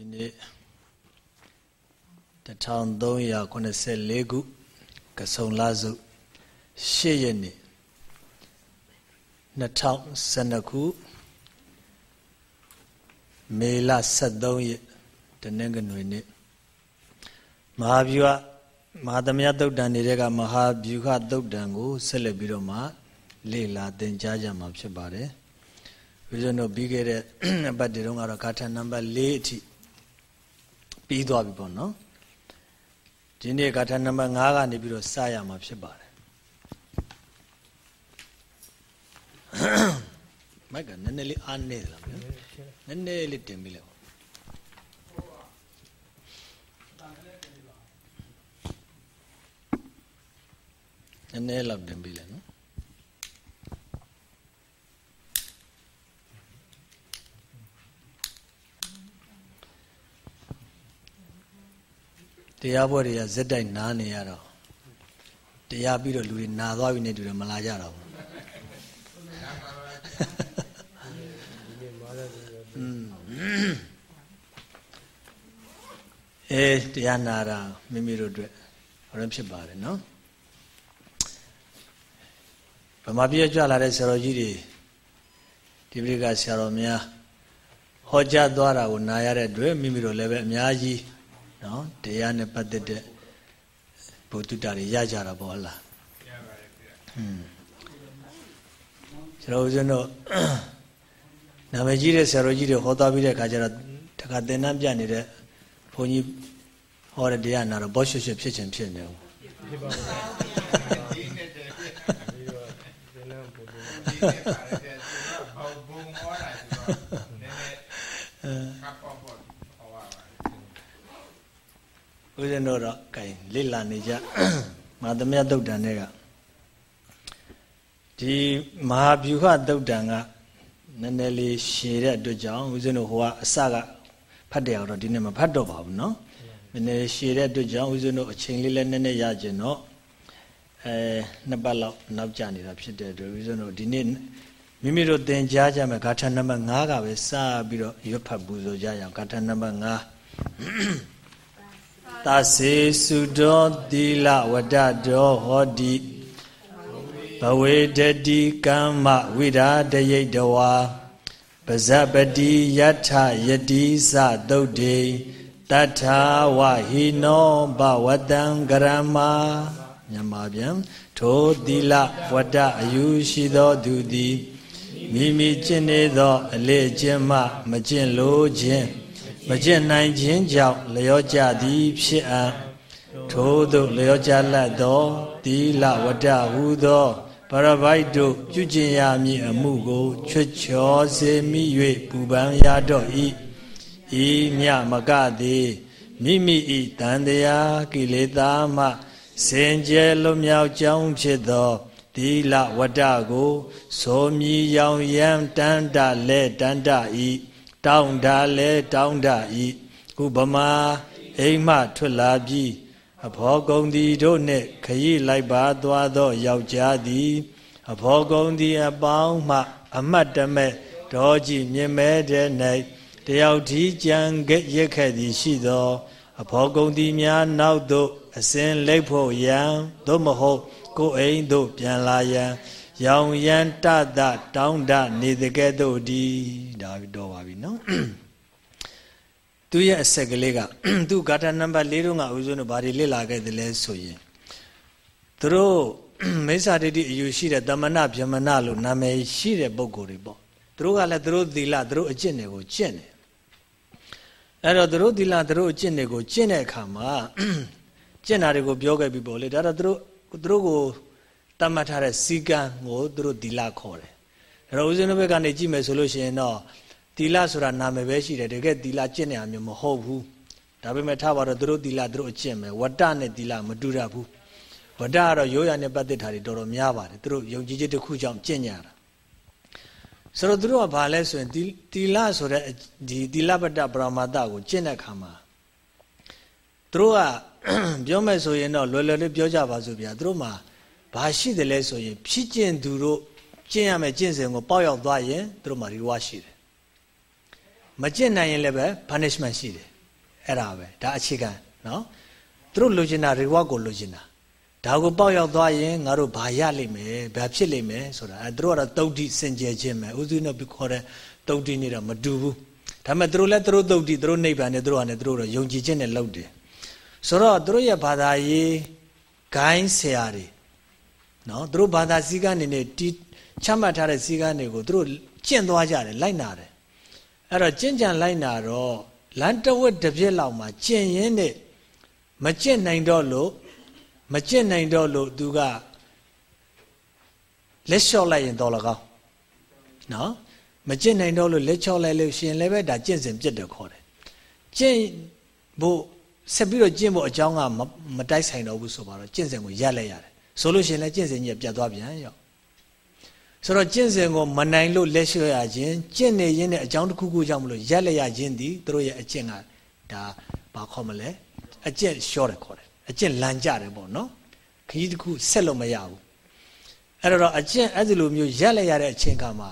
ဒီနေ့1384ခုကဆုံလစု8ရက်နေ့2012ခုမေလ23ရက်တနင်္ဂနွေနေ့မဟာဗျူဟာမဟာသမယသုတ်တန်တွေကမဟာဗျူဟာသုတ်တန်ကိုဆက်လက်ပြီးတော့မှလေ့လာသင်ကြားကြမှာဖြစ်ပါတယ်ဦးဇင်းတို့ပြီးခဲ့တဲ့အပတ်ဒီတုန်းကတော့ဂါထာနံပါတ်4အထိ ပြီးသွားပြီပေါ့နော်ဒီနေ့ဂါထာနံပါတ်5ကနေပြီးတော့စရမှာဖြစ်ပါတယ်မိုက်ကနည်းနည်းလေးအားနေသလားဗျာနည်းနည်းလေးတင်ပြီးလိုက်နည်းနည်းလောက်တင်ပြီးလိုက်နော် တရားပွဲတွေကဇက်တိုက်နားနေရတော့တရားပြီးတော့လူတွေနာသွားပြီနေတူတယ်မလာကြတော့ဘူးအဲတရားနာတာမိမိတို့အတွက်ဟောရင်ဖြစ်ပါတယ်နော်ဗမာပြည်ကြွလာတဲ့ဆရာတော်ကြီးတွေဒီပရိကဆရာတော်များဟောကြားသွားတာကိုနားရတဲ့အတွက်မိမိတို့လည်းပဲအများကြီး နော်တရားနဲ့ပတ်သက်တဲ့ဘုဒ္ဓတာတွေရကြတာပေါ့ဟုတ်လားရပါတယ်ခင်ဗျဟွန်းကျွန်တော်ဦးဇင်းတို့နာမည်ကြီးတဲ့ဆရာတော်ကြီးတွေဟောသွားပြီးတဲ့အခါကျတော့တခါသင်္นานပြနေတဲ့ဘုန်းကြီးဟောတဲ့တရားနာတော့ဘောရွှွှွဖြစ်ခြင်းဖြစ်နေဦးဖြစ်ပါဘူး ဦးဇင်းတို့တော့ကင်လိလာနေကြမာသမယသုတ်တန်တွေကဒီမဟာဗျူဟသုတ်တန်ကနည်းနည်းလေးရှည်တဲ့အတွက်ကြောင့်ဦးဇင်းတို့ဟိုကအစကဖတ်တယ်အောင်တော့ဒီနေ့မဖတ်တော့ပါဘူးเนาะနည်းနည်းရှည်တဲ့အတွက်ကြောင့်ဦးဇင်းတို့အချိန်လေးလည်းနည်းနည်းရကျင်တော့အဲနှစ်ပတ်လောက်နောက်ကျနေတာဖြစ်တဲ့အတွက်ဦးဇင်းတို့ဒီနေ့မိမိတို့သင်ကြားကြမယ်ဂါထာနံပါတ်5ကပဲစပြီးတော့ရွတ်ဖတ်ပူဇော်ကြရအောင်ဂါထာနံပါတ်5 သစေစုတောသီလဝတ္တတောဟောတိဘဝေတတိကမ္မဝိရာတယိတဝါပဇပတိယထယတိသသုတ်တေတထာဝဟိနောဘဝတံကရမမြန်မာပြန်ထိုသီလဝတ္တအယူရှိသောသူသည်မိမိကျင့်နေသော အလေကျင့်မှ မကျင့်လိုခြင်း မကျင့်နိုင်ခြင်းကြောင့်လျောကြသည်ဖြစ်အံ့ထို့သို့လျောကြလတ်သောသီလဝတ္တဟုသောပရပိုက်တို့ပြုကျင်ရမည်အမှုကိုချွတ်ချောစေမိ၍ပူပန်ရတော့ဤဤမြမကသည်မိမိဤတန်တရားကိလေသာမှစင်ကြယ်လွမြောက်ကြောင်းဖြစ်သောသီလဝတ္တကိုသောမြည်ရောင်ရန်တန်တလဲတန်တဤ တောင်းတာလဲတောင်းတာဤဥပမာအိမ်မှထွက်လာပြီးအဖောကုံသည်တို့နှင့်ခရီးလိုက်ပါသွားသောယောက်ျားသည်အဖောကုံသည်အပေါင်းမှ အမတ်တမဲ့ဒေါ်ကြည်မြင်မဲတဲ့၌တယောက်ဒီကြံခဲ့ရက်ခဲ့သည်ရှိသောအဖောကုံသည်များနောက်သို့အစဉ်လိပ်ဖို့ရန်သို့မဟုတ်ကိုယ်အိမ်သို့ပြန်လာရန် ရောင်ရန်တတတောင်းတနေတကဲ့သို့ဒီဒါတော့ပါပြီနော်သူရဲ့အဆက်ကလေးကသူဂါထာနံပါတ်၄တုန်းကဦးဇုံတို့ဘာတွေလေ့လာခဲ့သလဲဆိုရင်သူတို့မိစ္ဆာဒိဋ္ဌိအယူရှိတဲ့တမနာဗျမနာလို့နာမည်ရှိတဲ့ပုံကိုယ်တွေပေါ့သူတို့ကလည်းသူတို့သီလသူတို့အကျင့်တွေကိုကျင့်တယ်အဲ့တော့သူတို့သီလသူတို့အကျင့်တွေကိုကျင့်တဲ့အခါမှာကျင့်တာတွေကိုပြောခဲ့ပြီပေါ့လေဒါတော့သူတို့သူတို့ကို တတ်မှတ်ထားတဲ့စီကံကိုသူတို့သီလခေါ်တယ်အဲ့တော့ဦးဇင်းတို့ဘက်ကနေကြည့်မယ်ဆိုလို့ရှိရင်တော့သီလဆိုတာနာမည်ပဲရှိတယ်တကယ်သီလကျင့်နေရမျိုးမဟုတ်ဘူးဒါပေမဲ့ထားပါတော့သူတို့သီလသူတို့အကျင့်ပဲဝတ္တနဲ့သီလမတူရဘူးဝတ္တကတော့ရိုးရာနဲ့ပတ်သက်တာတွေတော်တော်များပါတယ်သူတို့ယုံကြည်ချက်တစ်ခုကြောင့်ကျင့်ကြတာဆိုတော့သူတို့ကဘာလဲဆိုရင်သီလဆိုတဲ့ဒီသီလပတ္တပရမတ္တကိုကျင့်တဲ့အခါမှာသူတို့ကပြောမယ်ဆိုရင်တော့လွယ်လွယ်လေးပြောကြပါစို့ဗျာသူတို့မှာ ဘာရှိတယ်လဲဆိုရင်ဖြစ်ကျင်သူတို့ကျင့်ရမယ်ကျင့်စဉ်ကိုပေါက်ရောက်သွားရင်သူတို့မှာ reward ရှိတယ်မကျင့်နိုင်ရင်လည်းပဲ punishment ရှိတယ်အဲ့ဒါပဲဒါအခြေခံနော်သူတို့လိုချင်တာ reward ကိုလိုချင်တာဒါကိုပေါက်ရောက်သွားရင်ငါတို့ဘာရလိမ့်မယ်ဘာဖြစ်လိမ့်မယ်ဆိုတာအဲသူတို့ကတော့တုတ်တိစင်ကြယ်ခြင်းပဲဥဒိနဘခေါ်တဲ့တုတ်တိနေတော့မတူဘူးဒါပေမဲ့သူတို့လည်းသူတို့တုတ်တိသူတို့နိဗ္ဗာန်နဲ့သူတို့ကလည်းသူတို့တော့ယုံကြည်ခြင်းနဲ့လုပ်တယ်ဆိုတော့သူတို့ရဲ့ဘာသာရေးဂိုင်းဆရာတွေ နော်သူတို့ဘာသာစည်းကမ်းနေနဲ့တီချမှတ်ထားတဲ့စည်းကမ်းတွေကိုသူတို့ကျင့်သွားကြတယ်လိုက်နာတယ်အဲ့တော့ကျင့်ကြံလိုက်နာတော့လန်တဝက်တစ်ပြက်လောက်မှာကျင့်ရင်းနဲ့မကျင့်နိုင်တော့လို့မကျင့်နိုင်တော့လို့သူကလက်လျှော့လိုက်ရင်တော့လကောင်းနော်မကျင့်နိုင်တော့လို့လက်ချော့လိုက်လို့ရှင်လည်းပဲဒါကျင့်စဉ်ပြစ်တယ်ခေါ်တယ်ကျင့်ဖို့ဆက်ပြီးတော့ကျင့်ဖို့အကြောင်းကမတိုက်ဆိုင်တော့ဘူးဆိုပါတော့ကျင့်စဉ်ကိုရက်လိုက်ရတယ် ဆိုလို့ရှင်လည်းကျင့်စဉ်ကြီးပြတ်သွားပြန်ရောဆိုတော့ကျင့်စဉ်ကိုမနိုင်လို့လက်လျှော့ရခြင်းကျင့်နေရင်းနဲ့အကြောင်းတစ်ခုခုကြောင့်မလို့ရက်လိုက်ရခြင်းဒီသူတို့ရဲ့အကျင့်ကဒါဘာခေါ်မလဲအကျင့်လျှော့တယ်ခေါ်တယ်အကျင့်လန်ကြတယ်ပေါ့နော်ခကြီးတစ်ခုဆက်လို့မရဘူးအဲ့တော့အကျင့်အဲ့ဒီလိုမျိုးရက်လိုက်ရတဲ့အချိန်ခါမှာ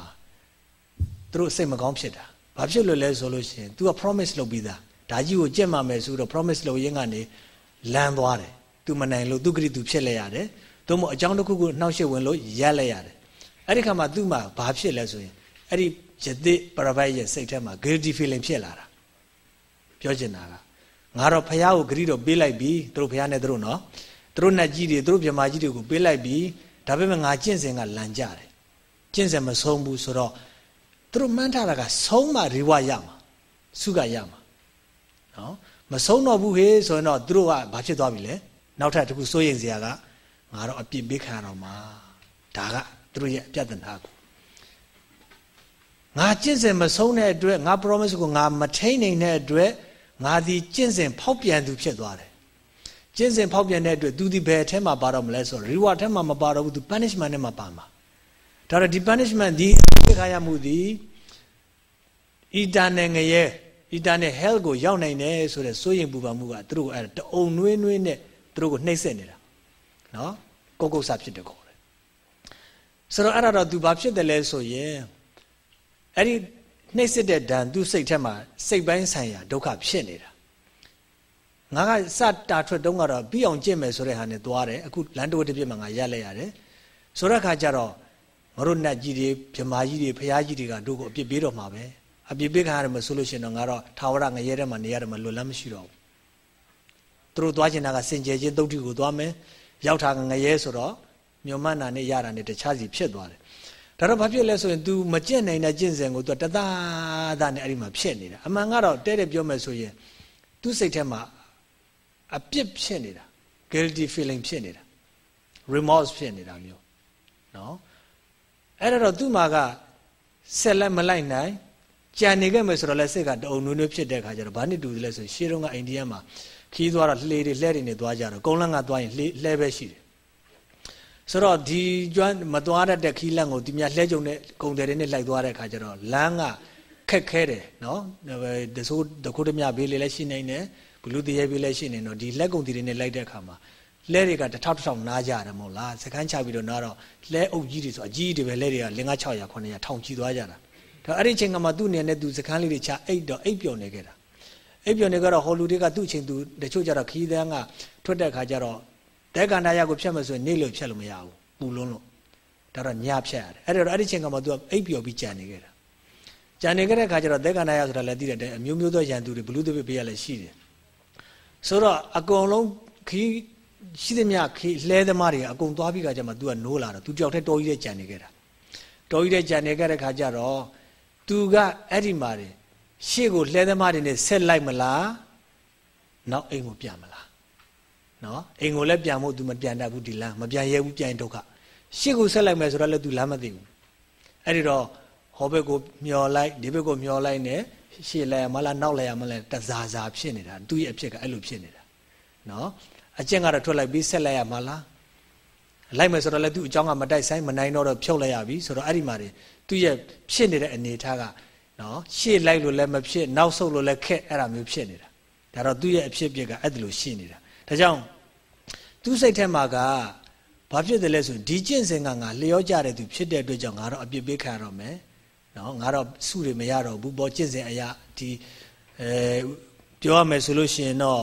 သူတို့စိတ်မကောင်းဖြစ်တာဘာဖြစ်လို့လဲဆိုလို့ရှိရင် तू က promise လုပ်ပြီးသားဒါကြီးကိုကြက်မှမယ်ဆိုတော့ promise လုပ်ရင်းကနေလမ်းသွားတယ် तू မနိုင်လို့သူကတိ तू ဖြစ်လဲရတယ် သို့မဟုတ်အကြောင်းတစ်ခုခုနှောက်ယှက်ဝင်လို့ရက်လဲရတယ်အဲ့ဒီခါမှာ तू မှာဘာဖြစ်လဲဆိုရင်အဲ့ဒီယသိပရပိုက်ရဲ့စိတ်ထဲမှာ guilty feeling ဖြစ်လာတာပြောချင်တာကငါတော့ဖះကိုဂရိတော့ပေးလိုက်ပြီသူတို့ဖះနဲ့သူတို့နော်သူတို့နတ်ကြီးတွေသူတို့မြမကြီးတွေကိုပေးလိုက်ပြီဒါပေမဲ့ငါကျင့်စဉ်ကလန်ကြတယ်ကျင့်စဉ်မဆုံးဘူးဆိုတော့သူတို့မှန်းထားတာကဆုံးမှရိဝရမှာစုကရမှာနော်မဆုံးတော့ဘူးဟေးဆိုရင်တော့သူတို့ကဘာဖြစ်သွားပြီလဲနောက်ထပ်တစ်ခုစိုးရိမ်စရာက ငါတော့အပြစ်ပေးခံရတော့မှာဒါကသူတို့ရဲ့အပြဿနာကိုငါကျင့်စဉ်မဆုံးတဲ့အတွက်ငါ promise ကိုငါမထိန်နိုင်တဲ့အတွက်ငါဒီကျင့်စဉ်ဖောက်ပြန်သူဖြစ်သွားတယ်ကျင့်စဉ်ဖောက်ပြန်တဲ့အတွက်သူဒီဘယ်အထက်မှာပါတော့မလဲဆိုတော့ reward ထက်မှာမပါတော့ဘူးသူ punishment နဲ့မှာပါမှာဒါတော့ဒီ punishment ဒီခါရမှုဒီ eternal ငရဲ eternal hell ကိုရောက်နိုင်တယ်ဆိုတဲ့စိုးရင်ပူပန်မှုကသူတို့အဲ့တအုံနွေးနွေးနဲ့သူတို့ကိုနှိပ်စက်နေတာ နော်ကုတ်ကုတ်ဆဖြစ်တယ်ခေါ်တယ်ဆိုတော့အဲ့ဒါတော့သူဘာဖြစ်တယ်လဲဆိုရင်အဲ့ဒီနှိပ်စက်တဲ့ဓာန်သူ့စိတ်ထဲမှာစိတ်ပိုင်းဆိုင်ရာဒုက္ခဖြစ်နေတာငါကစတာထွက်တုန်းကတော့ပြီးအောင်ကြင့်မယ်ဆိုတဲ့ဟာနဲ့သွားတယ်အခုလန်တိုတစ်ပြစ်မှာငါရက်လိုက်ရတယ်ဆိုတဲ့အခါကျတော့ငါတို့နတ်ကြီးတွေဗြမာကြီးတွေဖရာကြီးတွေကတို့ကိုအပြစ်ပေးတော့မှာပဲအပြစ်ပေးခံရတယ်မဆိုလို့ရှိရင်တော့ငါတော့ထာဝရငရဲထဲမှာနေရတယ်မလွတ်လမ်းမရှိတော့ဘူးသူတို့သွားချင်တာကစင်ကြယ်ချင်းတုတ်တိကိုသွားမယ် ရောက်တာငရဲဆိုတော့မြုံမနာနဲ့ရတာနဲ့တခြားစီဖြစ်သွားတယ်ဒါတော့ဘာဖြစ်လဲဆိုရင် तू မကျင့်နိုင်တဲ့ကျင့်စဉ်ကို तू တသားသားနဲ့အဲ့ဒီမှာဖြစ်နေတာအမှန်ကတော့တဲ့တဲ့ပြောမယ်ဆိုရင် तू စိတ်ထဲမှာအပြစ်ဖြစ်နေတာ guilty feeling ဖြစ်နေတာ remorse ဖြစ်နေတာမျိုးနော်အဲ့ဒါတော့သူ့မှာကဆက်လက်မလိုက်နိုင်ကြံနေခဲ့မယ်ဆိုတော့လည်းစိတ်ကတအုံနွေးနွေးဖြစ်တဲ့ခါကျတော့ဘာနဲ့တူတယ်လဲဆိုရင်ရှေးတုန်းကအိန္ဒိယမှာ ခီးသွားတော့လှေတွေလှဲတွေနဲ့သွားကြတော့ကုန်းလန်းကသွားရင်လှေလှဲပဲရှိတယ်ဆိုတော့ဒီကျွမ်းမသွားတတ်တဲ့ခီးလန့်ကိုဒီမြလှဲကြုံတဲ့ကုံတယ်တွေနဲ့လိုက်သွားတဲ့ခါကျတော့လမ်းကခက်ခဲတယ်နော်တဆိုးတခုတည်းမြဘေးလေးလည်းရှိနေတယ်ဘလူတရေဘေးလည်းရှိနေတော့ဒီလက်ကုံတီတွေနဲ့လိုက်တဲ့ခါမှာလဲတွေကတထောက်တထောက်နားကြတယ်မဟုတ်လားစကန်းချပြီးတော့နားတော့လဲအုပ်ကြီးတွေဆိုအကြီးတွေပဲလဲတွေက5 600 900ထောင်ချီသွားကြတာဒါအဲ့ဒီချိန်ကမှသူ့နေနဲ့သူစကန်းလေးတွေချအိတ်တော့အိတ်ပျော်နေခဲ့တာ အိပ်ပျော်နေကြတော့ဟောလူတွေကသူ့အချိန်သူတချို့ကြတော့ခီးသန်းကထွက်တဲ့ခါကျတော့တဲကန္တာရကိုဖြတ်မယ်ဆိုရင်နေလို့ဖြတ်လို့မရဘူးပူလုံးလို့ဒါတော့ညဖြတ်ရတယ်အဲ့တော့အဲ့ဒီချိန်ကမှသူကအိပ်ပျော်ပြီးကြံနေခဲ့တာကြံနေခဲ့တဲ့ခါကျတော့တဲကန္တာရဆိုတာလည်းသိတဲ့အမျိုးမျိုးသောရန်သူတွေဘလူးတပည့်ပေးရလည်းရှိတယ်ဆိုတော့အကုန်လုံးခီးရှိသမျှခီးလှဲသမားတွေအကုန်သွားပြီးခါကျမှ तू ကနိုးလာတော့ तू တယောက်တည်းတော်ကြီးတဲ့ကြံနေခဲ့တာတော်ကြီးတဲ့ကြံနေခဲ့တဲ့ခါကျတော့ तू ကအဲ့ဒီမှာတွေ ရှေ့ကိုလှဲသမားတွေနဲ့ဆက်လိုက်မလားနောက်အိမ်ကိုပြန်မလားနော်အိမ်ကိုလည်းပြန်ဖို့ तू မပြန်တတ်ဘူးဒီလမ်းမပြန်ရဲဘူးပြန်ဒုက္ခရှေ့ကိုဆက်လိုက်မယ်ဆိုတော့လည်း तू လမ်းမသိဘူးအဲ့ဒီတော့ဟောဘက်ကိုမျောလိုက်ဒီဘက်ကိုမျောလိုက်နဲ့ရှေ့လိုက်ရမလားနောက်လိုက်ရမလားတဇာဇာဖြစ်နေတာသူ့ရဲ့အဖြစ်ကအဲ့လိုဖြစ်နေတာနော်အကျင့်ကတော့ထွက်လိုက်ပြီးဆက်လိုက်ရမလားလိုက်မယ်ဆိုတော့လည်းသူ့အကြောင်းကမတိုက်ဆိုင်မနိုင်တော့တော့ဖြုတ်လိုက်ရပြီဆိုတော့အဲ့ဒီမှာသူ့ရဲ့ဖြစ်နေတဲ့အနေအထားက နော်ရှေ့လိုက်လို့လည်းမဖြစ်နောက်ဆုတ်လို့လည်းခက်အဲ့ဒါမျိုးဖြစ်နေတာဒါတော့သူ့ရဲ့အဖြစ်အပျက်ကအဲ့ဒါလိုရှိနေတာဒါကြောင့်သူ့စိတ်ထဲမှာကဘာဖြစ်တယ်လဲဆိုရင်ဒီကျင့်စဉ်ကငါလျောကြတဲ့သူဖြစ်တဲ့အတွက်ကြောင့်ငါတော့အပြစ်ပေးခံရတော့မယ်နော်ငါတော့စုတွေမရတော့ဘူးပေါ်ကျင့်စဉ်အရာဒီအဲပြောရမယ်ဆိုလို့ရှိရင်တော့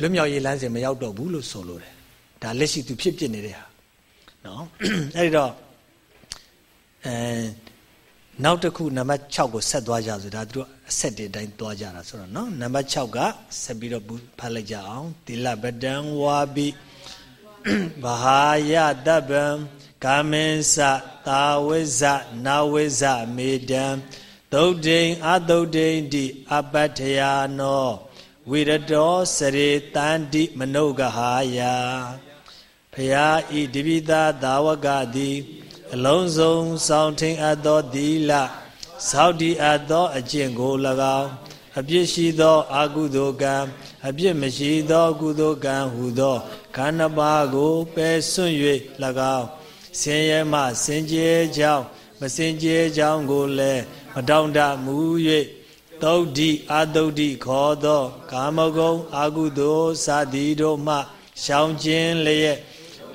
လွတ်မြောက်ရေးလမ်းစဉ်မရောက်တော့ဘူးလို့ဆိုလိုတယ်ဒါလက်ရှိသူဖြစ်ဖြစ်နေတဲ့ဟာနော်အဲ့ဒီတော့အဲ နောက်တစ်ခုနံပါတ်6ကိုဆက်သွားကြဆိုဒါသူတို့အဆက်တွေအတိုင်းသွားကြတာဆိုတော့နော်နံပါတ်6ကဆက်ပြီးတော့ဖတ်လိုက်ကြအောင်တိလပတံဝါပိဘာဟာယတပံကာမင်းစသာဝိဇနာဝိဇမေတံသုတ်တိန်အသုတ်တိန်တိအပတ္ထယာနောဝိရတောစရေတန္တိမနုဂဟာယဖရာဤတပိသာသာဝကသည် အလုံးစုံဆောင်ထင်းအပ်သောသီလသောက်တည်အပ်သောအကျင့်ကို၎င်းအပြစ်ရှိသောအာကုသိုလ်ကံအပြစ်မရှိသောကုသိုလ်ကံဟူသောခန္ဓာပါကိုပယ်စွန့်၍၎င်းဆင်းရဲမှစင်ကြယ်ကြောင်းမစင်ကြယ်ကြောင်းကိုလည်းမတောင့်တမူ၍သုတ်တိအာသုတ်တိခေါ်သောကာမဂုဏ်အာကုသိုလ်စသည်တို့မှရှောင်ခြင်းလျက်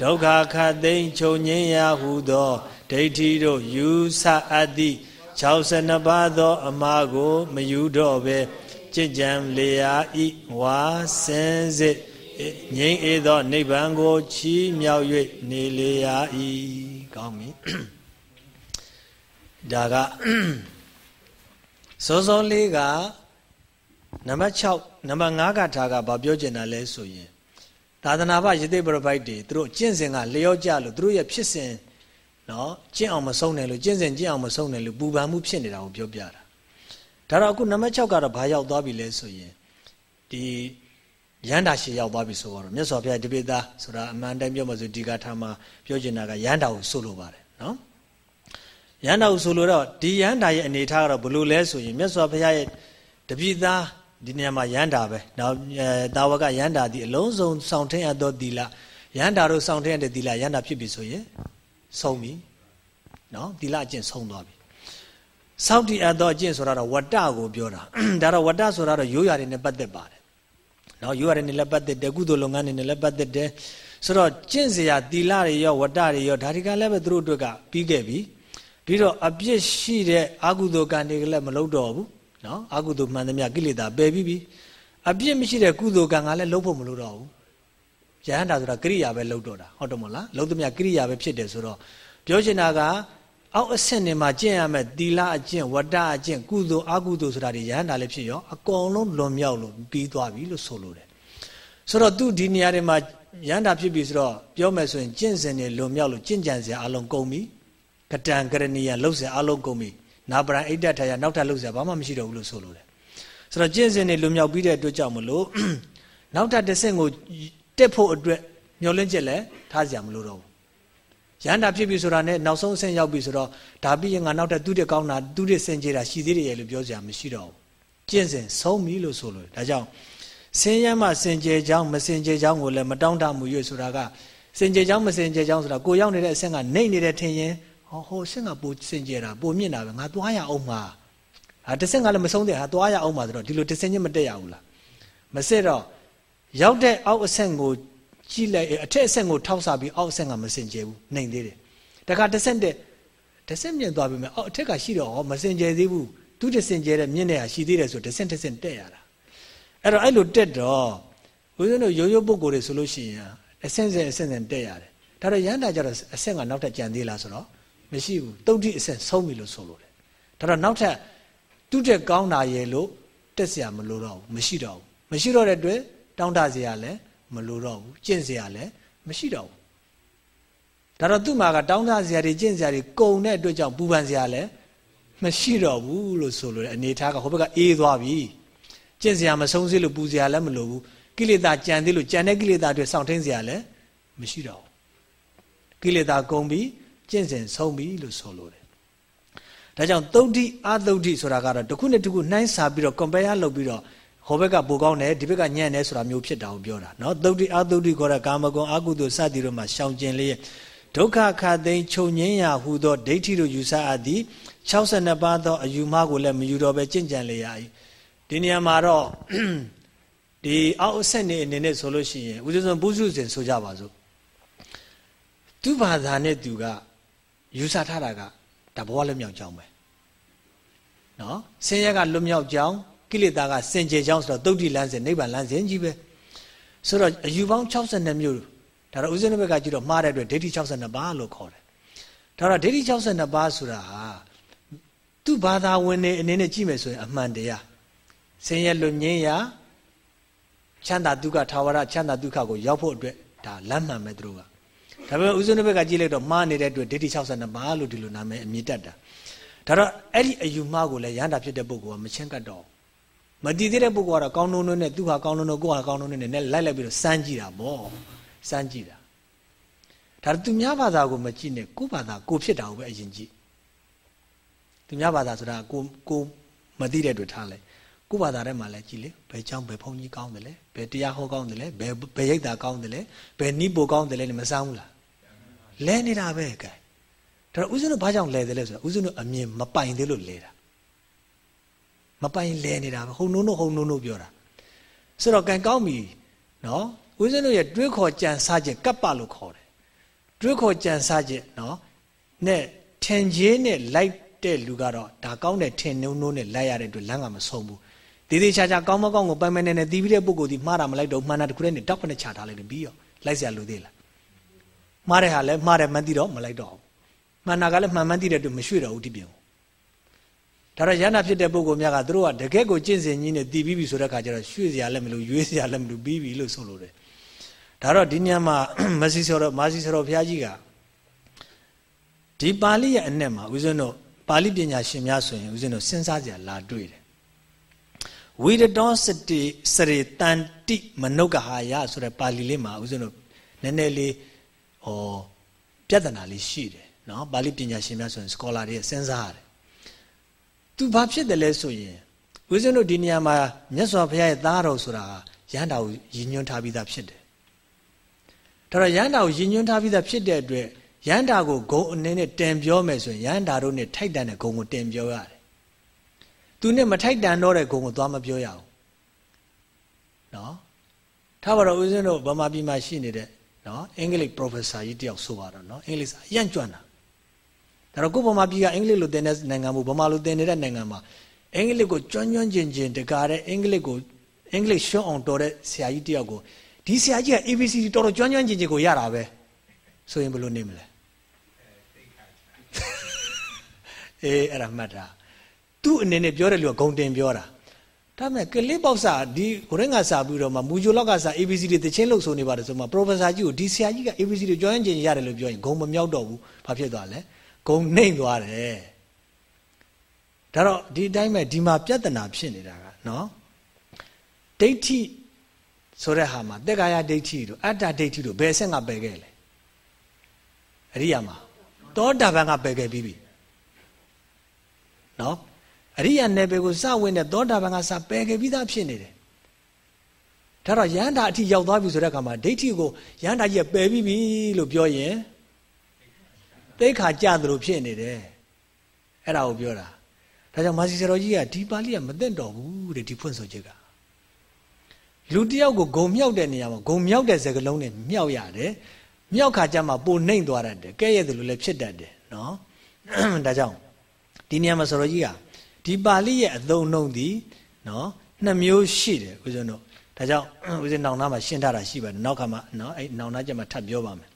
ဒုက္ခခတ်သိမ်းချုပ်ငြိမ်းရာဟုသောဒိဋ္ဌိတို့ယူဆအပ်သည့်62ပါးသော အမှားကို မယူတော့ဘဲကြင်ကြံလျာဤဝါစင်စစ်ငြိမ်းအေးသောနိဗ္ဗာန်ကိုချီးမြှောက်၍နေလျာဤကောင်းပြီဒါကစောစောလေးကနံပါတ်6နံပါတ်5ကထားကဘာပြောချင်တာလဲဆိုရင် သာသနာ့ဘယသိပရပိုက်တွေသူတို့ကျင့်စဉ်ကလျော့ကြလို့သူတို့ရဲ့ဖြစ်စဉ်နော်ကျင့်အောင်မဆုံးတယ်လို့ကျင့်စဉ်ကျင့်အောင်မဆုံးတယ်လို့ပူပန်မှုဖြစ်နေတာကိုပြောပြတာဒါတော့အခုနံပါတ်6ကတော့ဘာရောက်သွားပြီလဲဆိုရင်ဒီရန်တာရှေရောက်သွားပြီဆိုတော့မြတ်စွာဘုရားတပိသားဆိုတာအမှန်တိုင်းပြောမှဆိုဒီကထာမှာပြောချင်တာကရန်တာကိုဆိုလိုပါတယ်နော်ရန်တာကိုဆိုလိုတော့ဒီရန်တာရဲ့အနေထားကတော့ဘလို့လဲဆိုရင်မြတ်စွာဘုရားရဲ့တပိသား ဒီနေရာမှာရန်တာပဲနောက်တာဝကရန်တာဒီအလုံးစုံဆောင်ထင်းအပ်သောသီလရန်တာတို့ဆောင်ထင်းတဲ့သီလရန်တာဖြစ်ပြီဆိုရင်ဆုံးပြီနော်သီလအကျင့်ဆုံးသွားပြီစောင့်တည်အပ်သောအကျင့်ဆိုတာတော့ဝတ္တကိုပြောတာဒါတော့ဝတ္တဆိုတာတော့ရိုးရာတွေနဲ့ပတ်သက်ပါတယ်နော်ရိုးရာတွေနဲ့လည်းပတ်သက်တယ်ကုသိုလ်လုပ်ငန်းတွေနဲ့လည်းပတ်သက်တယ်ဆိုတော့ကျင့်စရာသီလတွေရောဝတ္တတွေရောဒါတွေကလည်းပဲသူတို့အတွက်ကပြီးခဲ့ပြီပြီးတော့အပြစ်ရှိတဲ့အကုသိုလ်ကံတွေကလည်းမလုပ်တော့ဘူး နော်အကုသိုလ်မှန်သမျှကိလေသာပယ်ပြီးပြီအပြစ်မရှိတဲ့ကုသိုလ်ကံကလည်းလုပ်ဖို့မလိုတော့ဘူးယဟန္တာဆိုတာကရိယာပဲလုပ်တော့တာဟုတ်တယ်မို့လားလုပ်သမျှကရိယာပဲဖြစ်တယ်ဆိုတော့ပြောချင်တာကအောက်အဆင့်တွေမှာကျင့်ရမယ်သီလအကျင့်ဝတ္တအကျင့်ကုသိုလ်အကုသိုလ်ဆိုတာတွေယဟန္တာလည်းဖြစ်ရောအကုန်လုံးလွန်မြောက်လို့ပြီးသွားပြီလို့ဆိုလိုတယ်ဆိုတော့သူဒီနေရာတွေမှာယဟန္တာဖြစ်ပြီဆိုတော့ပြောမယ်ဆိုရင်ကျင့်စဉ်တွေလွန်မြောက်လို့ကျင့်ကြံစရာအလုံးကုန်ပြီကတံကရဏီယလှုပ်စရာအလုံးကုန်ပြီ နာပရံအိတ်တထာယနောက်ထပ်လှုပ်စရာဘာမှမရှိတော့ဘူးလို့ဆိုလိုတယ်ဆိုတော့ကျင့်စဉ်တွေလွန်မြောက်ပြီးတဲ့အတွက်ကြောင့်မလို့နောက်ထပ်တစ်ဆင့်ကိုတက်ဖို့အတွက်မျောလင့်ချက်လည်းထားစရာမလိုတော့ဘူးရဟန္တာဖြစ်ပြီဆိုတာနဲ့နောက်ဆုံးအဆင့်ရောက်ပြီဆိုတော့ဒါပြီးရင်ငါနောက်ထပ်သူ့တဲ့ကောင်းတာသူ့တဲ့စင်ကြတာရှိသေးတယ်ရဲ့လို့ပြောစရာမရှိတော့ဘူးကျင့်စဉ်ဆုံးပြီလို့ဆိုလို့ဒါကြောင့်စင်ရမ်းမှစင်ကြယ်ချောင်းမစင်ကြယ်ချောင်းကိုလည်းမတောင်းတမှုရွေ့ဆိုတာကစင်ကြယ်ချောင်းမစင်ကြယ်ချောင်းဆိုတာကိုရောက်နေတဲ့အဆင့်ကနေနေတဲ့ထင်ရင် ဟောဟိုအဆင့်ကပိုစင်ကြယ်တာပိုမြင့်တာပဲငါသွားရအောင်မှာဟာတစ်ဆင့်ကလည်းမဆုံးတဲ့ဟာသွားရအောင်မှာဆိုတော့ဒီလိုတစ်ဆင့်ချင်းမတက်ရဘူးလားမစစ်တော့ရောက်တဲ့အောက်အဆင့်ကိုကြည့်လိုက်အထက်အဆင့်ကိုထောက်ဆပြီးအောက်အဆင့်ကမစင်ကြယ်ဘူးနှိမ်သေးတယ်တခါတစ်ဆင့်တက်တစ်ဆင့်မြင့်သွားပြီမဲ့အောက်အထက်ကရှိတော့ဟောမစင်ကြယ်သေးဘူးသူတစ်ဆင့်ကျဲတဲ့မြင့်တဲ့ဟာရှိသေးတယ်ဆိုတစ်ဆင့်တစ်ဆင့်တက်ရတာအဲ့တော့အဲ့လိုတက်တော့ဦးဇင်းတို့ရိုးရိုးပုံကိုယ်တွေဆိုလို့ရှိရင်အဆင့်ဆင့်အဆင့်ဆင့်တက်ရတယ်ဒါတော့ရန်တာကြတော့အဆင့်ကနောက်ထပ်ကြံသေးလားဆိုတော့ မရှိဘူးတုတ်တိအဆင့်ဆုံးပြီလို့ဆိုလို့တယ်ဒါတော့နောက်ထပ်သူ့တဲ့ကောင်းတာရဲ့လို့တက်เสียမလို့တော့ဘူးမရှိတော့ဘူးမရှိတော့တဲ့အတွက်တောင်းတเสียလည်းမလိုတော့ဘူးကျင့်เสียလည်းမရှိတော့ဘူးဒါတော့သူ့မှာကတောင်းတเสียတွေကျင့်เสียတွေကုံတဲ့အတွက်ကြောင့်ပူပန်เสียလည်းမရှိတော့ဘူးလို့ဆိုလို့အနေထားကဟိုဘက်ကအေးသွားပြီကျင့်เสียမဆုံးစေလို့ပူเสียလည်းမလိုဘူးကိလေသာကြံသေးလို့ကြံတဲ့ကိလေသာတွေစောင့်ထင်းเสียလည်းမရှိတော့ဘူးကိလေသာကုန်ပြီ ကျင့်စဉ်ဆုံးပြီလို့ဆိုလို့တယ်ဒါကြောင့်သုတ်တိအသုတ်တိဆိုတာကတော့တစ်ခုနဲ့တစ်ခုနှိုင်းစာပြီးတော့ compare လုပ်ပြီးတော့ဟိုဘက်ကပိုကောင်းတယ်ဒီဘက်ကညံ့တယ်ဆိုတာမျိုးဖြစ်တာကိုပြောတာเนาะသုတ်တိအသုတ်တိခေါ်တဲ့ကာမဂုဏ်အကုသိုလ်စသည်တို့မှာရှောင်ကျင်လျက်ဒုက္ခခသိမ်းချုပ်ငင်းရာဟူသောဒိဋ္ဌိတို့ယူဆအပ်သည်62ပါးသောအယူမှားကိုလည်းမယူတော့ပဲကြင့်ကြံလျက်၏ဒီနေရာမှာတော့ဒီအောက်အဆက်နေအနေနဲ့ဆိုလို့ရှိရင်ဦးဇင်းဆုံးပုစုစဉ်ဆိုကြပါစို့သူ့ဘာသာနဲ့သူက ယူဆထားတာကဒါဘဝလွတ်မြောက်ကြောင်းပဲနော်ဆင်းရဲကလွတ်မြောက်ကြောင်းကိလေသာကစင်ကြယ်ကြောင်းဆိုတော့သုတ်တိလမ်းစဉ်နိဗ္ဗာန်လမ်းစဉ်ကြီးပဲဆိုတော့အယူပေါင်း62မျိုးဒါတော့ဦးဇင်းဘက်ကကြည့်တော့မှားတဲ့အတွက်ဒိဋ္ဌိ62ပါးလို့ခေါ်တယ်ဒါတော့ဒိဋ္ဌိ62ပါးဆိုတာဟာသူ့ဘာသာဝင်နေအနေနဲ့ကြည့်မယ်ဆိုရင်အမှန်တရားဆင်းရဲလွတ်ငြိမ်းရာချမ်းသာဒုက္ခထာဝရချမ်းသာဒုက္ခကိုရောက်ဖို့အတွက်ဒါလမ်းမှန်ပဲသူတို့က ဒါပေမဲ့ဦးဇင်းတို့ဘက်ကကြည့်လိုက်တော့မှားနေတဲ့အတွက်ဒိဋ္ဌိ62ပါးလို့ဒီလိုနာမည်အမြင်တတ်တာဒါတော့အဲ့ဒီအယူမှားကိုလည်းရန်တာဖြစ်တဲ့ပုဂ္ဂိုလ်ကမချင်းကတ်တော့မတည်သေးတဲ့ပုဂ္ဂိုလ်ကတော့ကောင်းနှုံးနှုံးနဲ့သူ့ဟာကောင်းနှုံးနှုံးကိုယ့်ဟာကောင်းနှုံးနှုံးနဲ့လိုက်လိုက်ပြီးတော့စမ်းကြည့်တာပေါ့စမ်းကြည့်တာဒါသူများဘာသာကိုမကြည့်နဲ့ကိုယ့်ဘာသာကိုဖြစ်တာကိုပဲအရင်ကြည့်သူများဘာသာဆိုတာကိုကိုမသိတဲ့တွေ့ထားလဲကိုယ့်ဘာသာထဲမှာလဲကြည့်လေဘယ်ကြောင့်ဘယ်ဘုန်းကြီးကောင်းတယ်လဲဘယ်တရားဟောကောင်းတယ်လဲဘယ်ဘယ်ရိပ်သာကောင်းတယ်လဲဘယ်နိဗ္ဗာန်ကောင်းတယ်လဲမစမ်းဘူးလား လဲနေတာပဲကဲဒါတော့ဦးဇင်းတို့ဘာကြောင့်လဲတယ်လဲဆိုတော့ဦးဇင်းတို့အမြင်မပိုင်သေးလို့လဲတာမပိုင်လဲနေတာပဲဟုံနုံတို့ဟုံနုံတို့ပြောတာဆိုတော့ကံကောင်းပြီနော်ဦးဇင်းတို့ရဲ့တွေးခေါ်ကြံစားခြင်းကပ္ပလို့ခေါ်တယ်တွေးခေါ်ကြံစားခြင်းနော်နဲ့ထင်ကြီးနဲ့လိုက်တဲ့လူကတော့ဒါကောင်းတဲ့ထင်နှုံနှုံနဲ့လိုက်ရတဲ့အတွက်လမ်းကမဆုံးဘူးသေးသေးချာချာကောင်းမကောင်းကိုပိုင်ပိုင်နဲ့နဲ့တီးပြီးတဲ့ပုံကိုဒီမှားတာမလိုက်တော့မှန်တာတခုတည်းနဲ့တောက်ခနဲ့ချထားလိုက်တယ်ပြီးရောလိုက်စရာလိုသေးလား မှားတဲ့ဟာလည်းမှားတယ်မှန်းသိတော့မလိုက်တော့ဘူးမှန်တာကလည်းမှန်မှန်းသိတဲ့အတွက်မရွှေ့တော့ဘူးဒီပြင်ကိုဒါတော့ရဟနာဖြစ်တဲ့ပုဂ္ဂိုလ်များကသူတို့ကတကယ့်ကိုကျင့်စဉ်ကြီးနဲ့တည်ပြီးပြီဆိုတဲ့အခါကျတော့ရွှေ့စရာလည်းမလိုရွေးစရာလည်းမလိုပြီးပြီလို့ဆိုလိုတယ်ဒါတော့ဒီညမှာမဆီဆောတော်မာဆီဆောတော်ဘုရားကြီးကဒီပါဠိရဲ့အနက်မှာဦးဇင်းတို့ပါဠိပညာရှင်များဆိုရင်ဦးဇင်းတို့စဉ်းစားကြလာတွေ့တယ်ဝိရတောစတိစရေတန်တိမနုကဟာယဆိုတဲ့ပါဠိလေးမှာဦးဇင်းတို့နည်းနည်းလေး ဟောပြဿနာလေးရှိတယ်နော်ပါဠိပညာရှင်များဆိုရင် scholar တွေစဉ်းစားရတယ်သူဘာဖြစ်တယ်လဲဆိုရင်ဦးဇင်းတို့ဒီနေရာမှာမြတ်စွာဘုရားရဲ့သားတော်ဆိုတာရဟန္တာကိုရည်ညွှန်းထားပြီးသားဖြစ်တယ်ဒါတော့ရဟန္တာကိုရည်ညွှန်းထားပြီးသားဖြစ်တဲ့အတွက်ရဟန္တာကိုဂုံအနေနဲ့တင်ပြောမယ်ဆိုရင်ရဟန္တာတို့နဲ့ထိုက်တန်တဲ့ဂုံကိုတင်ပြောရတယ်သူနဲ့မထိုက်တန်တော့တဲ့ဂုံကိုသွားမပြောရအောင်နော်ထားပါတော့ဦးဇင်းတို့ဗမာပြည်မှာရှိနေတဲ့ နော်အင်္ဂလိပ် professor ကြီးတယောက်ဆိုပါတော့နော်အင်္ဂလိပ်စာအရန်ကျွမ်းတာဒါတော့ကိုဗမာပြည်ကအင်္ဂလိပ်လိုသင်တဲ့နိုင်ငံမှာဗမာလိုသင်နေတဲ့နိုင်ငံမှာအင်္ဂလိပ်ကိုကျွမ်းကျွမ်းကျင်ကျင်တကားတဲ့အင်္ဂလိပ်ကိုအင်္ဂလိပ်ရှုံးအောင်တော်တဲ့ဆရာကြီးတယောက်ကိုဒီဆရာကြီးက ABCD တော်တော်ကျွမ်းကျွမ်းကျင်ကျင်ကိုရတာပဲဆိုရင်ဘယ်လိုနေမလဲအေးအဲ့ဒါမှတ်တာသူ့အနေနဲ့ပြောတဲ့လူကဂုံတင်ပြောတာ ဒါမဲ့ကလစ်ပေါက်စာဒီကိုရင်ကစာပြီးတော့မှမူဂျိုလောက်ကစာ ABC တွေတချင်းလို့ဆိုနေပါတယ်ဆိုမှ professor ကြီးကိုဒီဆရာကြီးက ABC တွေကြောင်းကျင်ရတယ်လို့ပြောရင်ဂုံမမြောက်တော့ဘူးဘာဖြစ်သွားလဲဂုံနှိမ့်သွားတယ်ဒါတော့ဒီအတိုင်းပဲဒီမှာပြဿနာဖြစ်နေတာကနော်ဒိဋ္ဌိဆိုတဲ့ဟာမှာတက်ကာယဒိဋ္ဌိတို့အတ္တဒိဋ္ဌိတို့ဘယ်ဆင့်ကပယ်ခဲ့လဲအရိယာမှာသောတာပန်ကပယ်ခဲ့ပြီးပြီနော် အရိယာနယ်ပယ်ကိုစဝင်တဲ့သောတာပန်ကစပယ်ခဲ့ပြီးသားဖြစ်နေတယ်ဒါတော့ယန္တာအထိရောက်သွားပြီဆိုတဲ့အခါမှာဒိဋ္ဌိကိုယန္တာကြီးကပယ်ပြီးပြီလို့ပြောရင်သိခါကြသလိုဖြစ်နေတယ်အဲ့ဒါကိုပြောတာဒါကြောင့်မာစီဆရာတော်ကြီးကဒီပါဠိကမသိတော့ဘူးတဲ့ဒီဖွင့်ဆိုချက်ကလူတယောက်ကိုဂုံမြောက်တဲ့နေရာမှာဂုံမြောက်တဲ့စကလုံးနဲ့မြောက်ရတယ်မြောက်ခါကျမှပိုနှိမ့်သွားတတ်တယ်ကဲ့ရဲ့တယ်လို့လည်းဖြစ်တတ်တယ်နော်ဒါကြောင့်ဒီနေရာမှာဆရာကြီးက ဒီပါဠိရဲ့အသုံးနှုန်းသည်နော်နှစ်မျိုးရှိတယ်ဦးဇင်းတို့ဒါကြောင့်ဦးဇင်းနောင်နာမှာရှင်းထားတာရှိပါတယ်နောက်ခါမှာနော်အဲ့နောင်နာကျမှထပ်ပြောပါမယ်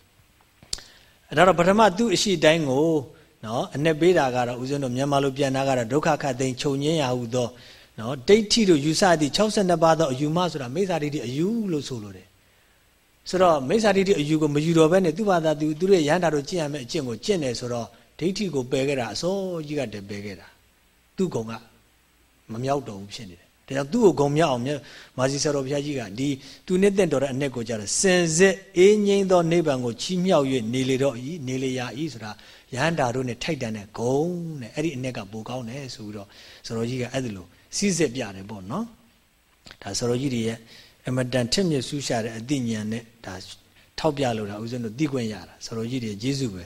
အဲ့တော့ပထမသူ့အရှိတိုင်းကိုနော်အ내ပေးတာကတော့ဦးဇင်းတို့မြန်မာလိုပြန်တာကတော့ဒုက္ခခတ်သိမ်းခြုံငင်းရဟုသောနော်ဒိဋ္ဌိတို့ယူဆသည့်62ပါးသောအယူမဆိုတာမိစ္ဆာဒိဋ္ဌိအယူလို့ဆိုလိုတယ်ဆိုတော့မိစ္ဆာဒိဋ္ဌိအယူကိုမယူတော့ဘဲနဲ့သူ့ဘာသာသူသူရဲ့ရဟန္တာတို့ကျင့်ရမယ့်အကျင့်ကိုကျင့်တယ်ဆိုတော့ဒိဋ္ဌိကိုပယ်ခဲ့တာအစောကြီးကတည်းပယ်ခဲ့တာ သူ့ဂုံကမမြောက်တော့ဘူးဖြစ်နေတယ်ဒါကြောင့်သူ့ကိုဂုံမြောက်အောင်မာစီဆရာတော်ဘုရားကြီးကဒီသူနဲ့တင့်တော်တဲ့အ내ကိုကြတော့စင်စစ်အေးငိမ့်သောနိဗ္ဗာန်ကိုချီးမြှောက်၍နေလေတော့ဤနေလေရာဤဆိုတာရဟန္တာတို့နဲ့ထိုက်တန်တဲ့ဂုံနဲ့အဲ့ဒီအ내ကပိုကောင်းတယ်ဆိုပြီးတော့ဆရာတော်ကြီးကအဲ့ဒီလိုစီးစစ်ပြတယ်ပေါ့နော်ဒါဆရာတော်ကြီးတွေရဲ့အမတန်ထက်မြက်ဆူးရှာတဲ့အသိဉာဏ်နဲ့ဒါထောက်ပြလို့တာဦးဇင်းတို့သိခွင့်ရတာဆရာတော်ကြီးတွေယေရှုပဲ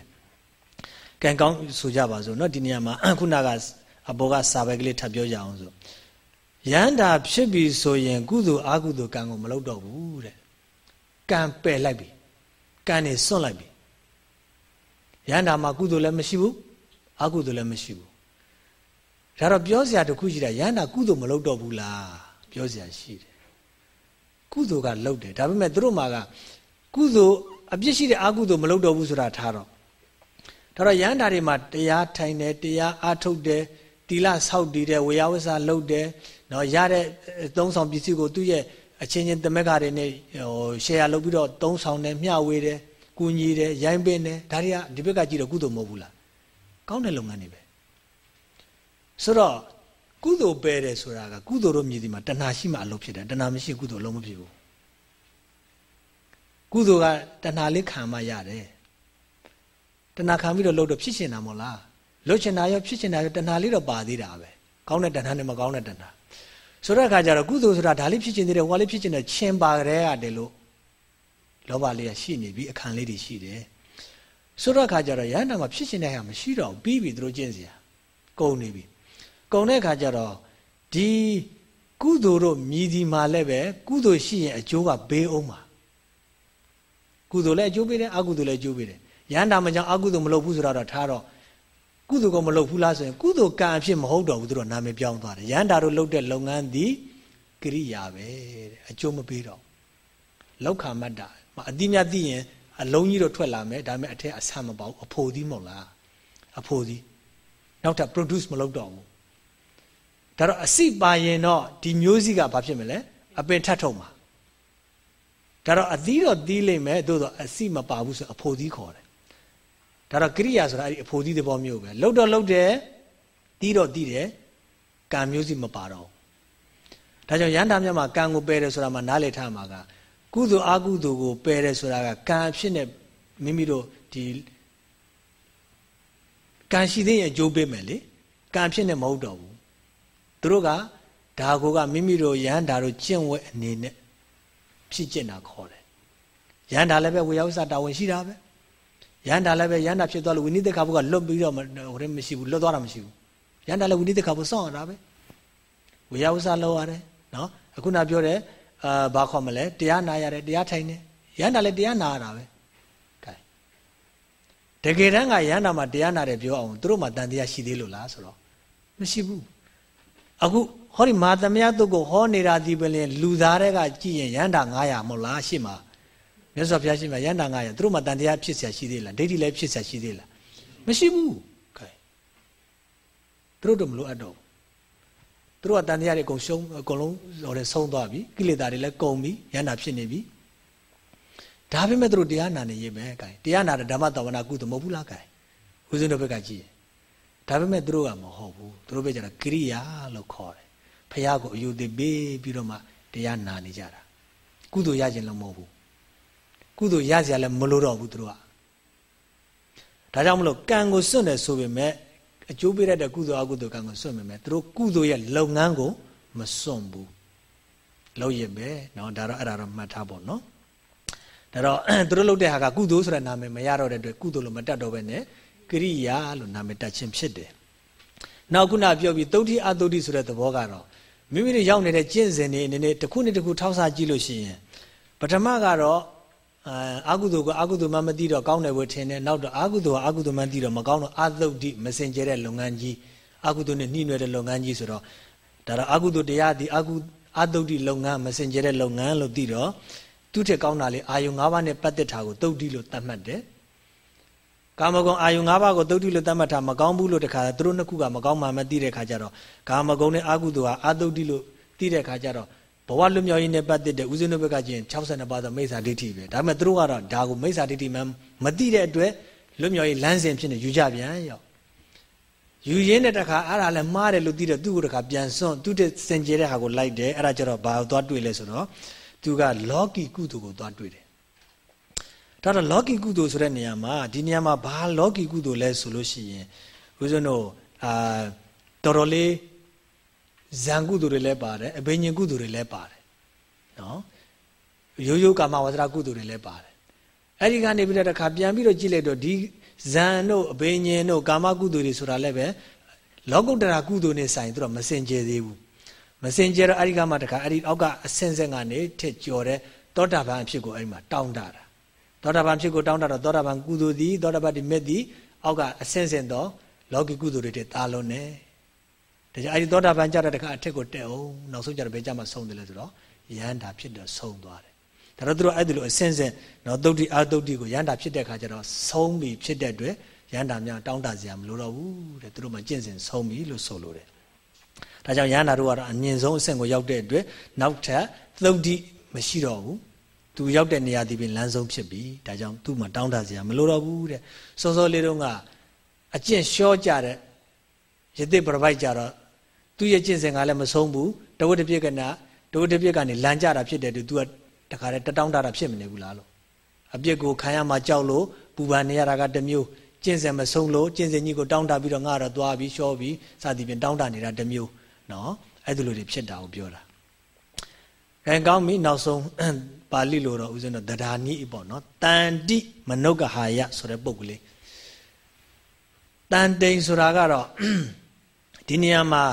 ကံကောင်းဆိုကြပါစို့နော်ဒီနေရာမှာခုနက အဘောကစာပဲကလေးထပ်ပြောကြအောင်ဆိုရန်တာဖြစ်ပြီဆိုရင် ကုသိုလ်အကုသိုလ်ကံကိုမလုပ်တော့ဘူးတဲ့ကံပယ်လိုက်ပြီကံနေစွန့်လိုက်ပြီရန်တာမှာကုသိုလ်လည်းမရှိဘူးအကုသိုလ်လည်းမရှိဘူးဒါဒါတော့ပြောစရာတခုရှိတာရဟန္တာကုသိုလ်မလုပ်တော့ဘူးလားပြောစရာရှိတယ်ကုသိုလ်ကလုပ်တယ်ဒါပေမဲ့သူတို့မှာကကုသိုလ်အပြစ်ရှိတဲ့အကုသိုလ်မလုပ်တော့ဘူးဆိုတာထားတော့ဒါတော့ရဟန္တာတွေမှာတရားထိုင်တယ်တရားအားထုတ်တယ် တီလဆောက်တည်တယ်ဝေယဝဆလုပ်တယ်နော်ရတဲ့သုံးဆောင်ပစ္စည်းကိုသူ့ရဲ့အချင်းချင်းတမက်ကတွေနဲ့ဟို share လုပ်ပြီးတော့သုံးဆောင်တယ်မျှဝေတယ်ကူညီတယ်ရိုင်းပင်းတယ်ဒါတွေကဒီဘက်ကကြည့်တော့ကုသိုလ်မဟုတ်ဘူးလားကောင်းတဲ့လုပ်ငန်းတွေပဲဆိုတော့ကုသိုလ်ပဲတယ်ဆိုတာကကုသိုလ်တို့မြည်ဒီမှာတဏှာရှိမှအလုပ်ဖြစ်တယ်တဏှာမရှိကုသိုလ်လုံးမဖြစ်ဘူးကုသိုလ်ကတဏှာလေးခံမှရတယ်တဏှာခံပြီးတော့လုပ်တော့ဖြစ်ရှင်တာမဟုတ်လား လုပ်ချင်တာရောဖြစ်ချင်တာရောတဏှာလေးတော့ပါသေးတာပဲကောင်းတဲ့တဏှာနဲ့မကောင်းတဲ့တဏှာဆိုတဲ့အခါကျတော့ကုသိုလ်ဆိုတာဒါလေးဖြစ်ချင်သေးတယ်ဟိုကလေးဖြစ်ချင်တယ်ချင်းပါကြတဲ့ရတယ်လို့လောဘလေးကရှိနေပြီအခန့်လေးတွေရှိတယ်ဆိုတော့အခါကျတော့ရဟန္တာမှာဖြစ်ချင်တဲ့ဟာမရှိတော့ပြီးပြီသူတို့ကျင့်စရာကုန်နေပြီကုန်တဲ့အခါကျတော့ဒီကုသိုလ်တို့မြည်ဒီမှာလည်းပဲကုသိုလ်ရှိရင်အကျိုးကဘေးအောင်ပါကုသိုလ်လည်းအကျိုးပေးတယ်အကုသိုလ်လည်းအကျိုးပေးတယ်ရဟန္တာမကြောင့်အကုသိုလ်မလုပ်ဘူးဆိုတော့ထားတော့ ကုသိုလ်ကမလုပ်ဘူးလားဆိုရင်ကုသိုလ်ကံအဖြစ်မဟုတ်တော့ဘူးသူတို့နာမည်ပြောင်းသွားတယ်ရဟန္တာတို့လုပ်တဲ့လုပ်ငန်းသည်ကရိယာပဲတဲ့အကျိုးမပေးတော့လောက်ခါမတ်တာအတိမြတ်သိရင်အလုံးကြီးတော့ထွက်လာမယ်ဒါပေမဲ့အထက်အဆမ်းမပေါဘူးအဖိုသီးမဟုတ်လားအဖိုသီးနောက်ထပ် produce မလုပ်တော့ဘူးဒါတော့အစိပါရင်တော့ဒီမျိုးစိကဘာဖြစ်မလဲအပင်ထတ်ထုံမှာဒါတော့အသီးတော့သီးလိမ့်မယ်သို့တော့အစိမပါဘူးဆိုအဖိုသီးခေါ်တယ် ဒါတော့ကရိယာဆိုတာအဲ့ဒီအဖိုသီးသဘောမျိုးပဲလှုပ်တော့လှုပ်တယ်တီးတော့တီးတယ်ကံမျိုးစိမပါတော့ဒါကြောင့်ရန်တာမြတ်မှာကံကိုပယ်တယ်ဆိုတာမှနားလည်ထားမှာကကုသိုလ်အကုသိုလ်ကိုပယ်တယ်ဆိုတာကကံအဖြစ်နဲ့မိမိတို့ဒီကံရှိသေးရင်အကျိုးပေးမယ်လေကံဖြစ်နဲ့မဟုတ်တော့ဘူးသူတို့ကဒါကိုကမိမိတို့ရဟန္တာတို့ကျင့်ဝဲအနေနဲ့ဖြစ်ကျင့်တာခေါ်တယ်ရဟန္တာလည်းပဲဝေယဝဆတာဝန်ရှိတာပဲ ရဟန္တာလည်းပဲရဟန္တာဖြစ်သွားလို့ဝိနည်းတခါဘုကလွတ်ပြီးတော့ဟိုတည်းမရှိဘူးလွတ်သွားတာမရှိဘူးရဟန္တာလည်းဝိနည်းတခါဘုစောင့်ရတာပဲဝေယဝဆလောက်ရတယ်နော်အခုနပြောတယ်အာဘာခေါ်မလဲတရားနာရတယ်တရားထိုင်တယ်ရဟန္တာလည်းတရားနာရတာပဲခိုင်တကယ်တမ်းကရဟန္တာမှာတရားနာတယ်ပြောအောင်သူတို့မှာတန်တရားရှိသေးလို့လားဆိုတော့မရှိဘူးအခုဟောဒီမာသမယတုတ်ကိုဟောနေတာဒီပလင်လူသားတွေကကြည့်ရင်ရဟန္တာ900မဟုတ်လားရှေ့မှာ မြတ်စွာဘုရားရှေ့မှာရဟန္တာ900သူတို့မှာတန်တရားဖြစ်เสียရှိသေးလားဒိဋ္ဌိလည်းဖြစ်เสียရှိသေးလားမရှိဘူးခိုင်သူတို့တော့မလိုအပ်တော့သူတို့ကတန်တရားတွေအကုန်ရှုံးအကုန်လုံးဟိုလေဆုံးသွားပြီကိလေသာတွေလည်းကုန်ပြီရဟန္တာဖြစ်နေပြီဒါပေမဲ့သူတို့တရားနာနေရေးပဲခိုင်တရားနာတဲ့ဓမ္မတဝနာကုသမဟုတ်ဘူးလားခိုင်ဦးဇင်းတို့ဘက်ကကြည့်ဒါပေမဲ့သူတို့ကမဟုတ်ဘူးသူတို့ပဲကျတော့ကိရိယာလို့ခေါ်တယ်ဖះကိုအယူသိပေးပြီးတော့မှတရားနာနေကြတာကုသိုလ်ရခြင်းလည်းမဟုတ်ဘူး ကုသိုလ်ရစရာလည်းမလိုတော့ဘူးသူတို့ကဒါကြောင့်မလို့ကံကိုစွန့်တယ်ဆိုပေမဲ့အကျိုးပေးရတဲ့ကုသိုလ်အကုသိုလ်ကံကိုစွန့်ပေမဲ့သူတို့ကုသိုလ်ရဲ့လုပ်ငန်းကိုမစွန့်ဘူးလုပ်ရပဲเนาะဒါတော့အဲ့ဒါတော့မှတ်ထားဖို့เนาะဒါတော့သူတို့လုပ်တဲ့ဟာကကုသိုလ်ဆိုတဲ့နာမည်မရတော့တဲ့အတွက်ကုသိုလ်လို့မတတ်တော့ပဲနဲ့ကရိယာလို့နာမည်တက်ခြင်းဖြစ်တယ်။နောက်ခုနပြောပြီးသုတိအသုတိဆိုတဲ့သဘောကတော့မိမိတို့ရောက်နေတဲ့ကျင့်စဉ်တွေအနေနဲ့တစ်ခုနဲ့တစ်ခုထောက်စားကြည့်လို့ရှိရင်ပထမကတော့ အာကုသိုလ်ကအကုသိုလ်မှမသိတော့ကောင်းတယ်ဝထင်တယ်နောက်တော့အာကုသိုလ်ကအကုသိုလ်မှသိတော့မကောင်းတော့အသုတိမစင်ကြဲတဲ့လုပ်ငန်းကြီးအာကုသိုလ်နဲ့နှိမ့်ွယ်တဲ့လုပ်ငန်းကြီးဆိုတော့ဒါတော့အာကုသိုလ်တရားဒီအာကုအသုတိလုပ်ငန်းမစင်ကြဲတဲ့လုပ်ငန်းလို့သိတော့သူ့ထက်ကောင်းတာလေအာယုံ၅ပါးနဲ့ပတ်သက်တာကိုသုတ်တိလို့သတ်မှတ်တယ်ကာမဂုဏ်အာယုံ၅ပါးကိုသုတ်တိလို့သတ်မှတ်တာမကောင်းဘူးလို့တခါသူတို့နှစ်ခုကမကောင်းမှမသိတဲ့ခါကျတော့ကာမဂုဏ်နဲ့အာကုသိုလ်ဟာအာသုတ်တိလို့သိတဲ့ခါကျတော့ ဘဝလွတ်မြောက်ရေးနဲ့ပတ်သက်တဲ့ဦးဇင်းတို့ဘက်ကကျင်62ပါးသောမိစ္ဆာဒိဋ္ဌိပဲဒါပေမဲ့သူတို့ကတော့ဒါကိုမိစ္ဆာဒိဋ္ဌိမှမသိတဲ့အတွက်လွတ်မြောက်ရေးလမ်းစဉ်ဖြစ်နေယူကြပြန်ရောယူရင်းတဲ့တခါအဲ့ဒါလည်းမှားတယ်လို့သိတော့သူ့ကိုတခါပြန်စွန့်သူ့တဲ့စင်ကြဲတဲ့ဟာကိုလိုက်တယ်အဲ့ဒါကျတော့ဘာကိုသွားတွေ့လဲဆိုတော့သူကလောကီကုသိုလ်ကိုသွားတွေ့တယ်ဒါတော့လောကီကုသိုလ်ဆိုတဲ့နေရာမှာဒီနေရာမှာဘာလောကီကုသိုလ်လဲဆိုလို့ရှိရင်ဦးဇင်းတို့အာတော်တော်လေး ဇံကုသိုလ်တွေလည်းပါတယ်အဘိညာဉ်ကုသိုလ်တွေလည်းပါတယ်နော်ရိုးရိုးကာမဝဇ္ဇရာကုသိုလ်တွေလည်းပါတယ်အဲ့ဒီကနေပြီးတော့တစ်ခါပြန်ပြီးတော့ကြည့်လိုက်တော့ဒီဇံတို့အဘိညာဉ်တို့ကာမကုသိုလ်တွေဆိုတာလည်းပဲလောကုတ္တရာကုသိုလ်နဲ့ဆိုင်သူတော့မစင်ကြယ်သေးဘူးမစင်ကြယ်တော့အဲ့ဒီကမှတခါအဲ့ဒီအောက်ကအစင်စင်ကနေထက်ကျော်တဲ့သောတာပန်အဖြစ်ကိုအဲ့ဒီမှာတောင်းတတာသောတာပန်ဖြစ်ကိုတောင်းတတော့သောတာပန်ကုသိုလ်သည်သောတာပန်ဒီမြတ်သည်အောက်ကအစင်စင်တော့လောကီကုသိုလ်တွေတည်းတာလုံးနဲ့ ဒါကြောင့်အဲဒီသောတာပန်ကြတဲ့တခါအထက်ကိုတက်အောင်နောက်ဆုံးကြတော့ဘယ်ကြမှာဆုံးတယ်လဲဆိုတော့ယန္တာဖြစ်တော့ဆုံးသွားတယ်ဒါတော့သူတို့အဲ့ဒီလိုအစင်းစင်းနော်သုတ်တိအာသုတ်တိကိုယန္တာဖြစ်တဲ့ခါကျတော့ဆုံးပြီဖြစ်တဲ့အတွက်ယန္တာများတောင်းတစရာမလိုတော့ဘူးတဲ့သူတို့မှကျင့်စဉ်ဆုံးပြီလို့ဆိုလိုတယ်ဒါကြောင့်ယန္တာတို့ကတော့အမြင့်ဆုံးအဆင့်ကိုရောက်တဲ့အတွက်နောက်ထပ်သုတ်တိမရှိတော့ဘူးသူရောက်တဲ့နေရာဒီပြင်လမ်းဆုံးဖြစ်ပြီဒါကြောင့်သူ့မှာတောင်းတစရာမလိုတော့ဘူးတဲ့စောစောလေးတုန်းကအကျင့်လျှောကြတဲ့ယသိပရပိုက်ကြတော့ သူ့ရဲ့ကျင့်စဉ်ကလည်းမဆုံးဘူးတဝတ္တပြက်ကနာတဝတ္တပြက်ကနေလမ်းကြတာဖြစ်တယ်သူကတခါတည်းတတောင်းတတာဖြစ်မနေဘူးလားလို့အပြစ်ကိုခံရမှာကြောက်လို့ပူပန်နေရတာကတမျိုးကျင့်စဉ်မဆုံးလို့ကျင့်စဉ်ကြီးကိုတောင်းတပြီးတော့ငါတော့သွားပြီးရှောပြီးစသည်ဖြင့်တောင်းတနေတာတမျိုးနော်အဲ့ဒီလိုတွေဖြစ်တာကိုပြောတာအဲကောင်းပြီနောက်ဆုံးပါဠိလိုတော့ဦးဇင်းတို့တရားနိပေါ့နော်တန်တိမနုက္ကဟာယဆိုတဲ့ပုဂ္ဂလေးတန်တိန်ဆိုတာကတော့ဒီနေရာမှာ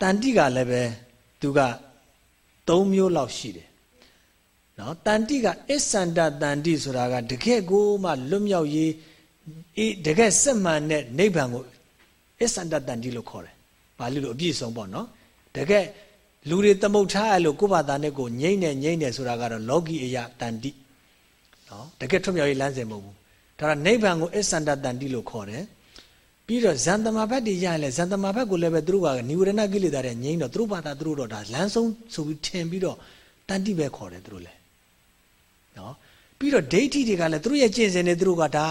တန်တိကလည်းပဲသူက၃မျိုးလောက်ရှိတယ်နော်တန်တိကအစ္ဆန္ဒတန်တိဆိုတာကတကယ်ကိုမှလွတ်မြောက်ရေးအေးတကယ်စစ်မှန်တဲ့နိဗ္ဗာန်ကိုအစ္ဆန္ဒတန်တိလို့ခေါ်တယ်။ဘာလို့လို့အပြည့်စုံပေါ့နော်။တကယ်လူတွေသမုတ်ထားအဲ့လိုကိုယ့်ဘာသာနဲ့ကိုငိမ့်နေငိမ့်နေဆိုတာကတော့လောကီအရာတန်တိနော်တကယ်ထွတ်မြောက်ရေးလမ်းစဉ်မဟုတ်ဘူး။ဒါကနိဗ္ဗာန်ကိုအစ္ဆန္ဒတန်တိလို့ခေါ်တယ်။ ပြီးတော့ဇန်တမာဘတ်တွေရရင်လေဇန်တမာဘတ်ကိုလည်းပဲသူတို့ကနိဝရဏကိလေသာတွေငိမ့်တော့သူတို့ဘာသာသူတို့တော့ဒါလမ်းဆုံးဆိုပြီးထင်ပြီးတော့တန်တိပဲခေါ်တယ်သူတို့လည်းနော်ပြီးတော့ဒိဋ္ဌိတွေကလည်းသူတို့ရဲ့ကျင့်စဉ်တွေသူတို့ကဒါ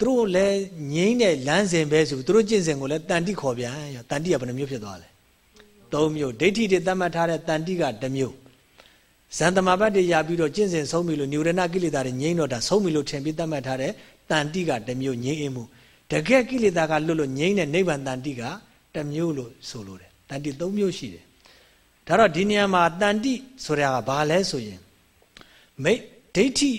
သူတို့လည်းငိမ့်တဲ့လမ်းစဉ်ပဲဆိုသူတို့ကျင့်စဉ်ကိုလည်းတန်တိခေါ်ပြန်ရောတန်တိကဘယ်နှမျိုးဖြစ်သွားလဲသုံးမျိုးဒိဋ္ဌိတွေသတ်မှတ်ထားတဲ့တန်တိကတစ်မျိုးဇန်တမာပတ်တွေရပြီးတော့ကျင့်စဉ်ဆုံးပြီလို့ညူရဏကိလေသာတွေငိမ့်တော့တာဆုံးပြီလို့ထင်ပြီးသတ်မှတ်ထားတဲ့တန်တိကတစ်မျိုးငိမ့်အမှု တကယ်ကိလေသာကလွတ်လို့ငိမ့်တဲ့နိဗ္ဗာန်တန်တိကတစ်မျိုးလို့ဆိုလိုတယ်တန်တိသုံးမျိုးရှိတယ်ဒါတော့ဒီနေရာမှာတန်တိဆိုတာကဘာလဲဆိုရင်မိတ်ဒိဋ္ဌိ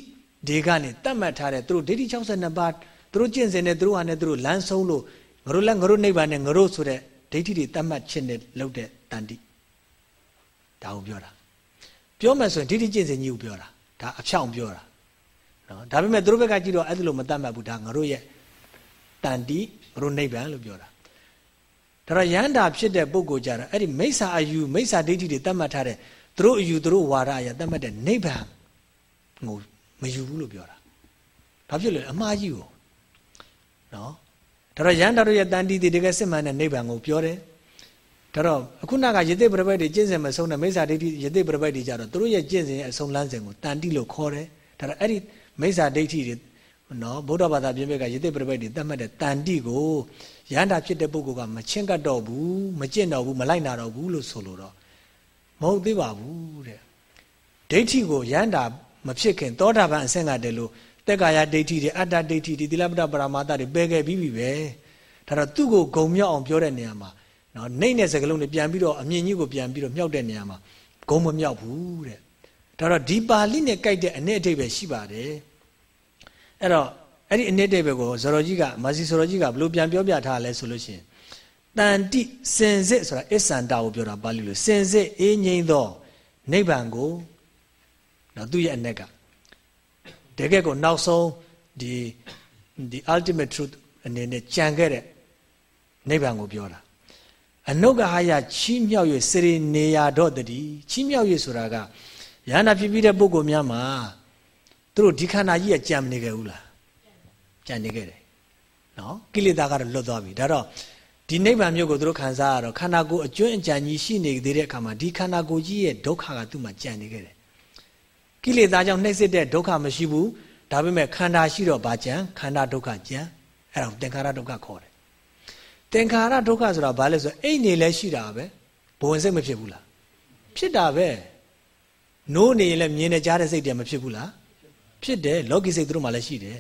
တွေကနေတတ်မှတ်ထားတဲ့သူတို့ဒိဋ္ဌိ62ပါးသူတို့ကျင့်စဉ်နဲ့သူတို့ဟာနဲ့သူတို့လမ်းဆုံးလို့ငါတို့လည်းငါတို့နိဗ္ဗာန်နဲ့ငါတို့ဆိုတဲ့ဒိဋ္ဌိတွေတတ်မှတ်ခြင်းနဲ့လုပ်တဲ့တန်တိဒါကိုပြောတာပြောမယ်ဆိုရင်ဒိဋ္ဌိကျင့်စဉ်ကြီးကိုပြောတာဒါအဖြောင့်ပြောတာနော်ဒါပေမဲ့သူတို့ဘက်ကကြည့်တော့အဲ့လိုမတတ်မှတ်ဘူးဒါငါတို့ရဲ့ တန်တိငါတို့နိဗ္ဗာန်လို့ပြောတာဒါတော့ယန္တာဖြစ်တဲ့ပုဂ္ဂိုလ်ကြတာအဲ့ဒီမိစ္ဆာအယူမိစ္ဆာဒိဋ္ဌိတွေတတ်မှတ်ထားတဲ့သူတို့အယူသူတို့ဝါဒအရာတတ်မှတ်တဲ့နိဗ္ဗာန်ဟိုမယူဘူးလို့ပြောတာဘာဖြစ်လဲအမှားကြီးကိုနော်ဒါတော့ရန်တော်ရဲ့တန်တီတီတကယ်စစ်မှန်တဲ့နိဗ္ဗာန်ကိုပြောတယ်ဒါတော့အခုနကယသိပရပိုက်တွေကျင့်စဉ်မဆုံးတဲ့မိစ္ဆာဒိဋ္ဌိယသိပရပိုက်တွေကြတော့သူတို့ရဲ့ကျင့်စဉ်ရဲ့အဆုံးလန်းစဉ်ကိုတန်တိလို့ခေါ်တယ်ဒါတော့အဲ့ဒီမိစ္ဆာဒိဋ္ဌိတွေ နော်ဗုဒ္ဓဘာသာပြည့်ပြည့်ကယသိပရပိုက်တွေတတ်မှတ်တဲ့တန်တိကိုရန်တာဖြစ်တဲ့ပုဂ္ဂိုလ်ကမချင်းကတ်တော့ဘူးမကျင့်တော့ဘူးမလိုက်နာတော့ဘူးလို့ဆိုလို့တော့မဟုတ်သေးပါဘူးတဲ့ဒိဋ္ဌိကိုရန်တာမဖြစ်ခင်သောတာပန်အဆင့်ကတည်းလို့တက်ကာယဒိဋ္ဌိတွေအတ္တဒိဋ္ဌိတွေသီလပတ္တပရမာတတွေပယ်ခဲ့ပြီးပြီပဲဒါတော့သူ့ကိုဂုံမြောက်အောင်ပြောတဲ့နေရာမှာနော်နှိမ့်တဲ့စကလုံးတွေပြန်ပြီးတော့အမြင့်ကြီးကိုပြန်ပြီးတော့မြောက်တဲ့နေရာမှာဂုံမမြောက်ဘူးတဲ့ဒါတော့ဒီပါဠိနဲ့ကြိုက်တဲ့အ내အထိပ်ပဲရှိပါတယ် အဲ့တော့အဲ့ဒီအ내အထိပ်ပဲကိုဇော်ကြီးကမာစီဇော်ကြီးကဘလို့ပြန်ပြောပြထားလဲဆိုလို့ရှိရင်တန်တိစင်စစ်ဆိုတာအစ္ဆန္တာကိုပြောတာပါဠိလိုစင်စစ်အေးငိမ့်သောနိဗ္ဗာန်ကိုနော်သူ့ရဲ့အ ਨੇ ကတကယ်ကိုနောက်ဆုံးဒီဒီ ultimate truth အနေနဲ့ကြံခဲ့တဲ့နိဗ္ဗာန်ကိုပြောတာအနုကဟာယချီးမြှောက်၍စရိနေရတော့တည်းချီးမြှောက်၍ဆိုတာကယန္တာဖြစ်ပြီးတဲ့ပုဂ္ဂိုလ်များမှာ သူတို့ဒီခန္ဓာကြီးကကြံနေခဲ့ဘူးလားကြံနေခဲ့တယ်နော်ကိလေသာကတော့လွတ်သွားပြီဒါတော့ဒီနိဗ္ဗာန်မျိုးကိုသူတို့ခံစားရတော့ခန္ဓာကိုယ်အကျွမ်းအကြံကြီးရှိနေသေးတဲ့အခါမှာဒီခန္ဓာကိုယ်ကြီးရဲ့ဒုက္ခကသူ့မှာကြံနေခဲ့တယ်ကိလေသာကြောင့်နှိမ့်စစ်တဲ့ဒုက္ခမရှိဘူးဒါပေမဲ့ခန္ဓာရှိတော့ဗာကြံခန္ဓာဒုက္ခကြံအဲ့ဒါကိုသင်္ခါရဒုက္ခခေါ်တယ်သင်္ခါရဒုက္ခဆိုတာဘာလဲဆိုတော့အိတ်နေလဲရှိတာပဲဘဝင်စိတ်မဖြစ်ဘူးလားဖြစ်တာပဲနိုးနေရင်လည်းမြင်နေကြတဲ့စိတ်တည်းမဖြစ်ဘူးလား ဖြစ်တယ်လောကီစိတ်တို့မှလည်းရှိတယ်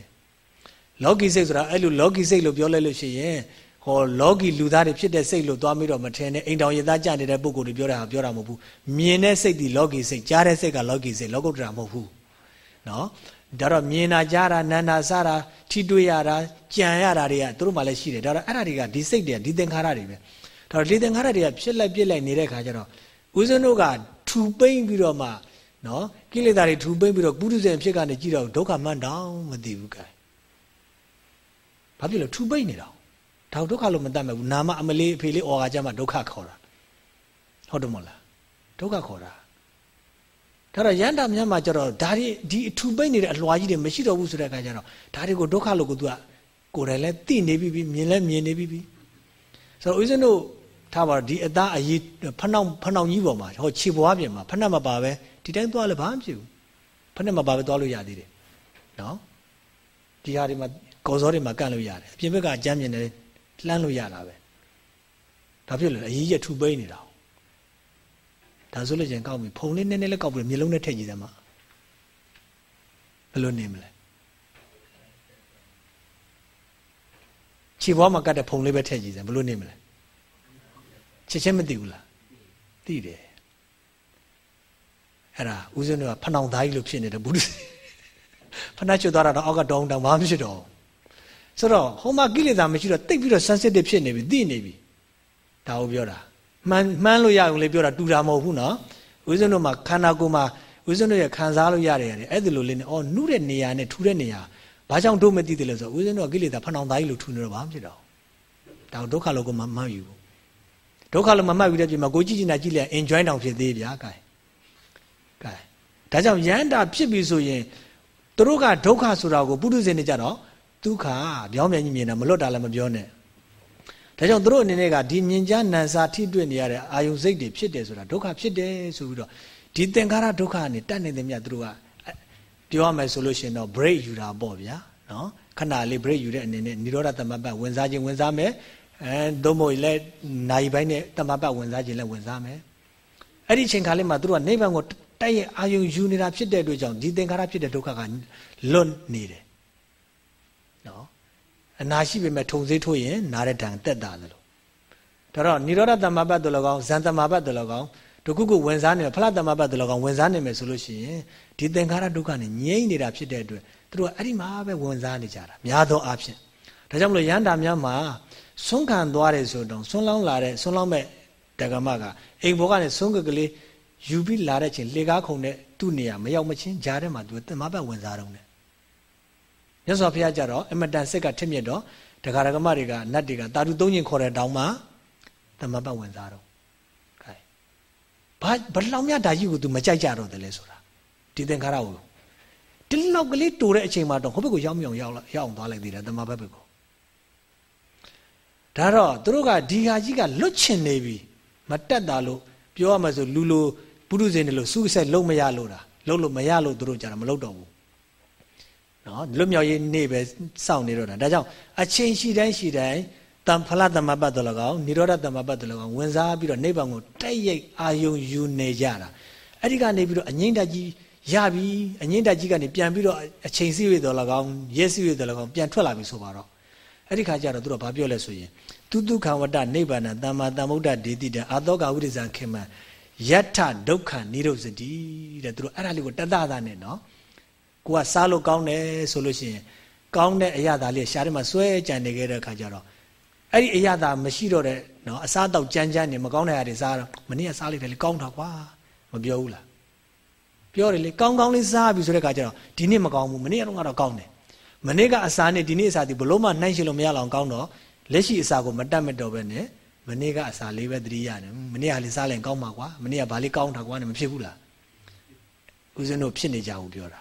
လောကီစိတ်ဆိုတာအဲ့လိုလောကီစိတ်လို့ပြောလိုက်လို့ရှိရင်ဟောလောကီလူသားတွေဖြစ်တဲ့စိတ်လို့သွားပြီးတော့မထင်နဲ့အိမ်တော်ရသားကြနေတဲ့ပုံကိုယ်တွေပြောတာဟာပြောတာမဟုတ်ဘူးမြင်တဲ့စိတ်ဒီလောကီစိတ်ကြားတဲ့စိတ်ကလောကီစိတ်လောကုတ္တရာမဟုတ်ဘူးနော်ဒါတော့မြင်တာကြားတာနာနာစားတာထိတွေ့ရတာကြံရတာတွေကသူတို့မှလည်းရှိတယ်ဒါတော့အဲ့ဒါတွေကဒီစိတ်တွေကဒီသင်္ခါရတွေပဲဒါတော့ဒီသင်္ခါရတွေကဖြစ်လိုက်ပြစ်လိုက်နေတဲ့ခါကျတော့ဦးဇင်းတို့ကထူပိမ့်ပြီးတော့မှ နော်ကိလေသာတွေထူပိမ့်ပြီးတော့ပုရုဇဉ်ဖြစ်ကနေကြည့်တော့ဒုက္ခမှန်တောင်မသိဘူးကဲဘာဖြစ်လို့ထူပိမ့်နေတော့ဒါဒုက္ခလို့မတတ်မဲ့ဘူးနာမအမလေးအဖေလေးအော်ကကြမှာဒုက္ခခေါ်တာဟုတ်တယ်မဟုတ်လားဒုက္ခခေါ်တာဒါတော့ရန်တာမြတ်မှာကျတော့ဒါဒီဒီအထူပိတ်နေတဲ့အလွှာကြီးတွေမရှိတော့ဘူးဆိုတဲ့အခါကျတော့ဒါတွေကိုဒုက္ခလို့ကိုသူကကိုယ်တိုင်လည်းသိနေပြီမြင်လည်းမြင်နေပြီဆိုတော့ဦးဇင်းတို့ထားပါတော့ဒီအသားအရေးဖနှောင်းဖနှောင်းကြီးပေါ်မှာဟောခြေပွားပြင်မှာဖနှက်မပါပဲ ဒီတိုင်းသွားလည်းဘာမှမဖြစ်ဘူးဖနှက်မပါပဲသွားလို့ရသေးတယ်နော်ဒီဟာတွေမှာကော်စောတွေမှာကန့်လို့ရတယ်အပြင်ဘက်ကအကြမ်းမြင်တယ်လှမ်းလို့ရတာပဲဒါဖြစ်လို့အရေးရထူပိန်းနေတာဒါဆိုလို့ချင်းကောက်ပြီဖုံလေးနည်းနည်းလေးကောက်ပြီးမျိုးလုံးနဲ့ထည့်ကြည့်တယ်မှာဘယ်လိုနေမလဲခြေဘွားမှာကတ်တဲ့ဖုံလေးပဲထည့်ကြည့်တယ်ဘယ်လိုနေမလဲချက်ချင်းမသိဘူးလားသိတယ် အဲ့ဒါဦးဇင်းတို့ကဖဏောင်သားကြီးလို့ဖြစ်နေတယ်ဘုရားဖဏချွတ်သွားတာတော့အောက်ကတောင်းတောင်းဘာမှမရှိတော့ဆိုတော့ဟိုမှာကိလေသာမရှိတော့တိတ်ပြီးတော့ sensitive ဖြစ်နေပြီသိနေပြီဒါကိုပြောတာမှန်မှန်းလို့ရအောင်လေပြောတာတူတာမဟုတ်ဘူးနော်ဦးဇင်းတို့မှာခန္ဓာကိုယ်မှာဦးဇင်းတို့ရဲ့ခံစားလို့ရတယ်ရတယ်အဲ့ဒီလိုလေးနဲ့အော်နုတဲ့နေရာနဲ့ထူတဲ့နေရာဘာကြောင့်တို့မသိတယ်လဲဆိုတော့ဦးဇင်းတို့ကကိလေသာဖဏောင်သားကြီးလို့ထူနေတော့ဘာမှဖြစ်တော့ဒါဒုက္ခလို့ကိုမမှတ်ယူဘူးဒုက္ခလို့မမှတ်ယူတဲ့ပြင်မှာကိုကြည့်ချင်တာကြည့်လိုက် enjoy တောင်ဖြစ်သေးဗျာ gain gain ဒါကြောင့်ရန်တာဖြစ်ပြီဆိုရင်သူတို့ကဒုက္ခဆိုတာကိုပုထုဇဉ်တွေကြတော့ဒုက္ခပြောင်းပြန်ကြီးမြင်တာမလွတ်တာလည်းမပြောနဲ့ဒါကြောင့်သူတို့အနေနဲ့ကဒီမြင်ကြနန်စာထိတွေ့နေရတဲ့အာယုစိတ်တွေဖြစ်တယ်ဆိုတာဒုက္ခဖြစ်တယ်ဆိုပြီးတော့ဒီသင်္ခါရဒုက္ခနဲ့တတ်နေတယ်မြတ်သူတို့ကပြောရမယ်ဆိုလို့ရှိရင်တော့ break ယူတာပေါ့ဗျာနော်ခဏလေး break ယူတဲ့အနေနဲ့និရောဓသမပတ်ဝင်စားခြင်းဝင်စားမယ်အဲသို့မဟုတ်လည်းနိုင်ပိုင်းနဲ့တမပတ်ဝင်စားခြင်းလည်းဝင်စားမယ်အဲ့ဒီချိန်ခါလေးမှာသူတို့ကနိဗ္ဗာန်ကို တိုက်ရဲ့အာယုယူနေတာဖြစ်တဲ့အတွက်ကြောင့်ဒီသင်္ခါရဖြစ်တဲ့ဒုက္ခကလွတ်နေတယ်နော်အနာရှိပေမဲ့ထုံစေးထိုးရင်နားတဲ့တန်တက်တာလို့ဒါတော့និရောဓတမပတ်တို့၎င်းဇန်တမပတ်တို့၎င်းဒုက္ခကိုဝင်စားနေဖလားတမပတ်တို့၎င်းဝင်စားနေမယ်ဆိုလို့ရှိရင်ဒီသင်္ခါရဒုက္ခနဲ့ငြိမ့်နေတာဖြစ်တဲ့အတွက်သူတို့ကအဲ့ဒီမှာပဲဝင်စားနေကြတာများသောအားဖြင့်ဒါကြောင့်မလို့ရန်တာများမှာဆွန့်ခံသွားတယ်ဆိုတော့ဆွန့်လောင်းလာတဲ့ဆွန့်လောင်းမဲ့တက္ကမကအိမ်ဘောကနေဆွန့်ကကလေး ယူပြီးလာတဲ့ချင်းလေကားခုံတဲ့သူ့နေရာမရောက်မချင်းဂျားထဲမှာသူတင်မပတ်ဝင်စားတော့တယ်မြတ်စွာဘုရားကြတော့အမတန်စစ်ကထစ်မြက်တော့ဒကာဒကမတွေကနတ်တွေကတာတူသုံးညင်ခေါ်တဲ့တောင်းမှာတမပတ်ဝင်စားတော့ခိုင်ဘာဘလောင်မြဓာကြီးကို तू မကြိုက်ကြတော့တယ်လေဆိုတာဒီသင်္ခါရကိုဒီလောက်ကလေးတိုးတဲ့အချိန်မှာတော့ဟိုဘက်ကိုရောက်မြောင်ရောက်လာရောက်အောင်သွားလိုက်သေးတယ်တမဘက်ဘက်ကိုဒါတော့သူတို့ကဒီဟာကြီးကလွတ်ချင်နေပြီမတက်တာလို့ပြောရမှာဆိုလူလို ပုရုဇဉ်တွေလို့စုဆက်လုံးမရလို့တာလုံးလို့မရလို့သူတို့ကြတာမလုပ်တော့ဘူးနော်လွတ်မြောက်ရေးနေ့ပဲစောင့်နေတော့တာဒါကြောင့်အချိန်ရှိတိုင်းရှိတိုင်းတံဖလတမပတ်တော်၎င်းនិရောဓတမပတ်တော်၎င်းဝင်စားပြီးတော့နိဗ္ဗာန်ကိုတိုက်ရိုက်အာယုံယူနေကြတာအဲ့ဒီကနေပြီးတော့အငိမ့်တကြီးရပြီအငိမ့်တကြီးကနေပြန်ပြီးတော့အချိန်စီးရတော်၎င်းရက်စီးရတော်၎င်းပြန်ထွက်လာပြီဆိုပါတော့အဲ့ဒီခါကျတော့သူတို့ဘာပြောလဲဆိုရင်သူတုခံဝတ္တနိဗ္ဗာန်သမ္မာသမ္ဗုဒ္ဓဒေတိတအာသောကဝိရိဇံခေမံ ယတ္ထဒုက္ခនិရုဇတိတဲ့သူတို့အဲ့ဒါလေးကိုတသတာနဲ့နော်ကိုကစားလို့ကောင်းတယ်ဆိုလို့ရှိရင်ကောင်းတဲ့အရာသာလေးရှားထဲမှာဆွဲကြံနေခဲ့တဲ့အခါကျတော့အဲ့ဒီအရာသာမရှိတော့တဲ့နော်အစားတော့ကြမ်းကြမ်းနေမကောင်းတဲ့အရာတွေစားတော့မနေ့ကစားလိုက်တယ်လေကောင်းတာကွာမပြောဘူးလားပြောတယ်လေကောင်းကောင်းလေးစားပြီဆိုတဲ့အခါကျတော့ဒီနေ့မကောင်းဘူးမနေ့ကတော့ကတော့ကောင်းတယ်မနေ့ကအစာနဲ့ဒီနေ့အစာဒီဘလို့မှနှိုင်းရှင်လို့မရလောက်ကောင်းတော့လက်ရှိအစာကိုမတတ်မတော့ပဲနဲ့ မနေ့ကအစာလေးပဲသတိရတယ်မနေ့ကလေးစားလိုက်ကောင်းပါကွာမနေ့ကဘာလေးကောင်းတာကွာနဲ့မဖြစ်ဘူးလားဦးဇင်းတို့ဖြစ်နေကြဘူးပြောတာ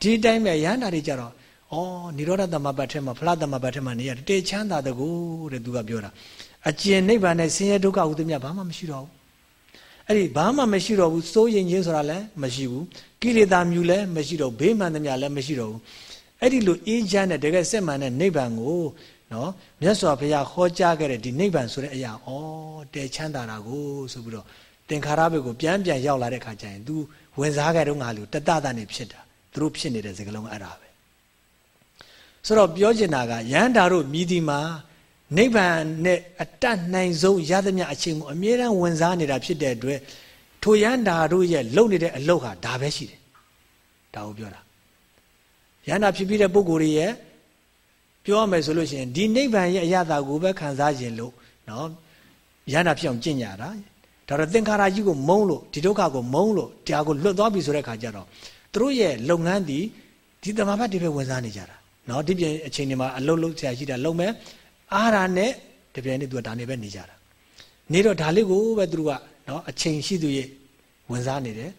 ဒီတိုင်းပဲရဟန္တာတွေကြတော့ဩនិရောဓသမဘတ်ထဲမှာဖလားသမဘတ်ထဲမှာနေရတေချမ်းသာတကူတဲ့သူကပြောတာအကျဉ်နိဗ္ဗာန်နဲ့ဆင်းရဲဒုက္ခဥဒ္ဓမြဘာမှမရှိတော့ဘူးအဲ့ဒီဘာမှမရှိတော့ဘူးစိုးရင်ချင်းဆိုတာလည်းမရှိဘူးကိလေသာမြူလည်းမရှိတော့ဘေးမှန်သမျှလည်းမရှိတော့ဘူးအဲ့ဒီလိုအေးချမ်းတဲ့တကယ်စစ်မှန်တဲ့နိဗ္ဗာန်ကို နော်မြတ်စွာဘုရားဟောကြားခဲ့တဲ့ဒီနိဗ္ဗာန်ဆိုတဲ့အရာဩတဲချမ်းသာတာကိုဆိုပြီးတော့သင်္ခါရဘက်ကိုပြန်ပြန်ရောက်လာတဲ့ခါကျရင် तू ဝင်စားခဲ့တော့ငါလူတတတနဲ့ဖြစ်တာသူတို့ဖြစ်နေတဲ့စကားလုံးအဲ့ဒါပဲဆိုတော့ပြောချင်တာကယန္တာတို့မြည်ဒီမှာနိဗ္ဗာန်နဲ့အတတ်နိုင်ဆုံးရသမျှအချိန်ကိုအမြဲတမ်းဝင်စားနေတာဖြစ်တဲ့အတွက်ထိုယန္တာတို့ရဲ့လုပ်နေတဲ့အလုပ်ဟာဒါပဲရှိတယ်ဒါကိုပြောတာယန္တာဖြစ်ပြီးတဲ့ပုဂ္ဂိုလ်တွေရဲ့ ပြောရမယ်ဆိုလို့ရှိရင်ဒီနိဗ္ဗာန်ရဲ့အရသာကိုပဲခံစားခြင်းလို့နော်ယန္တာဖြစ်အောင်ကျင့်ကြတာဒါတော့သင်္ခါရကြီးကိုမုန်းလို့ဒီဒုက္ခကိုမုန်းလို့တရားကိုလွတ်သွားပြီဆိုတဲ့ခါကျတော့သူတို့ရဲ့လုပ်ငန်းဒီဒီတမဘတ်တွေပဲဝင်စားနေကြတာနော်ဒီပြင်အချိန်တွေမှာအလုပ်လုပ်ဆရာရှိတာလုပ်မယ်အားရာနဲ့တပြိုင်နက်သူကဒါနေပဲနေကြတာနေတော့ဒါလေးကိုပဲသူတို့ကနော်အချိန်ရှိသူရဲ့ဝင်စားနေတယ်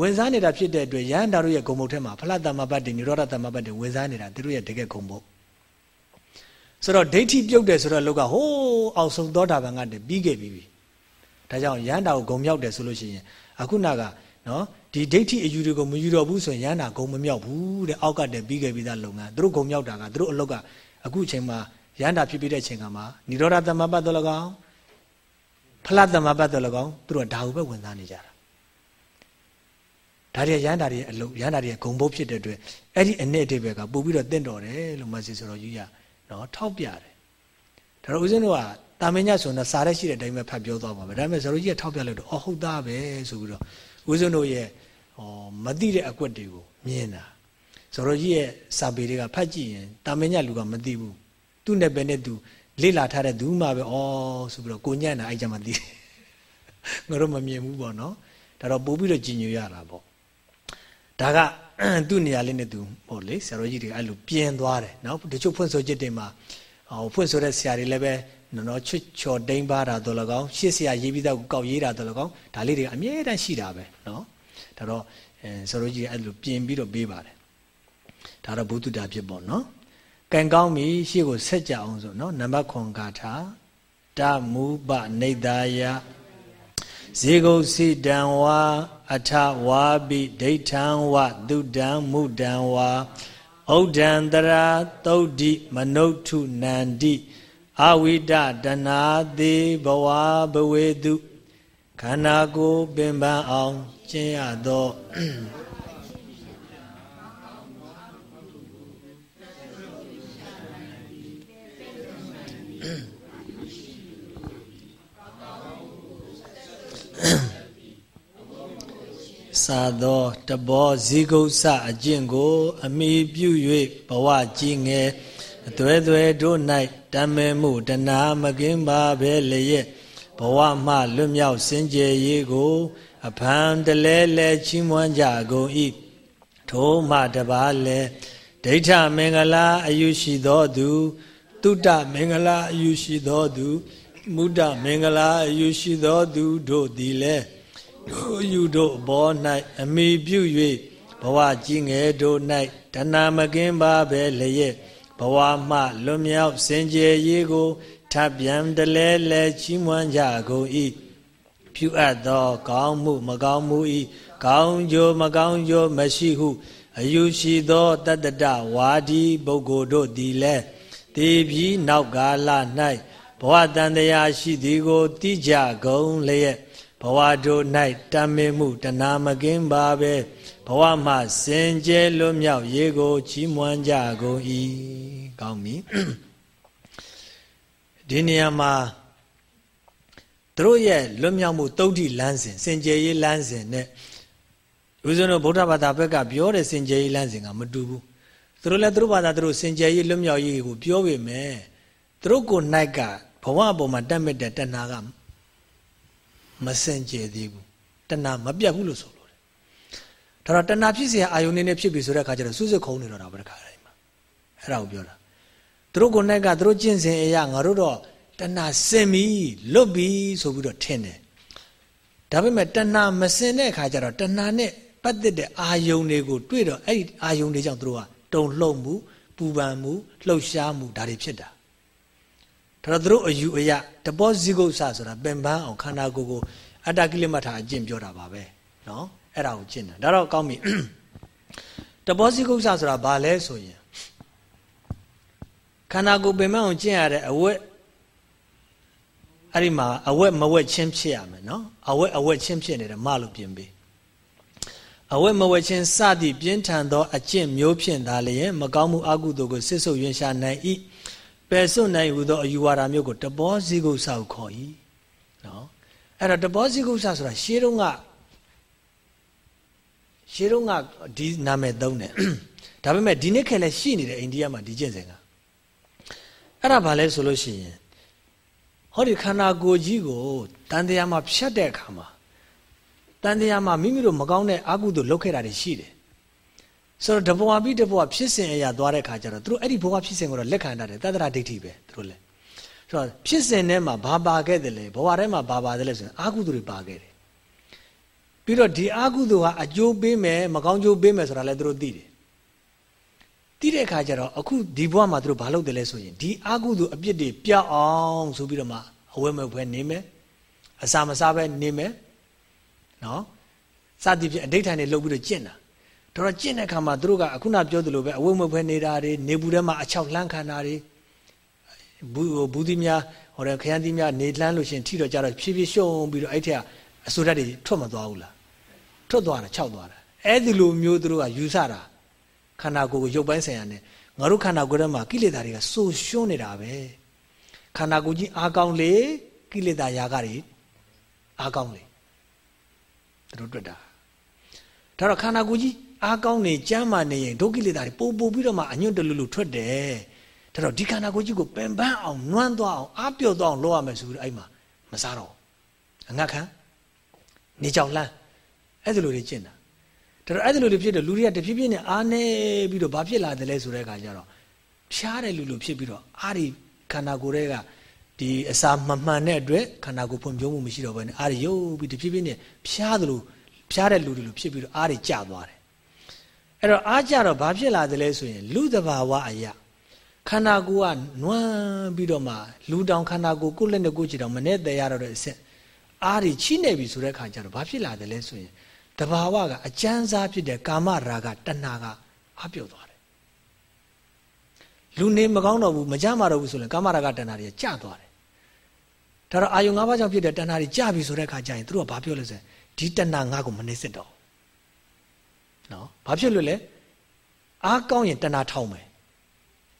ဝင်စားနေတာဖြစ်တဲ့အတွက်ရဟန္တာတို့ရဲ့ဂုံဘုတ်ထဲမှာဖလားတမ္မပတ်တွေនិရောဓတမ္မပတ်တွေဝင်စားနေတာသူတို့ရဲ့တကယ်ဂုံဘုတ် ဆိုတော့ဒိဋ္ဌိပြုတ်တယ်ဆိုတော့လောကဟိုးအောင်ဆုံးသောတာပန်ကတည်းပြီးခဲ့ပြီးပြီဒါကြောင့်ရဟန္တာကိုဂုံမြောက်တယ်ဆိုလို့ရှိရင်အခုနကနော်ဒီဒိဋ္ဌိအယူတွေကိုမယူတော့ဘူးဆိုရင်ရဟန္တာဂုံမမြောက်ဘူးတဲ့အောက်ကတည်းပြီးခဲ့ပြီးသားလုပ်ငန်းသူတို့ဂုံမြောက်တာကသူတို့အလောက်ကအခုအချိန်မှာရဟန္တာဖြစ်ပြီးတဲ့အချိန်ကမှာនិရောဓတမ္မပတ်တော့လကောင်ဖလားတမ္မပတ်တော့လကောင်သူတို့ကဒါဟုပဲဝင်စားနေကြတာဒါတွေရဟန္တာတွေအလုပ်ရဟန္တာတွေဂုံဘုတ်ဖြစ်တဲ့အတွက်အဲ့ဒီအနှစ်အတိပဲကပို့ပြီးတော့တင့်တော်တယ်လို့မဆီဆိုတော့ယူရ နော်ထောက်ပြတယ်ဒါတော့ဦးဇင်းတို့ကတာမင်ညဆိုတော့စားရရှိတဲ့အတိုင်းပဲဖတ်ပြောသွားပါမယ်ဒါပေမဲ့ဇော်ကြီးကထောက်ပြလိုက်တော့အော်ဟုတ်သားပဲဆိုပြီးတော့ဦးဇင်းတို့ရဲ့ဟောမသိတဲ့အကွက်တွေကိုမြင်တာဇော်ကြီးရဲ့စာပေတွေကဖတ်ကြည့်ရင်တာမင်ညလူကမသိဘူးသူ့နဲ့ပဲနဲ့သူလေ့လာထားတဲ့သူမှပဲဩဆိုပြီးတော့ကိုညံ့တာအဲ့ကြမှာသိတယ်ငါတို့မမြင်ဘူးပေါ့နော်ဒါတော့ပို့ပြီးတော့ကြည်ညိုရတာပေါ့ဒါက သူ့နေရာလေးနဲ့သူဟိုလေဆရာတော်ကြီးတွေအဲ့လိုပြင်းသွားတယ်နော်တချို့ဖွင့်ဆိုချက်တွေမှာဟိုဖွင့်ဆိုတဲ့ဆရာတွေလည်းပဲနော်ချွတ်ချော်တိန်ပါတာတော့လကောင်းရှစ်ဆရာရေးပြီးသားကိုကောက်ရေးတာတော့လကောင်းဒါလေးတွေအမြဲတမ်းရှိတာပဲနော်ဒါတော့အဲဆရာတော်ကြီးအဲ့လိုပြင်ပြီးတော့ပေးပါတယ်ဒါတော့ဘုသူတာဖြစ်ပေါ့နော်ကံကောင်းပြီရှေ့ကိုဆက်ကြအောင်ဆိုနော်နံပါတ်9ဂါထာတမူပနေတယဇေဂုစိတံဝါ အထဝါပိဒိဋ္ဌံဝသုတံမုဒံဝါဩဒံတရာသုတ်တိမနုထုနန္တိအဝိဒတနာသေးဘဝဘဝေတုခန္ဓာကိုယ်ပင်ပန်းအောင်ကျင့်ရသော စာသောတဘောဇီကုဆအကျင့်ကို အမိပြု၍ဘဝကြီးငယ်အသွဲသွဲတို့၌တမဲမှုတနာမကင်းပါပဲလျက်ဘဝမှလွတ်မြောက်စင်ကြယ်ရေးကို အဖန်တလဲလဲချီးမွမ်းကြကုန်၏ထိုမှတပါလဲဒိဋ္ဌမင်္ဂလာအယူရှိသောသူ တုတ္တမင်္ဂလာအယူရှိသောသူ မုဒ္ဒမင်္ဂလာအယူရှိသောသူတို့သည်လည်း တို့ယူတို့ဘော၌အမိပြု၍ဘဝကြီးငယ်တို့၌တဏမကင်းပါပဲလျက်ဘဝမှလွတ်မြောက်စင်ကြယ်ရေးကိုထပ်ပြန်တလဲလဲချီးမွမ်းကြကုန်၏ပြုအပ်သော ကောင်းမှုမကောင်းမှု၏ကောင်းကျိုးမကောင်းကျိုးမရှိဟုအယူရှိသောတတ္တဝါဒီပုဂ္ဂိုလ်တို့သည်လည်းတည်ပြီးနောက်ကာလ၌ဘဝတန်တရားရှိသည်ကိုသိကြကုန်လျက်ဘ ဝတို့၌တမ်းမမှုတဏမကင်းပါပဲဘဝမှစင်ကြဲလွတ်မြောက်ရေးကိုချီးမွမ်းကြကုန်၏ကောင်းပြီဒီနေရာမှာသူတို့ရဲ့လွတ်မြောက်မှုတုတ်တိလမ်းစဉ်စင်ကြယ်ရေးလမ်းစဉ်နဲ့ဦးဇင်းတို့ဗုဒ္ဓဘာသာဘက်ကပြောတဲ့စင်ကြယ်ရေးလမ်းစဉ်ကမတူဘူးသူတို့လည်းသူတို့ဘာသာသူတို့စင်ကြယ်ရေးလွတ်မြောက်ရေးကိုပြောပေမဲ့သူတို့ကိုနိုင်ကဘဝအပေါ်မှာတတ်မဲ့တဲ့တဏှာက မစင်ကြယ်သေးဘူးတဏှာမပြတ်ဘူးလို့ဆိုလို့တယ်ဒါတော့တဏှာဖြစ်เสียအာယုန်နေနေဖြစ်ပြီဆိုတဲ့အခါကျတော့စွစွခုံနေတော့တာပဲတခါတိုင်းမှာအဲ့ဒါကိုပြောတာသူတို့ကိုနိုင်ကသူတို့ကျင့်စဉ်အရာငါတို့တော့တဏှာစင်ပြီလွတ်ပြီဆိုပြီးတော့ထင်တယ်ဒါပေမဲ့တဏှာမစင်တဲ့အခါကျတော့တဏှာနဲ့ပတ်သက်တဲ့အာယုန်တွေကိုတွေ့တော့အဲ့ဒီအာယုန်တွေကြောင့်သူတို့ကတုံလှုပ်မှုပူပန်မှုလှုပ်ရှားမှုဒါတွေဖြစ်တာ ဒါတော့သူတို့အယူအယတပောဇိကုဆဆိုတာပင်ပန်းအောင်ခန္ဓာကိုယ်ကိုအတ္တကိလမထာအကျင့်ပြောတာပါပဲနော်အဲ့ဒါကိုကျင့်တာဒါတော့ကောင်းပြီတပောဇိကုဆဆိုတာဘာလဲဆိုရင်ခန္ဓာကိုယ်ပင်ပန်းအောင်ကျင့်ရတဲ့အဝတ်အဲ့ဒီမှာအဝက်မဝက်ချင်းဖြစ်ရမယ်နော်အဝက်အဝက်ချင်းဖြစ်နေတယ်မလို့ပြင်ပေးအဝက်မဝက်ချင်းစသည့်ပြင်းထန်သောအကျင့်မျိုးဖြင့်သာလျင်မကောင်းမှုအကုသိုလ်ကိုစစ်ဆုပ်ရွံရှာနိုင်၏ ပယ်စွန့်နိုင်ဟုသောအယူဝါဒမျိုးကိုတပောဇိကုဆဟုခေါ်၏နော်အဲ့တော့တပောဇိကုဆဆိုတာရှေးတုန်းကရှေးတုန်းကဒီနာမည်သုံးတယ်ဒါပေမဲ့ဒီနေ့ခေတ်လည်းရှိနေတယ်အိန္ဒိယမှာဒီကျင့်စဉ်ကအဲ့ဒါဘာလဲဆိုလို့ရှိရင်ဟောဒီခန္ဓာကိုယ်ကြီးကိုတန်တရားမှာဖြတ်တဲ့အခါမှာတန်တရားမှာမိမိတို့မကောင်းတဲ့အကုသို့လုပ်ခဲ့တာတွေရှိတယ် ဆိုတော့တဘဝပြီးတဘဝဖြစ်စဉ်အရာသွားတဲ့ခါကျတော့သူတို့အဲ့ဒီဘဝဖြစ်စဉ်ကိုတော့လက်ခံတတ်တယ်တတ္တရဒိဋ္ဌိပဲသူတို့လည်းဆိုတော့ဖြစ်စဉ်ထဲမှာဘာပါခဲ့တယ်လဲဘဝထဲမှာဘာပါတယ်လဲဆိုရင်အာဟုသူတွေပါခဲ့တယ်ပြီးတော့ဒီအာဟုသူဟာအကျိုးပေးမယ်မကောင်းကျိုးပေးမယ်ဆိုတာလည်းသူတို့သိတယ်သိတဲ့အခါကျတော့အခုဒီဘဝမှာသူတို့ဘာလုပ်တယ်လဲဆိုရင်ဒီအာဟုသူအပြစ်တွေပြောက်အောင်ဆိုပြီးတော့မှအဝဲမဲ့ဖွဲနေမယ်အစာမစားပဲနေမယ်နော်စသည်ဖြင့်အဋိဋ္ဌာန်တွေလုပ်ပြီးတော့ကျင့်တာ တော်တော်ကျင့်တဲ့အခါမှာသူတို့ကအခုနပြောသလိုပဲအဝဲမဲ့ဖွဲနေတာတွေနေဘူးထဲမှာအချောက်လှမ်းခံတာတွေဘူးဘူးသီးများဟောတယ်ခရမ်းသီးများနေလှမ်းလို့ရှင်ထိတော့ကြတော့ဖြည်းဖြည်းရှုံပြီးတော့အဲ့ထက်အစိုးရတွေထွက်မသွားဘူးလားထွက်သွားတာခြောက်သွားတာအဲ့ဒီလိုမျိုးသူတို့ကယူဆတာခန္ဓာကိုယ်ကိုရုပ်ပိုင်းဆိုင်ရာနဲ့ငါတို့ခန္ဓာကိုယ်ထဲမှာကိလေသာတွေကစိုးရှုံးနေတာပဲခန္ဓာကိုယ်ကြီးအားကောင်းလေကိလေသာယာကတွေအားကောင်းလေသူတို့တွေ့တာဒါတော့ခန္ဓာကိုယ်ကြီး အားကောင်းနေကြမ်းမာနေရင်ဒုက္ခိလေသာတွေပို့ပို့ပြီးတော့မှအညွတ်တလူလူထွက်တယ်ဒါတော့ဒီခန္ဓာကိုယ်ကြီးကိုပင်ပန်းအောင်နွမ်းသွားအောင်အားပြော့သွားအောင်လုပ်ရမယ်ဆိုပြီးအဲ့မှာမစားတော့အငတ်ခံနေကြောင်လှမ်းအဲ့ဒီလိုတွေကျင့်တာဒါတော့အဲ့ဒီလိုတွေဖြစ်တော့လူတွေကတဖြည်းဖြည်းနဲ့အားနေပြီးတော့ဘာဖြစ်လာတယ်လဲဆိုတဲ့အခါကျတော့ဖြားတဲ့လူလူဖြစ်ပြီးတော့အားဒီခန္ဓာကိုယ်တွေကဒီအစာမမှန်တဲ့အတွက်ခန္ဓာကိုယ်ဖွံ့ဖြိုးမှုမရှိတော့ဘဲနဲ့အားတွေရုပ်ပြီးတဖြည်းဖြည်းနဲ့ဖြားသလိုဖြားတဲ့လူတွေလိုဖြစ်ပြီးတော့အားတွေကျသွားတယ် အဲ့တော့အားကြတော့ဘာဖြစ်လာတယ်လဲဆိုရင် လူတဘာဝအရာခန္ဓာကိုယ်ကနွမ်းပြီးတော့မှလူတောင်ခန္ဓာကိုယ်ကိုယ်လက်နဲ့ကိုယ်ချီတောင်မနဲ့တည်ရတော့တဲ့အဆင့်အားတွေချိနေပြီဆိုတဲ့ခါကျတော့ဘာဖြစ်လာတယ်လဲဆိုရင်တဘာဝကအကျမ်းစားဖြစ်တဲ့ကာမရာဂတဏှာကအပြုတ်သွားတယ်လူနေမကောင်းတော့ဘူးမကြမ်းမာတော့ဘူးဆိုရင်ကာမရာဂတဏှာတွေကျသွားတယ်ဒါတော့အာယုံ၅ပါးကြောင့်ဖြစ်တဲ့တဏှာတွေကျပြီဆိုတဲ့ခါကျရင်သူတို့ကဘာပြောလဲဆိုရင်ဒီတဏှာငါ့ကိုမနှိမ့်စစ်တော့ နော်ဘာဖြစ်လို့လဲအားကောင်းရင်တဏှာထောင်းမယ်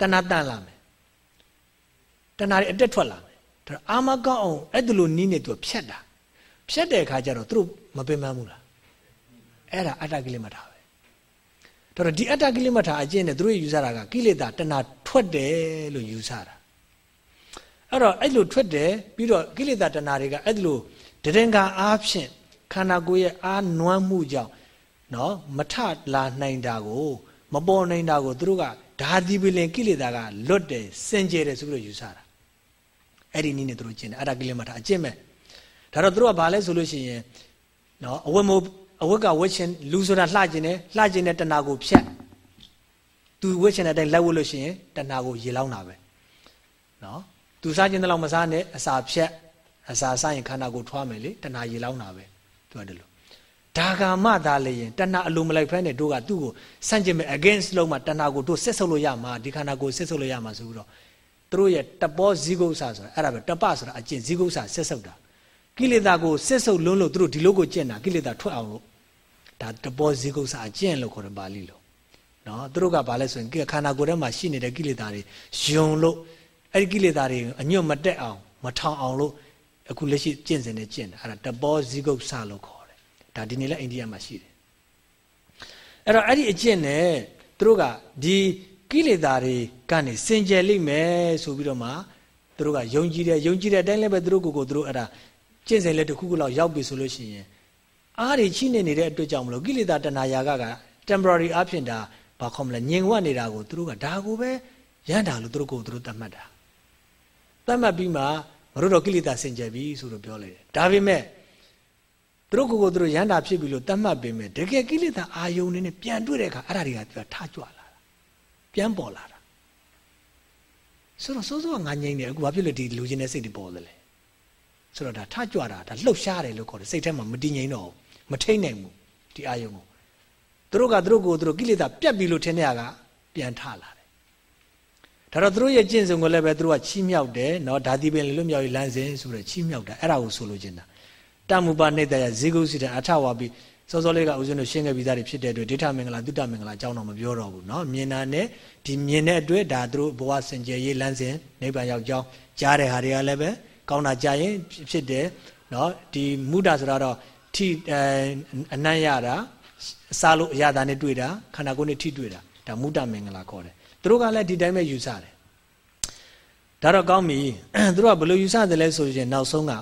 တဏှာတန်လာမယ်တဏှာတွေအတက်ထွက်လာမယ်ဒါအာမကောင်းအောင်အဲ့ဒါလိုနီးနေသူဖြတ်တာဖြတ်တဲ့အခါကျတော့သူတို့မပင်ပန်းဘူးလားအဲ့ဒါအတ္တကိလေမထာပဲဒါတော့ဒီအတ္တကိလေမထာအကျင့်နဲ့သူတို့ယူဆတာကကိလေသာတဏှာထွက်တယ်လို့ယူဆတာအဲ့တော့အဲ့လိုထွက်တယ်ပြီးတော့ကိလေသာတဏှာတွေကအဲ့လိုတရင်ကအားဖြင့်ခန္ဓာကိုယ်ရဲ့အားနွမ်းမှုကြောင့် နော်မထလာနိုင်တာကိုမပေါ်နိုင်တာကိုသူတို့ကဒါဒီပလင်ကိလေသာကလွတ်တယ်စင်ကြယ်တယ်ဆိုပြီးတော့ယူဆတာအဲ့ဒီနည်းနဲ့သူတို့ကျင့်တယ်အဲ့ဒါကိလေသာအကျင့်ပဲဒါတော့သူတို့ကဘာလဲဆိုလို့ရှိရင်နော်အဝတ်မို့အဝတ်ကဝတ်ချင်လူဆိုတာလှကျင်တယ်လှကျင်တဲ့တဏှာကိုဖြတ်သူဝတ်ချင်တဲ့အတိုင်းလက်ဝတ်လို့ရှိရင်တဏှာကိုရေလောင်းတာပဲနော်သူစားခြင်းတလောက်မစားနဲ့အစာဖြတ်အစာစားရင်ခန္ဓာကိုထွားမယ်လေတဏှာရေလောင်းတာပဲသူကတလို့ ဒါကမှသာလေရင်တဏှာအလိုမလိုက်ဖဲနဲ့တို့ကသူ့ကိုဆန့်ကျင်မဲ့ against လုံးမှာတဏှာကိုတို့ဆက်ဆုပ်လို့ရမှာဒီခန္ဓာကိုဆက်ဆုပ်လို့ရမှာဆိုပြီးတော့သူတို့ရဲ့တပောဇီဂုဆာဆိုတာအဲ့ဒါပဲတပဆိုတာအကျင့်ဇီဂုဆာဆက်ဆုပ်တာကိလေသာကိုဆက်ဆုပ်လွန်းလို့သူတို့ဒီလိုကိုကျင့်တာကိလေသာထွက်အောင်လို့ဒါတပောဇီဂုဆာအကျင့်လို့ခေါ်တယ်ပါဠိလိုနော်သူတို့ကဘာလဲဆိုရင်ခန္ဓာကိုယ်ထဲမှာရှိနေတဲ့ကိလေသာတွေယုံလို့အဲ့ဒီကိလေသာတွေအညွတ်မတက်အောင်မထောင်အောင်လို့အခုလက်ရှိကျင့်စဉ်နဲ့ကျင့်တာအဲ့ဒါတပောဇီဂုဆာလို့ခေါ်တယ် ဒါဒီနေ့လဲအိန္ဒိယမှာရှိတယ်အဲ့တော့အဲ့ဒီအကျင့်နဲ့သူတို့ကဒီကိလေသာတွေကနေစင်ကြယ်လိမ့်မယ်ဆိုပြီးတော့မှသူတို့ကယုံကြည်တယ်ယုံကြည်တဲ့အတိုင်းလည်းပဲသူတို့ကိုယ်ကိုသူတို့အဲ့ဒါကျင့်စဉ်လက်တစ်ခုခုလောက်ရောက်ပြီဆိုလို့ရှိရင်အားတွေချိနေနေတဲ့အတွက်ကြောင့်မလို့ကိလေသာတဏှာယာကက temporary အဖြစ်ဒါဘာခေါ်မလဲညင်ဝတ်နေတာကိုသူတို့ကဒါကိုပဲရန်တာလို့သူတို့ကိုသူတို့သတ်မှတ်တာသတ်မှတ်ပြီးမှမတို့တော့ကိလေသာစင်ကြယ်ပြီဆိုတော့ပြောလိုက်တယ်ဒါပေမဲ့ သူတို့ကိုယ်ကိုသူတို့ရန်တာဖြစ်ပြီလို့သတ်မှတ်ပေမဲ့တကယ်ကိလေသာအာယုန်နေနဲ့ပြန်တွေ့တဲ့အခါအဲ့ဒါတွေကသူကထကြွလာတာပြန်ပေါ်လာတာဆိုတော့စိုးစိုးကငါငိမ့်တယ်အခုဘာဖြစ်လို့ဒီလူချင်းတဲ့စိတ်တွေပေါ်သလဲဆိုတော့ဒါထကြွတာဒါလှုပ်ရှားတယ်လို့ခေါ်တယ်စိတ်ထဲမှာမတည်ငြိမ်တော့ဘူးမထိတ်နိုင်ဘူးဒီအာယုံကိုသူတို့ကသူတို့ကိုသူတို့ကိလေသာပြတ်ပြီလို့ထင်တဲ့ကပြန်ထလာတယ်ဒါတော့သူတို့ရဲ့ကျင့်စဉ်ကိုလည်းပဲသူတို့ကချီးမြှောက်တယ်เนาะဓာတိပင်လွတ်မြောက်ရေးလမ်းစဉ်ဆိုတော့ချီးမြှောက်တာအဲ့ဒါကိုဆိုလိုချင်တာ တမ္မူပနေတရဇေဂုစီတဲ့အထဝါပြီးစောစောလေးကဦးဇင်းတို့ရှင်းခဲ့ပြီးသားတွေဖြစ်တဲ့အတွက်ဒိဋ္ဌမင်္ဂလာသုတမင်္ဂလာအကြောင်းတော့မပြောတော့ဘူးเนาะမြင်တာနဲ့ဒီမြင်တဲ့အတွက်ဒါသူတို့ဘဝစင်ကြယ်ရေးလမ်းစဉ်နိဗ္ဗာန်ရောက်ကြောင်းကြားတဲ့ဟာတွေကလည်းပဲကောင်းတာကြာရင်ဖြစ်တယ်နော်ဒီမုဒ္ဒဆိုတာတော့ထိအနံ့ရတာစားလို့အရသာနဲ့တွေ့တာခန္ဓာကိုယ်နဲ့ထိတွေ့တာဒါမုဒ္ဒမင်္ဂလာခေါ်တယ်သူတို့ကလည်းဒီတိုင်းပဲယူဆတယ်ဒါတော့ကောင်းပြီသူတို့ကဘယ်လိုယူဆတယ်လဲဆိုရင်နောက်ဆုံးက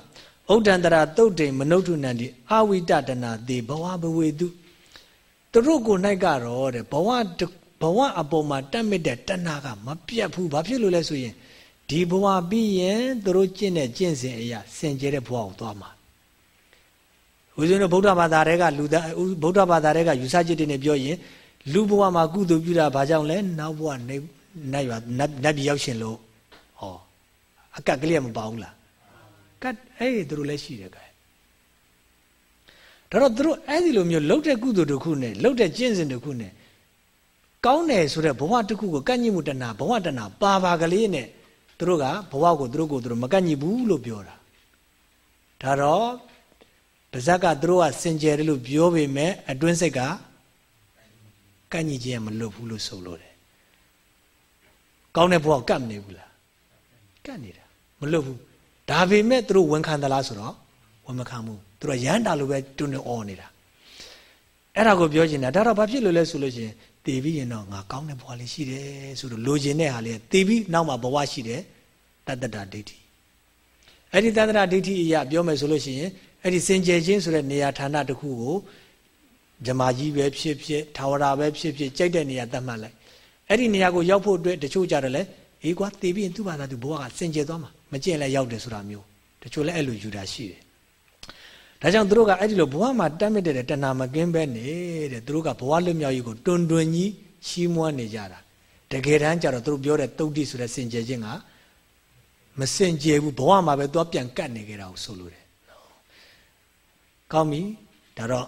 ဥဒ္ဒန္တရာတုတ်တိမနုဋ္ဌုဏန္တိအဝိတတနာတိဘဝဘဝေတုသူတို့ကို၌ကတော့တဲ့ဘဝဘဝအပေါ်မှာတတ်မြင့်တဲ့တဏှာကမပြတ်ဘူးဘာဖြစ်လို့လဲဆိုရင်ဒီဘဝပြီးရင်သူတို့ကျင့်တဲ့ကျင့်စဉ်အရာစင်ကြဲတဲ့ဘဝကိုသွားမှာဦးဇင်းတို့ဗုဒ္ဓဘာသာတွေကလူသားဗုဒ္ဓဘာသာတွေကယူဆจิตတွေနဲ့ပြောရင်လူဘဝမှာကုသိုလ်ပြုတာဘာကြောင့်လဲနောက်ဘဝနေနတ်ရွာနတ်ပြည်ရောက်ရှင်လို့ဟောအကက်ကလေးမပါဘူးလား ကတ်အဲ့ဒီသူတို့လည်းရှိတယ်ကဲဒါတော့သူတို့အဲ့ဒီလိုမျိုးလှုပ်တဲ့ကုသိုလ်တစ်ခုနဲ့လှုပ်တဲ့ကျင့်စဉ်တစ်ခုနဲ့ကောင်းတယ်ဆိုတဲ့ဘဝတစ်ခုကိုကန့်ညှိမှုတဏဘဝတဏပါပါကလေးနဲ့သူတို့ကဘဝကိုသူတို့ကိုသူတို့မကန့်ညှိဘူးလို့ပြောတာဒါတော့ပါဇက်ကသူတို့ကစင်ကြယ်တယ်လို့ပြောပေမဲ့အတွင်းစိတ်ကကန့်ညှိခြင်းမလွတ်ဘူးလို့ဆိုလို့တယ်ကောင်းတဲ့ဘဝကတ်မနေဘူးလားကတ်နေတာမလွတ်ဘူး ဒါပေမဲ့သူတို့ဝန်ခံသလားဆိုတော့ဝန်မခံဘူးသူတို့ရမ်းတာလိုပဲတွန်းနေអော်နေတာအဲ့ဒါကိုပြောချင်တာဒါတော့ဘာဖြစ်လို့လဲဆိုလို့ရှိရင်တည်ပြီးရင်တော့ငါကောင်းတဲ့ဘဝလေးရှိတယ်ဆိုတော့လိုချင်တဲ့ဟာလေးတည်ပြီးနောက်မှာဘဝရှိတယ်တတ္တတာဒိဋ္ဌိအဲ့ဒီတတ္တတာဒိဋ္ဌိအရာပြောမယ်ဆိုလို့ရှိရင်အဲ့ဒီစင်ကြယ်ခြင်းဆိုတဲ့နေရာဌာနတစ်ခုကိုဇမာကြီးပဲဖြစ်ဖြစ်ထာဝရပဲဖြစ်ဖြစ်ကြိုက်တဲ့နေရာသတ်မှတ်လိုက်အဲ့ဒီနေရာကိုရောက်ဖို့အတွက်တချို့ကြတယ်လေအေးကွာတည်ပြီးရင်သူ့ဘာသာသူဘဝကစင်ကြယ်သွားမှာ မကျင့်လဲရောက်တယ်ဆိုတာမျိုးတချို့လည်းအဲ့လိုယူတာရှိတယ်ဒါကြောင့်သူတို့ကအဲ့ဒီလိုဘဝမှာတတ်မြတဲ့တဏှာမကင်းပဲနေတဲ့သူတို့ကဘဝလွတ်မြောက်ရေးကိုတွန်တွန်ကြီးချီးမွမ်းနေကြတာတကယ်တမ်းကျတော့သူတို့ပြောတဲ့တုတ်တိဆိုတဲ့စင်ကြယ်ခြင်းကမစင်ကြယ်ဘူးဘဝမှာပဲသွားပြန်ကတ်နေကြတာကိုဆိုလိုတယ်ကောင်းပြီဒါတော့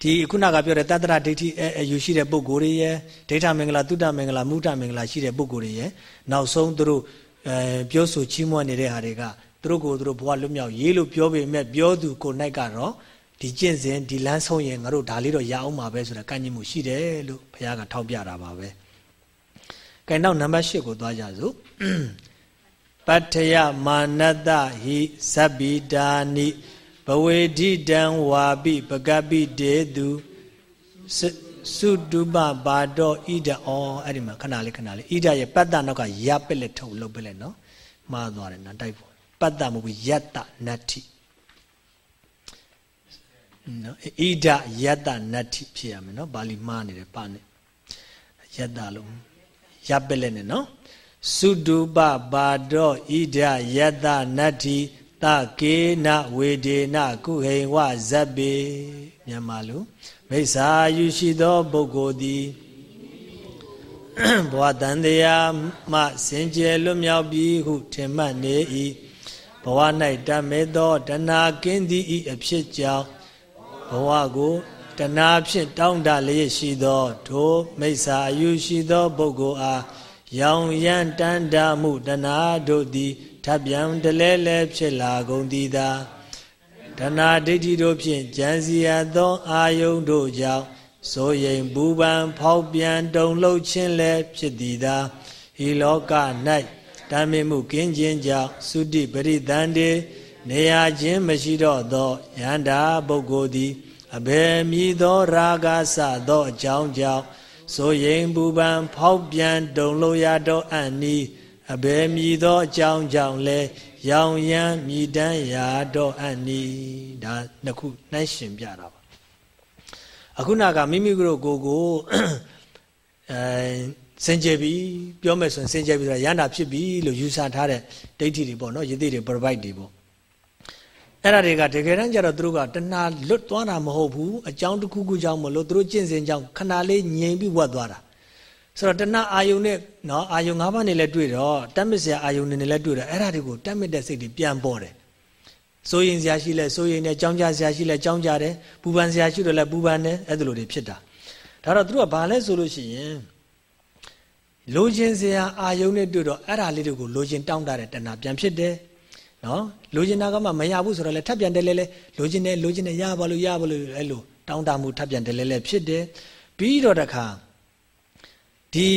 ဒီခုနကပြောတဲ့တတ္တရဒိဋ္ဌိအယူရှိတဲ့ပုဂ္ဂိုလ်တွေရဲ့ဒိဋ္ဌမင်္ဂလာတုတ္တမင်္ဂလာမုဒ္ဒမင်္ဂလာရှိတဲ့ပုဂ္ဂိုလ်တွေရဲ့နောက်ဆုံးသူတို့ အဲပြောဆိုချီးမွမ်းနေတဲ့ဟာတွေကသူတို့ကိုသူတို့ဘဝလွတ်မြောက်ရေးလို့ပြောပေမဲ့ပြောသူကိုနိုင်ကတော့ဒီကျင့်စဉ်ဒီလမ်းဆုံးရင်ငါတို့ဒါလေးတော့ရအောင်ပါပဲဆိုတာကန့်ညှိမှုရှိတယ်လို့ဘုရားကထောက်ပြတာပါပဲ။ကဲနောက်နံပါတ်၈ကိုသွားကြစို့။ပတ္ထယမာနတဟိဇဗ္ဗိတာနိဘဝေဒိတံဝါပိပကပိတေသူ စုတုပပါတော့ဣဒဩအဲ့ဒီမှာခဏလေးခဏလေးဣဒရဲ့ပတ္တနောက်ကရပက်လက်ထုတ်လုပ်ပက်လက်နော်မှားသွားတယ်နော်တိုက်ဖို့ပတ္တမဟုတ်ဘူးယတ္တနတ္ထိနော်ဣဒယတ္တနတ္ထိဖြစ်ရမယ်နော်ပါဠိမှားနေတယ်ပါနေယတ္တလို့ရပက်လက်နဲ့နော်စုတုပပါတော့ဣဒယတ္တနတ္ထိတကေနဝေဒေနကုဟိဝဇဗ္ဗေမြန်မာလို မိစ္ဆာယူရှိသောပုဂ္ဂိုလ်သည်ဘဝတန်တရားမှစင်ကြယ်လွတ်မြောက်ပြီဟုထင်မှတ်နေ၏ဘဝ၌တမေသောတဏှာကင်းသည်ဤအဖြစ်ကြောင့်ဘဝကိုတဏှာဖြင့်တောင်းတလျက်ရှိသောထိုမိစ္ဆာအယူရှိသောပုဂ္ဂိုလ်အားရောင်ရမ်းတန်တာမှုတဏှာတို့သည်ထပ်ပြန်တလဲလဲဖြစ်လာကုန်သည်သာ တဏှာဒိဋ္ဌိတို့ဖြင့်ကြံစီရသောအာယုန်တို့ကြောင့်ဆိုရင်ဘူပန်ဖောက်ပြန်တုံလှုပ်ခြင်းလည်းဖြစ်သည်သာဤလောက၌တမ်းမြမှုကင်းခြင်းကြောင့်သုတိပရိသန္တေနေရာချင်းမရှိတော့သောယန္တာပုဂ္ဂိုလ်သည်အဘယ်မည်သောရာဂစသောအကြောင်းကြောင့်ဆိုရင်ဘူပန်ဖောက်ပြန်တုံလှုပ်ရတော့အံ့နီးအဘယ်မြည်သောအကြောင်းကြောင့်လဲ ရောင်ရမ်းမြည်တမ်းရာတော့အံ့နီဒါနှစ်ခုနှိုင်းရှင်ပြတာပါအခုနကမိမိတို့ကိုကိုအဲစင်ကြယ်ပြီပြောမယ်ဆိုရင်စင်ကြယ်ပြီဆိုတာရန္တာဖြစ်ပြီလို့ယူဆထားတဲ့ဒိဋ္ဌိတွေပေါ့နော်ယသိတွေ provide တွေပေါ့အဲ့ဒါတွေကတကယ်တမ်းကျတော့သူတို့ကတဏှာလွတ်သွားတာမဟုတ်ဘူးအကြောင်းတစ်ခုခုကြောင့်မလို့သူတို့ကျင့်စဉ်ကြောင့်ခဏလေးငြိမ်ပြီးဝတ်သွားတာ ဆိုတော့တဏှာအာယုန်နဲ့နော်အာယုန်၅ပါးနဲ့လည်းတွေ့တော့တတ်မစ်စရာအာယုန်နဲ့လည်းတွေ့တော့အဲ့ဒါတွေကိုတတ်မစ်တဲ့စိတ်တွေပြန်ပေါ်တယ်စိုးရင်စရာရှိလဲစိုးရင်နဲ့ကြောင်းကြစရာရှိလဲကြောင်းကြတယ်ပူပန်စရာရှိတော့လဲပူပန်တယ်အဲ့ဒါလိုတွေဖြစ်တာဒါတော့သူတို့ကဘာလဲဆိုလို့ရှိရင်လိုချင်စရာအာယုန်နဲ့တွေ့တော့အဲ့ဒါလေးတွေကိုလိုချင်တောင်းတတဲ့တဏှာပြန်ဖြစ်တယ်နော်လိုချင်တာကမှမရဘူးဆိုတော့လဲထပ်ပြန်တယ်လဲလဲလိုချင်တယ်လိုချင်တယ်ရပါလို့ရပါလို့အဲ့လိုတောင်းတမှုထပ်ပြန်တယ်လဲလဲဖြစ်တယ်ပြီးတော့တခါ ဒီ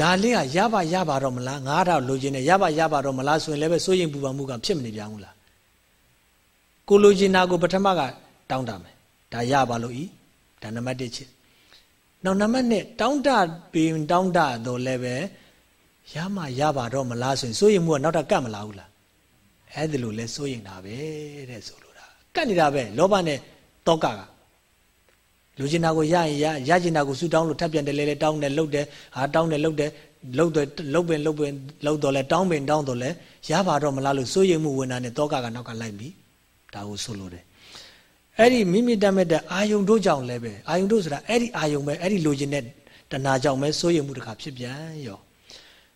ဒါလေးကရပါရပါတော့မလားငါးတော့လိုချင်တယ်ရပါရပါတော့မလားဆိုရင်လည်းပဲစိုးရင်ပူပန်မှုကဖြစ်မနေပြန်ဘူးလားကိုလိုချင်တာကိုပထမကတောင်းတမယ်ဒါရပါလို့ဤဒါနံပါတ်1ချက်နောက်နံပါတ်2တောင်းတပင်တောင်းတတော့လည်းပဲရမှရပါတော့မလားဆိုရင်စိုးရင်မှုကနောက်ထပ်ကတ်မလာဘူးလားအဲ့ဒါလိုလဲစိုးရင်တာပဲတဲ့ဆိုလိုတာကတ်နေတာပဲလောဘနဲ့တောကက လူကျင်တာကိုရရင်ရရကျင်တာကိုဆူတောင်းလို့ထပ်ပြန်တယ်လဲလဲတောင်းတယ်လှုပ်တယ်ဟာတောင်းတယ်လှုပ်တယ်လှုပ်တယ်လှုပ်ပင်လှုပ်ပင်လှုပ်တော့လဲတောင်းပင်တောင်းတော့လဲရပါတော့မလားလို့စိုးရိမ်မှုဝင်တာနဲ့တောကကနောက်ကလိုက်ပြီဒါကိုဆိုလိုတယ်အဲ့ဒီမိမိတတ်မဲ့တဲ့အာယုံတို့ကြောင့်လည်းပဲအာယုံတို့ဆိုတာအဲ့ဒီအာယုံပဲအဲ့ဒီလိုချင်တဲ့တဏှာကြောင့်ပဲစိုးရိမ်မှုတစ်ခါဖြစ်ပြန်ရော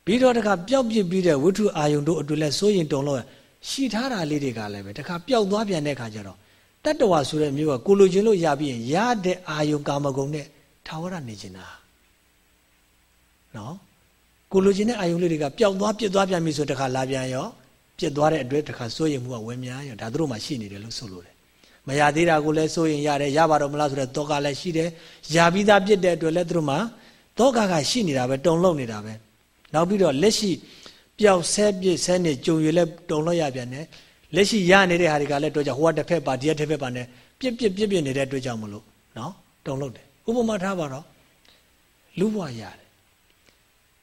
ပြီးတော့တစ်ခါပျောက်ပြစ်ပြီးတဲ့ဝိထုအာယုံတို့အတွက်လဲစိုးရင်တုံလို့ရှိထားတာလေးတွေကလည်းပဲတစ်ခါပျောက်သွားပြန်တဲ့ခါကျတော့ တတ္တဝါဆိုတဲ့မျိုးကကိုလိုချင်လို့ရပြီးရင်ရတဲ့အာယုံကာမဂုဏ်နဲ့ထာဝရနေချင်တာနော်ကိုလိုချင်တဲ့အာယုံလေးတွေကပျောက်သွားပြစ်သွားပြန်ပြီဆိုတခါလာပြန်ရောပြစ်သွားတဲ့အတွက်တခါစိုးရင်မှုကဝင်များရောဒါတို့မှရှိနေတယ်လို့ဆိုလို့တယ်မရသေးတာကိုလည်းစိုးရင်ရတယ်ရပါတော့မလားဆိုတဲ့တောကလည်းရှိတယ်ရပြီးသားပြစ်တဲ့အတွက်လည်းတို့မှတောကကရှိနေတာပဲတုံလုံးနေတာပဲနောက်ပြီးတော့လက်ရှိပျောက်ဆဲပြစ်ဆဲနေကြုံရလဲတုံလို့ရပြန်တယ် လက်ရှိရနေတဲ့ဟာတွေကလည်းတော့ကြဟိုကတစ်ဖက်ပါဒီကတစ်ဖက်ပါနဲ့ပြစ်ပြစ်ပြစ်ပြစ်နေတဲ့အတွက်ကြောင့်မလို့နော်တုံလို့တယ်ဥပမာထားပါတော့လူဘဝရတယ်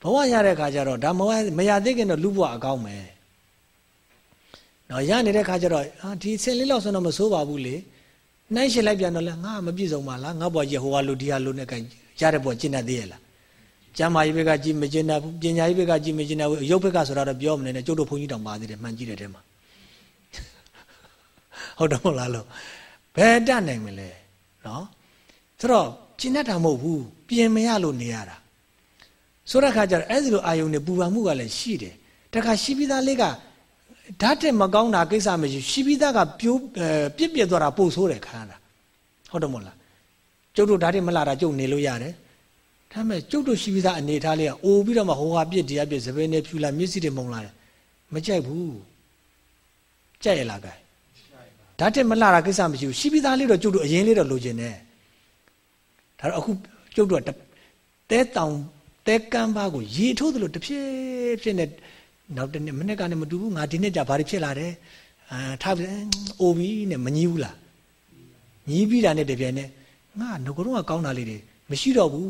ဘဝရတဲ့ခါကျတော့ဒါမမရသေးခင်တော့လူဘဝအကောင်းမယ်နော်ရနေတဲ့ခါကျတော့ဟာဒီဆင်လေးလောက်ဆိုတော့မဆိုးပါဘူးလေနှိုင်းရှင်လိုက်ပြန်တော့လဲငါမပြည့်စုံပါလားငါဘဝကြီးဟိုကလူဒီဟာလူနဲ့ကရတဲ့ဘဝကျင့်တတ်သေးရဲ့လားကျမ်းမာရေးဘက်ကကြည်မကျင်တတ်ဘူးပညာရေးဘက်ကကြည်မကျင်တတ်ဘူးရုပ်ဘက်ကဆိုတာတော့ပြောမနေနဲ့ကျုပ်တို့ဘုန်းကြီးတောင်ပါသေးတယ်မှန်ကြည့်တဲ့ထဲမှာ ဟုတ်တယ်မဟုတ်လားလို့ဘယ်တတ်နိုင်မလဲနော်ဆိုတော့ကျင့်တတ်တာမဟုတ်ဘူးပြင်မရလို့နေရတာဆိုတဲ့အခါကျတော့အဲ့ဒီလိုအာယုန်နဲ့ပူပန်မှုကလည်းရှိတယ်တခါရှိပြီးသားလေးကဓာတ်တဲ့မကောင်းတာကိစ္စမရှိရှိပြီးသားကပြိုးပြစ်ပြစ်သွားတာပို့ဆိုးတယ်ခါတာဟုတ်တယ်မဟုတ်လားကျုပ်တို့ဓာတ်တဲ့မလာတာကျုပ်နေလို့ရတယ်ဒါပေမဲ့ကျုပ်တို့ရှိပြီးသားအနေထားလေးကအိုပြီးတော့မှဟိုဟာပြစ်တရားပြစ်စပင်းနဲ့ဖြူလာမျက်စိတွေမှုံလာတယ်မကြိုက်ဘူးကြိုက်ရလားကဲ ဓာတ်တဲ့မလာတာကိစ္စမရှိဘူးရှိပြီးသားလေးတော့ကျုပ်တို့အရင်လေးတော့လိုချင်တယ်ဒါတော့အခုကျုပ်တို့ကတဲတောင်တဲကမ်းပါကိုရေထိုးသလိုတစ်ဖြည်းဖြည်းနဲ့နောက်တနေ့မနေ့ကလည်းမတူဘူးငါဒီနေ့ကြာဘာတွေဖြစ်လာတယ်အာထားပြီအိုပြီနဲ့မညီးဘူးလားညီးပြီးတာနဲ့တပြိုင်နက်ငါငကိုတော့ကကောင်းတာလေးတွေမရှိတော့ဘူး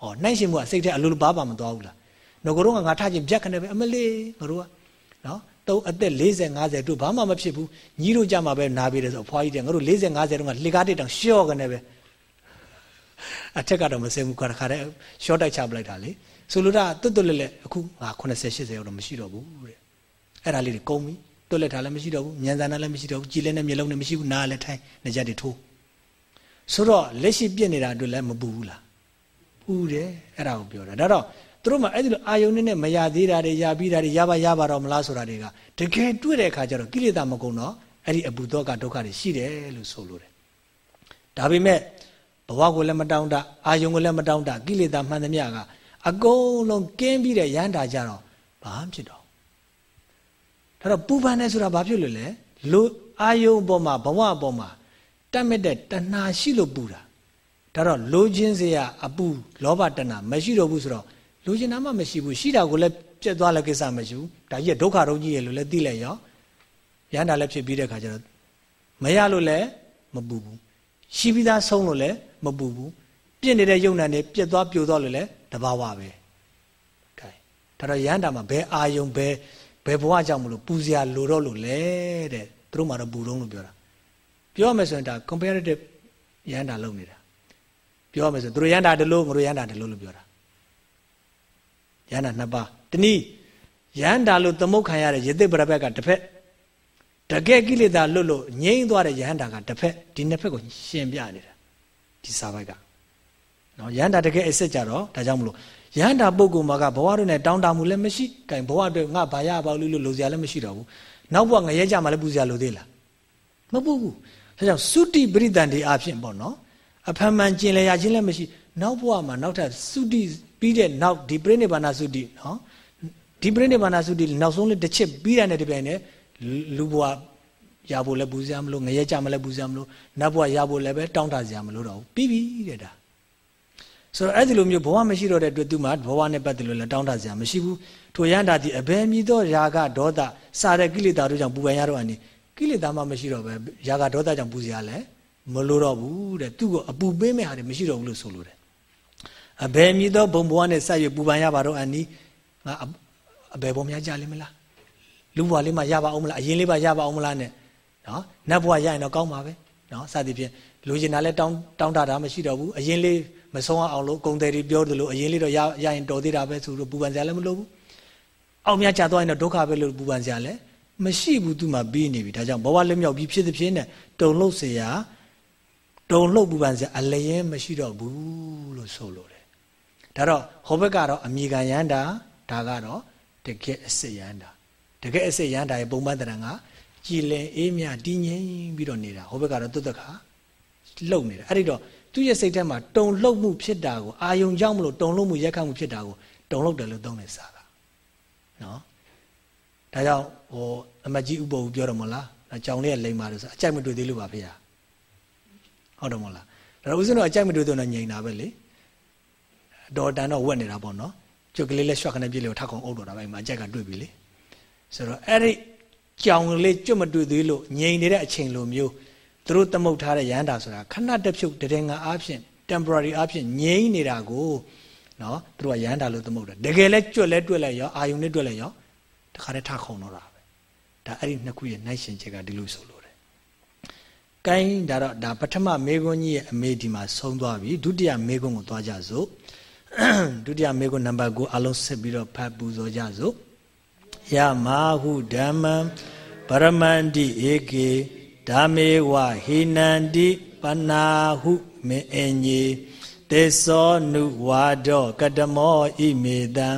ဟောနှိုင်းရှင်မှုကစိတ်ထဲအလိုလိုဘာမှမသွားဘူးလားငကိုတော့ကငါထားခြင်းပြက်ခနဲ့ပဲအမလေးငါတို့ကနော် တုံးအသက်40 50တို့ဘာမှမဖြစ်ဘူးညီးတို့ကြမှာပဲနာပြီတယ်ဆိုအဖွားကြီးတယ်ငါတို့40 50တုန်းကလှေကားတိတ်တောင်ရှော့ကနေပဲအထက်ကတော့မစဲဘူးခါတခါတည်းရှော့တိုက်ချပလိုက်တာလေဆိုလိုတာတွတ်တွတ်လက်လက်အခုငါ80 80တော့မရှိတော့ဘူးတဲ့အဲ့ဒါလေးတွေကုန်ပြီတွတ်လက်ထားလည်းမရှိတော့ဘူးဉာဏ်သာနာလည်းမရှိတော့ဘူးကြည်လည်းနဲ့မျက်လုံးနဲ့မရှိဘူးနားလည်းထိုင်နေကြတွေထိုးဆိုတော့လက်ရှိပြစ်နေတာအတွက်လည်းမပူဘူးလားပူတယ်အဲ့ဒါကိုပြောတာဒါတော့ သူတို့မှအဲ့ဒီလိုအာယုန်နဲ့မရသေးတာတွေရပြီးတာတွေရပါရပါတော့မလားဆိုတာတွေကတကယ်တွေ့တဲ့အခါကျတော့ကိလေသာမကုန်တော့အဲ့ဒီအပူတော့ကဒုက္ခတွေရှိတယ်လို့ဆိုလိုတယ်ဒါပေမဲ့ဘဝကိုလည်းမတောင်းတအာယုံကိုလည်းမတောင်းတကိလေသာမှန်သမျှကအကုန်လုံးကင်းပြီးတဲ့ရန်တာကြတော့ဘာမှဖြစ်တော့ဒါတော့ပူပန်နေဆိုတာဘာဖြစ်လို့လဲလူအာယုံပေါ်မှာဘဝပေါ်မှာတတ်မဲ့တဲ့တဏှာရှိလို့ပူတာဒါတော့လိုချင်စရာအပူလောဘတဏှာမရှိတော့ဘူးဆိုတော့ လိုချင်တာမှမရှိဘူးရှိတာကိုလည်းပြတ်သွားလည်းကိစ္စမရှိဘူးဒါကြီးကဒုက္ခတော့ကြီးရလို့လည်းသိလိုက်ရောရန်တာလည်းဖြစ်ပြီးတဲ့ခါကျတော့မရလို့လည်းမပူဘူးရှိပြီးသားဆုံးလို့လည်းမပူဘူးပြင့်နေတဲ့ယုံနာနေပြက်သွားပြိုသွားလို့လည်းတဘာဝပဲကဲဒါတော့ရဟန္တာမှာဘယ်အာယုံဘယ်ဘယ်ဘဝကြောင့်မလို့ပူစရာလိုတော့လို့လဲတဲ့သူတို့မှတော့ပူတော့လို့ပြောတာပြောမယ်ဆိုရင်ဒါ comparative ရဟန္တာလုပ်နေတာပြောမယ်ဆိုသူတို့ရဟန္တာတလို့ငါတို့ရဟန္တာတလို့လို့ပြောတာ ရဟန္တာနှစ်ပါးတနည်းရဟန္တာလို့သမုတ်ခံရတဲ့ယသိပရဘက်ကတစ်ဖက်တကယ်ကိလေသာလွတ်လို့ငြိမ့်သွားတဲ့ယဟန္တာကတစ်ဖက်ဒီနှစ်ဖက်ကိုရှင်ပြနေတာဒီစာပိုက်ကနော်ယဟန္တာတကယ်အစ်စ်ကြတော့ဒါကြောင့်မလို့ယဟန္တာပုဂ္ဂိုလ်မှာကဘဝတို့နဲ့တောင်းတမှုလည်းမရှိကင်ဘဝအတွက်ငါဘာရပါလို့လို့လိုစရာလည်းမရှိတော့ဘူးနောက်ဘဝငရဲကြမှာလည်းပူစရာလိုသေးလားမပူဘူးဒါကြောင့်သုတိပရိသန္တိအဖြစ်ပေါ့နော်အဖန်မှန်ကျင်လည်ရခြင်းလည်းမရှိနောက်ဘဝမှာနောက်ထပ်သုတိ ပြီးတဲ့နောက်ဒီပြိဋိဘာနာသုတိနော်ဒီပြိဋိဘာနာသုတိနောက်ဆုံးလေးတစ်ချက်ပြီးတာနဲ့တပြိုင်နက်လူဘဝရဖို့လည်းပူစရာမလိုငရဲကြမလည်းပူစရာမလိုနတ်ဘဝရဖို့လည်းပဲတောင်းတစရာမလိုတော့ဘူးပြီးပြီတဲ့ဒါဆိုတော့အဲ့ဒီလိုမျိုးဘဝမရှိတော့တဲ့အတွက်သူမှဘဝနဲ့ပတ်သက်လို့လည်းတောင်းတစရာမရှိဘူးထိုရန်တာဒီအဘယ်မည်သောຢာကဒေါသစတဲ့ကိလေသာတို့ကြောင့်ပူပန်ရတော့အနေကိလေသာမှမရှိတော့ပဲຢာကဒေါသကြောင့်ပူစရာလည်းမလိုတော့ဘူးတဲ့သူကအပူပေးမဲ့ဟာတွေမရှိတော့ဘူးလို့ဆိုလိုတယ် အဘယ်မည်သောဘုံဘဝနဲ့ဆက်ရပူပန်ရပါတော့အနီငါအဘယ်ဘုံများကြလိမ့်မလားလူဘဝလေးမှရပါအောင်မလားအရင်လေးပါရပါအောင်မလားနဲ့နော်နတ်ဘဝရရင်တော့ကောင်းပါပဲနော်စသည်ဖြင့်လူကျင်တာလည်းတောင်းတောင်းတတာမရှိတော့ဘူးအရင်လေးမ မဆုံးအောင်လို့ဂုံတယ်တွေပြောတယ်လို့အရင်လေးတော့ရရရင်တော်သေးတာပဲဆိုတော့ပူပန်စရာလည်းမလိုဘူးအောင်မြကြာသွားရင်တော့ဒုက္ခပဲလို့ပူပန်စရာလည်းမရှိဘူးသူမှပြီးနေပြီဒါကြောင့်ဘဝလွတ်မြောက်ပြီးဖြစ်သည်ဖြစ်နေတုံလို့เสียတုံလို့ပူပန်စရာအလျင်းမရှိတော့ဘူးလို့ဆိုလို့တယ် ဒါတော့ဟောဘက်ကတော့အမိခံရန်တာဒါကတော့တကယ်အစစ်ရန်တာတကယ်အစစ်ရန်တာရဲ့ပုံမှန်တရံကကြည်လင်အေးမြတည်ငြိမ်ပြီးတော့နေတာဟောဘက်ကတော့တွတ်သက်ခါလှုပ်နေတာအဲ့ဒီတော့သူ့ရဲ့စိတ်ထဲမှာတုံလှုပ်မှုဖြစ်တာကိုအာယုံကြောင့်မလို့တုံလှုပ်မှုရက်ခတ်မှုဖြစ်တာကိုတုံလှုပ်တယ်လို့သုံးတယ်စာကနော်ဒါကြောင့်ဟိုအမကြီးဥပုပ်ပြောတယ်မဟုတ်လားကြောင်လေးကလိမ္မာလို့ဆိုအကြိုက်မတွေ့သေးလို့ပါဖေရဟုတ်တယ်မဟုတ်လားဒါတော့ဦးဇင်းတို့အကြိုက်မတွေ့တော့ညင်တာပဲလေ တော်တန်တော့ဝက်နေတာပေါ့နော်ကျုပ်ကလေးလက်ရွှက်ခနဲ့ပြည့်လို့ထက်ကောင်အုပ်တော့တာပဲမှာအကြိုက်ကတွေ့ပြီလေဆိုတော့အဲ့ဒီကြောင်လေးကျွတ်မတွေ့သေးလို့ငြိမ်နေတဲ့အချိန်လိုမျိုးသူတို့သမုတ်ထားတဲ့ရဟန္တာဆိုတာခဏတစ်ဖြုတ်တည်ငါအားဖြင့် temporary အားဖြင့်ငြိမ်နေတာကိုနော်သူတို့ကရဟန္တာလို့သမုတ်တယ်တကယ်လဲကြွက်လဲတွေ့လဲရောအာယုန်နဲ့တွေ့လဲရောတခါတည်းထခုံတော့တာပဲဒါအဲ့ဒီနှစ်ခုရဲ့နိုင်ရှင်ချက်ကဒီလိုဆိုလို့တယ်။ကိုင်းဒါတော့ဒါပထမမေခွန်းကြီးရဲ့အမေဒီမှာဆုံးသွားပြီဒုတိယမေခွန်းကိုသွားကြစို့ ဒုတိယမေခွန်းနံပါတ်9အလုံးဆက်ပြီးတော့ဖတ်ပူဇော်ကြစို့ယမာဟုဓမ္မံပရမန္တိဧကေဓမ္မေဝဟိနန္တိပနာဟုမေအညေတေသောနုဝါဒောကတမောဣမေတံ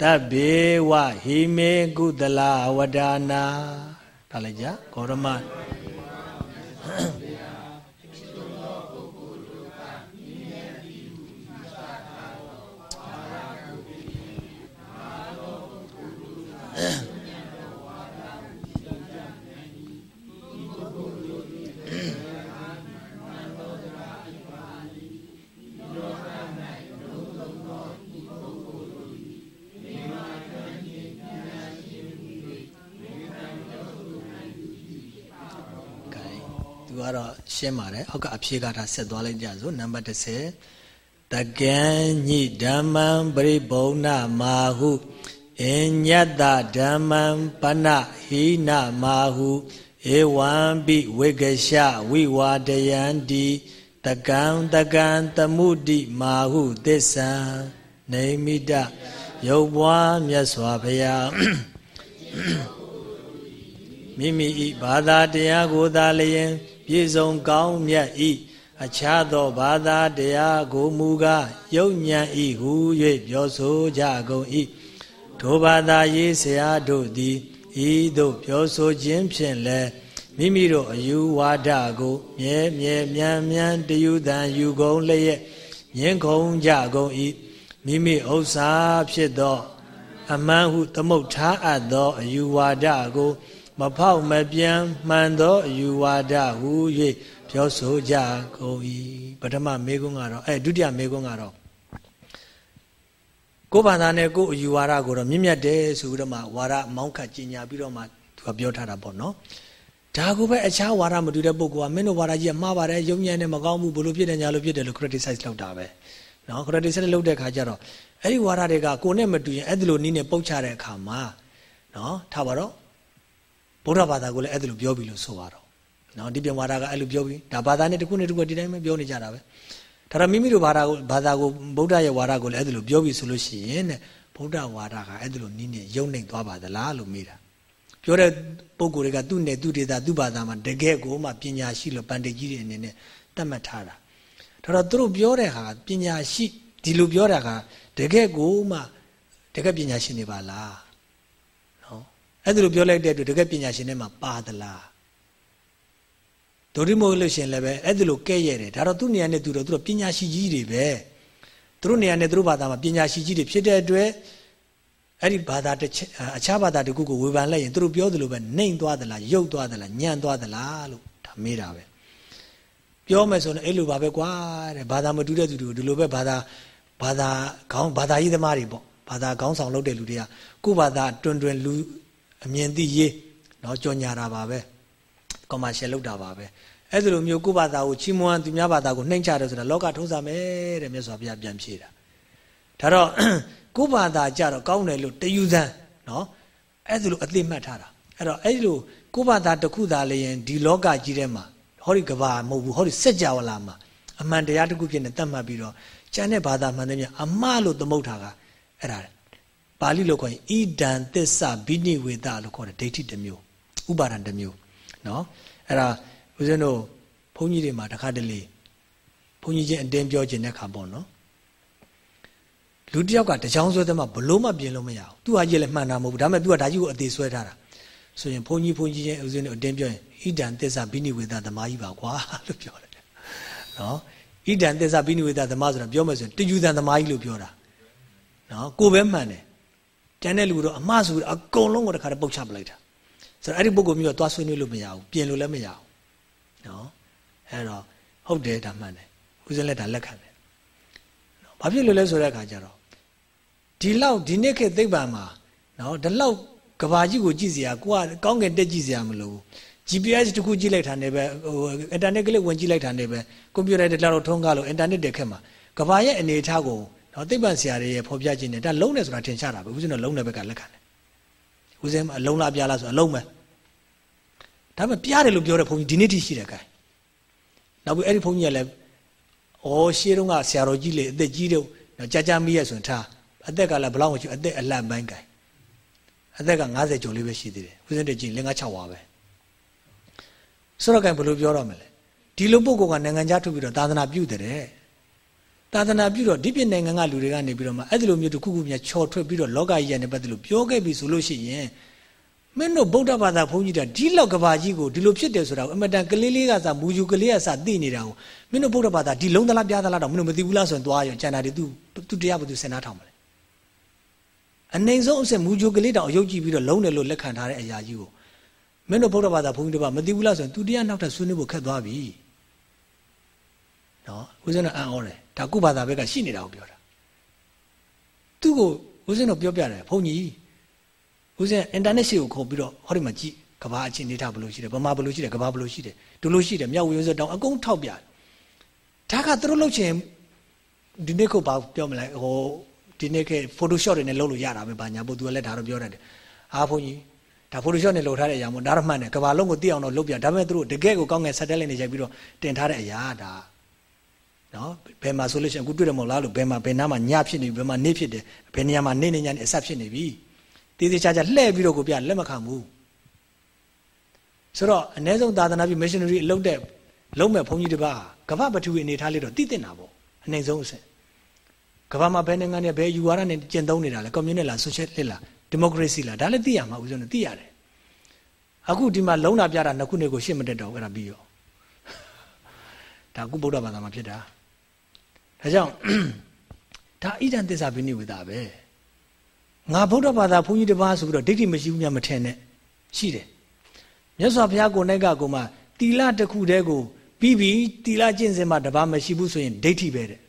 တဗ္ဗေဝဟိမေကုသလဝဒါနာဒါလည်းကြဂေါရမ ကတော့ရှင်းပါတယ်အောက်ကအဖြေကဒါဆက်သွားလိုက်ကြစို့နံပါတ်30တကံညိဓမ္မံပရိဘုံနာမာဟု အညတ္တဓမ္မံပနဟိနမာဟုဧဝံပိဝေကရှဝိဝါဒယံတိတကံတကံသမှုတိမာဟုသစ္ဆံနေမိတရုပ်ဘွားမြတ်စွာဘုရားမိမိဤဘာသာတရားကိုသာလျင်ပြည့်စုံကောင်းမြတ်ဤအခြားသောဘာသာတရားကိုမူကားယုံညံ့ဤဟု၍ပြောဆိုကြကုန်၏ ထိုဘာသာရေးဆရာတို့သည်ဤသို့ပြောဆိုခြင်းဖြင့်လည်းမိမိတို့အယူဝါဒကို မြဲမြဲမြန်းမြန်းတယူတန်ယူကုန်လျက်မြင်ခုံကြကုန်၏မိမိဥစ္စာဖြစ်သော အမှန်ဟုသမုတ်ထားအပ်သောအယူဝါဒကို မဖောက်မပြန်မှန်သောအယူဝါဒဟု၍ပြောဆိုကြကုန်၏ပထမမေကုန်းကတော့အဲဒုတိယမေကုန်းကတော့ ကိုယ်ဘာသာနဲ့ကိုယ်အယူဝါဒကိုတော့မြင့်မြတ်တယ်ဆိုပြီးတော့မှဝါဒမောင်းခတ်ကြီးညာပြီးတော့မှသူကပြောထားတာပေါ့နော်ဒါကိုပဲအခြားဝါဒမတူတဲ့ပုဂ္ဂိုလ်ကမင်းတို့ဝါဒကြီးကမှားပါတယ်ယုံညံ့နေမကောင်းဘူးဘလို့ဖြစ်တယ်ညာလို့ဖြစ်တယ်လို့ criticize လုပ်တာပဲနော် criticize လုပ်တဲ့ခါကျတော့အဲ့ဒီဝါဒတွေကကိုယ်နဲ့မတူရင်အဲ့ဒီလိုနည်းနဲ့ပုတ်ချတဲ့အခါမှာနော်ထားပါတော့ဗုဒ္ဓဘာသာကိုလည်းအဲ့ဒါလိုပြောပြီလို့ဆိုပါတော့နော်ဒီပြန်ဝါဒကအဲ့လိုပြောပြီဒါဘာသာနဲ့တစ်ခုနဲ့တစ်ခုဒီတိုင်းပဲပြောနေကြတာပဲ ဒါတော့မိမိတို့ဘာသာကိုဘာသာကိုဗုဒ္ဓရဲ့ဝါဒကိုလည်းအဲ့ဒါလိုပြောပြီဆိုလို့ရှိရင်တဲ့ဗုဒ္ဓဝါဒကအဲ့ဒါလိုနည်းနဲ့ယုံနေသွားပါသလားလို့မေးတာပြောတဲ့ပုံကိုယ်တွေကသူ့နယ်သူ့ဒေသသူ့ဘာသာမှာတကယ်ကိုမှပညာရှိလို့ပန္တိကြီးတွေအနေနဲ့တတ်မှတ်ထားတာဒါတော့သူတို့ပြောတဲ့ဟာပညာရှိဒီလိုပြောတာကတကယ်ကိုမှတကယ်ပညာရှိနေပါလားအဲ့ဒါလိုပြောလိုက်တဲ့အတွက်တကယ်ပညာရှင်တွေမှာပါသလား ဒုတိမဟုတ်လို့ရှင်လည်းပဲအဲ့ဒါလိုကဲ့ရဲ့တယ်ဒါတော့သူ့နေရာနဲ့သူတော့သူတို့ပညာရှိကြီးတွေပဲသူတို့နေရာနဲ့သူတို့ဘာသာမှာပညာရှိကြီးတွေဖြစ်တဲ့အတွက်အဲ့ဒီဘာသာတစ်ချက်အခြားဘာသာတခုကိုဝေဖန်လိုက်ရင်သူတို့ပြောသလိုပဲနှိမ်သွားသလားယုတ်သွားသလားညံ့သွားသလားလို့ဒါမေးတာပဲပြောမယ်ဆိုရင်အဲ့လိုပါပဲကွာတဲ့ဘာသာမတူတဲ့သူတွေကိုဒီလိုပဲဘာသာဘာသာခေါင်းဘာသာရေးသမားတွေပေါ့ဘာသာခေါင်းဆောင်လုပ်တဲ့လူတွေကကိုယ့်ဘာသာတွင်တွင်လူအမြင်သိရေးเนาะကြော်ညာတာပါပဲ commercial လုပ်တာပါပဲအဲ့ဒီလိုမျိုးကိုယ့်ဘာသာကိုချီးမွမ်းသူများဘာသာကိုနှိမ့်ချတယ်ဆိုတာလောကထုံးစံပဲတဲ့မြတ်စွာဘုရားပြန်ဖြေတာဒါတော့ကိုယ့်ဘာသာကြတော့ကောင်းတယ်လို့တယူဆန်းနော်အဲ့ဒီလိုအသိမှတ်ထားတာအဲ့တော့အဲ့ဒီလိုကိုယ့်ဘာသာတစ်ခုသာလျင်ဒီလောကကြီးထဲမှာဟောဒီကဘာမဟုတ်ဘူးဟောဒီစက်ကြဝဠာမှာအမှန်တရားတစ်ခုဖြစ်နေတတ်မှတ်ပြီးတော့ကျန်တဲ့ဘာသာမှန်တဲ့မြတ်အမှားလို့သမုတ်တာကအဲ့ဒါပါဠိလိုခေါ်ရင်ဣဒံသစ္စာဘိနိဝေဒလို့ခေါ်တဲ့ဒိဋ္ဌိတစ်မျိုးဥပါဒံတစ်မျိုး နော်အဲ့ဒါဦးဇင်းတို့ဘုန်းကြီးတွေမှာတခါတလေဘုန်းကြီးချင်းအတင်းပြောခြင်းတဲ့ခါပေါ့နော်လူတယောက်ကတချောင်းဆွဲတဲ့မှာဘလို့မှပြင်လို့မရဘူးသူဟာကြီးလည်းမှန်တာမဟုတ်ဘူးဒါပေမဲ့သူကဒါကြီးကိုအသေးဆွဲထားတာဆိုရင်ဘုန်းကြီးဘုန်းကြီးချင်းဦးဇင်းတို့အတင်းပြောရင်ဣဒံသစ္စာဘိနိဝေဒသမားကြီးပါကွာလို့ပြောတယ်နော်ဣဒံသစ္စာဘိနိဝေဒသမားဆိုတာပြောမယ်ဆိုရင်တယူတန်သမားကြီးလို့ပြောတာနော်ကိုပဲမှန်တယ်ကျန်တဲ့လူတော့အမှားဆိုအကုန်လုံးကိုတခါတည်းပုတ်ချပလိုက်တာ ဆိုတော့အဲ့ဒီပုဂ္ဂိုလ်မျိုးတော့သွားဆွေးနွေးလို့မရဘူးပြင်လို့လည်းမရဘူးနော်အဲ့တော့ဟုတ်တယ်ဒါမှန်တယ်ဦးဇင်းလက်ဒါလက်ခံတယ်ဘာဖြစ်လို့လဲဆိုတဲ့အခါကျတော့ဒီလောက်ဒီနေ့ခေတ်သိပ္ပံမှာနော်ဒီလောက်ကဘာကြီးကိုကြည့်စရာကိုကကောင်းကင်တက်ကြည့်စရာမလိုဘူး GPS တခုကြည့်လိုက်တာနဲ့ပဲဟိုအင်တာနက်ကလေးဝင်ကြည့်လိုက်တာနဲ့ပဲကွန်ပျူတာတွေလောက်ထုံးကားလို့အင်တာနက်တက်ခက်မှာကဘာရဲ့အနေအထားကိုနော်သိပ္ပံဆရာတွေရဲ့ဖော်ပြခြင်းနဲ့ဒါလုံးတယ်ဆိုတာထင်ရှားတာပဲဦးဇင်းတို့လုံးတယ်ဘက်ကလက်ခံတယ် ဦးဇင်းအလုံးလားပြလားဆိုအလုံးပဲဒါပေမဲ့ပြရတယ်လို့ပြောတဲ့ဘုန်းကြီးဒီနေ့ထိရှိတယ်ကဲနောက်ပြီးအဲ့ဒီဘုန်းကြီးကလည်းဩရှေးတုန်းကဆရာတော်ကြီးလေအသက်ကြီးတော့ကြာကြာမိရဆိုရင်ထားအသက်ကလည်းဘလောက်မရှိအသက်အလတ်ပိုင်းကဲအသက်က90ကျော်လေးပဲရှိသေးတယ်ဦးဇင်းတကြီး5 6ဝါပဲဆိုတော့ကဲဘယ်လိုပြောရမလဲဒီလိုပုဂ္ဂိုလ်ကနိုင်ငံခြားထုတ်ပြီးတော့သာသနာပြုတဲ့ သာသနာပြုတော့ဒီပြနိုင်ငံကလူတွေကနေပြီးတော့မှအဲ့ဒီလိုမျိုးတစ်ခုခုများချော်ထွက်ပြီးတော့လောကကြီးရတဲ့ပတ်သက်လို့ပြောခဲ့ပြီဆိုလို့ရှိရင်မင်းတို့ဗုဒ္ဓဘာသာဘုန်းကြီးတာဒီလောက်ကဘာကြီးကိုဒီလိုဖြစ်တယ်ဆိုတာကိုအမတန်ကလေးလေးကစားမူယူကလေးကစားသိနေတာကိုမင်းတို့ဗုဒ္ဓဘာသာဒီလုံးသလားပြားသလားတော့မင်းတို့မသိဘူးလားဆိုရင်သွားရောကျန်တာတွေ तू तू တရားဘသူစင်နာထောင်မလဲအနိုင်ဆုံးအစ်မူယူကလေးတောင်အယုတ်ကြည့်ပြီးတော့လုံးတယ်လို့လက်ခံထားတဲ့အရာကြီးကိုမင်းတို့ဗုဒ္ဓဘာသာဘုန်းကြီးတွေပါမသိဘူးလားဆိုရင် तू တရားနောက်ထပ်ဆွေးနွေးဖို့ခက်သွားပြီနော်ဦးဇင်းကအံ့ဩတယ် ဒါကုဘာသာဘက်ကရှိနေတာကိုပြောတာသူ့ကိုဦးဇင်းတို့ပြောပြတယ်ဘုန်းကြီးဦးဇင်းအင်တာနက်ရှိကိုခေါ်ပြီးတော့ဟောဒီမှာကြည့်ကဘာအချင်းနေတာဘယ်လိုရှိတယ်ဗမာဘယ်လိုရှိတယ်ကဘာဘယ်လိုရှိတယ်ဒလိုရှိတယ်မြောက်ဝင်းစတောင်အကုန်ထောက်ပြတယ်ဒါကသူတို့လုပ်ချင်ဒီနေ့ကိုဘာပြောမလဲဟိုဒီနေ့က Photoshop တွေနဲ့လုပ်လို့ရတာပဲဘာညာပို့သူကလည်းဒါတော့ပြောတတ်တယ်အားဘုန်းကြီးဒါ Photoshop နဲ့လုပ်ထားတဲ့အရာမို့ဒါတော့မှန်တယ်ကဘာလုံးကိုသိအောင်တော့လုပ်ပြဒါပေမဲ့သူတို့တကယ်ကိုကောင်းငယ် satellite နဲ့ရိုက်ပြီးတော့တင်ထားတဲ့အရာဒါ နော်ဘယ်မှာဆိုလို့ရှိရင်အခုတွေ့တယ်မဟုတ်လားလို့ဘယ်မှာဘယ်နားမှာညဖြစ်နေပြီဘယ်မှာနေ့ဖြစ်တယ်ဘယ်နေရာမှာနေ့နေညနေအဆက်ဖြစ်နေပြီသေးသေးချာချာလှည့်ပြီးတော့ကိုပြလက်မခံဘူးဆိုတော့အ ਨੇ ဆုံးသာသနာပြု missionary အလုပ်တဲ့လုံးမဲ့ဘုန်းကြီးတစ်ပါးကမ္ဘာပထဝီအနေထားလေးတော့သိတင်တာပေါ့အနိုင်ဆုံးအဆင့်ကမ္ဘာမှာဘယ်နိုင်ငံနဲ့ဘယ်ယူဝါဒနဲ့ကျင့်သုံးနေတာလဲကွန်မြူနစ်လားဆိုရှယ်လစ်လားဒီမိုကရေစီလားဒါလည်းသိရမှာဦးဇုံသိရတယ်အခုဒီမှာလုံးတာပြတာနှစ်ခုနှစ်ကိုရှင်းမတက်တော့ဘူးအဲ့ဒါပြီးရောဒါကုဗုဒ္ဓဘာသာမှာဖြစ်တာ ဒါကြောင့်ဒါဣဒံသစ္စာဘိနိဝေဒပဲငါဗုဒ္ဓဘာသာဘုန်းကြီးတစ်ပါးဆိုပြီးတော့ဒိဋ္ဌိမရှိဘူးများမထင်နဲ့ရှိတယ်မြတ်စွာဘုရားကိုယ်၌ကကိုမှတီလတစ်ခုတည်းကိုပြီးပြီးတီလကျင့်စဉ်မှာတပါးမရှိဘူးဆိုရင်ဒိဋ္ဌိပဲတဲ့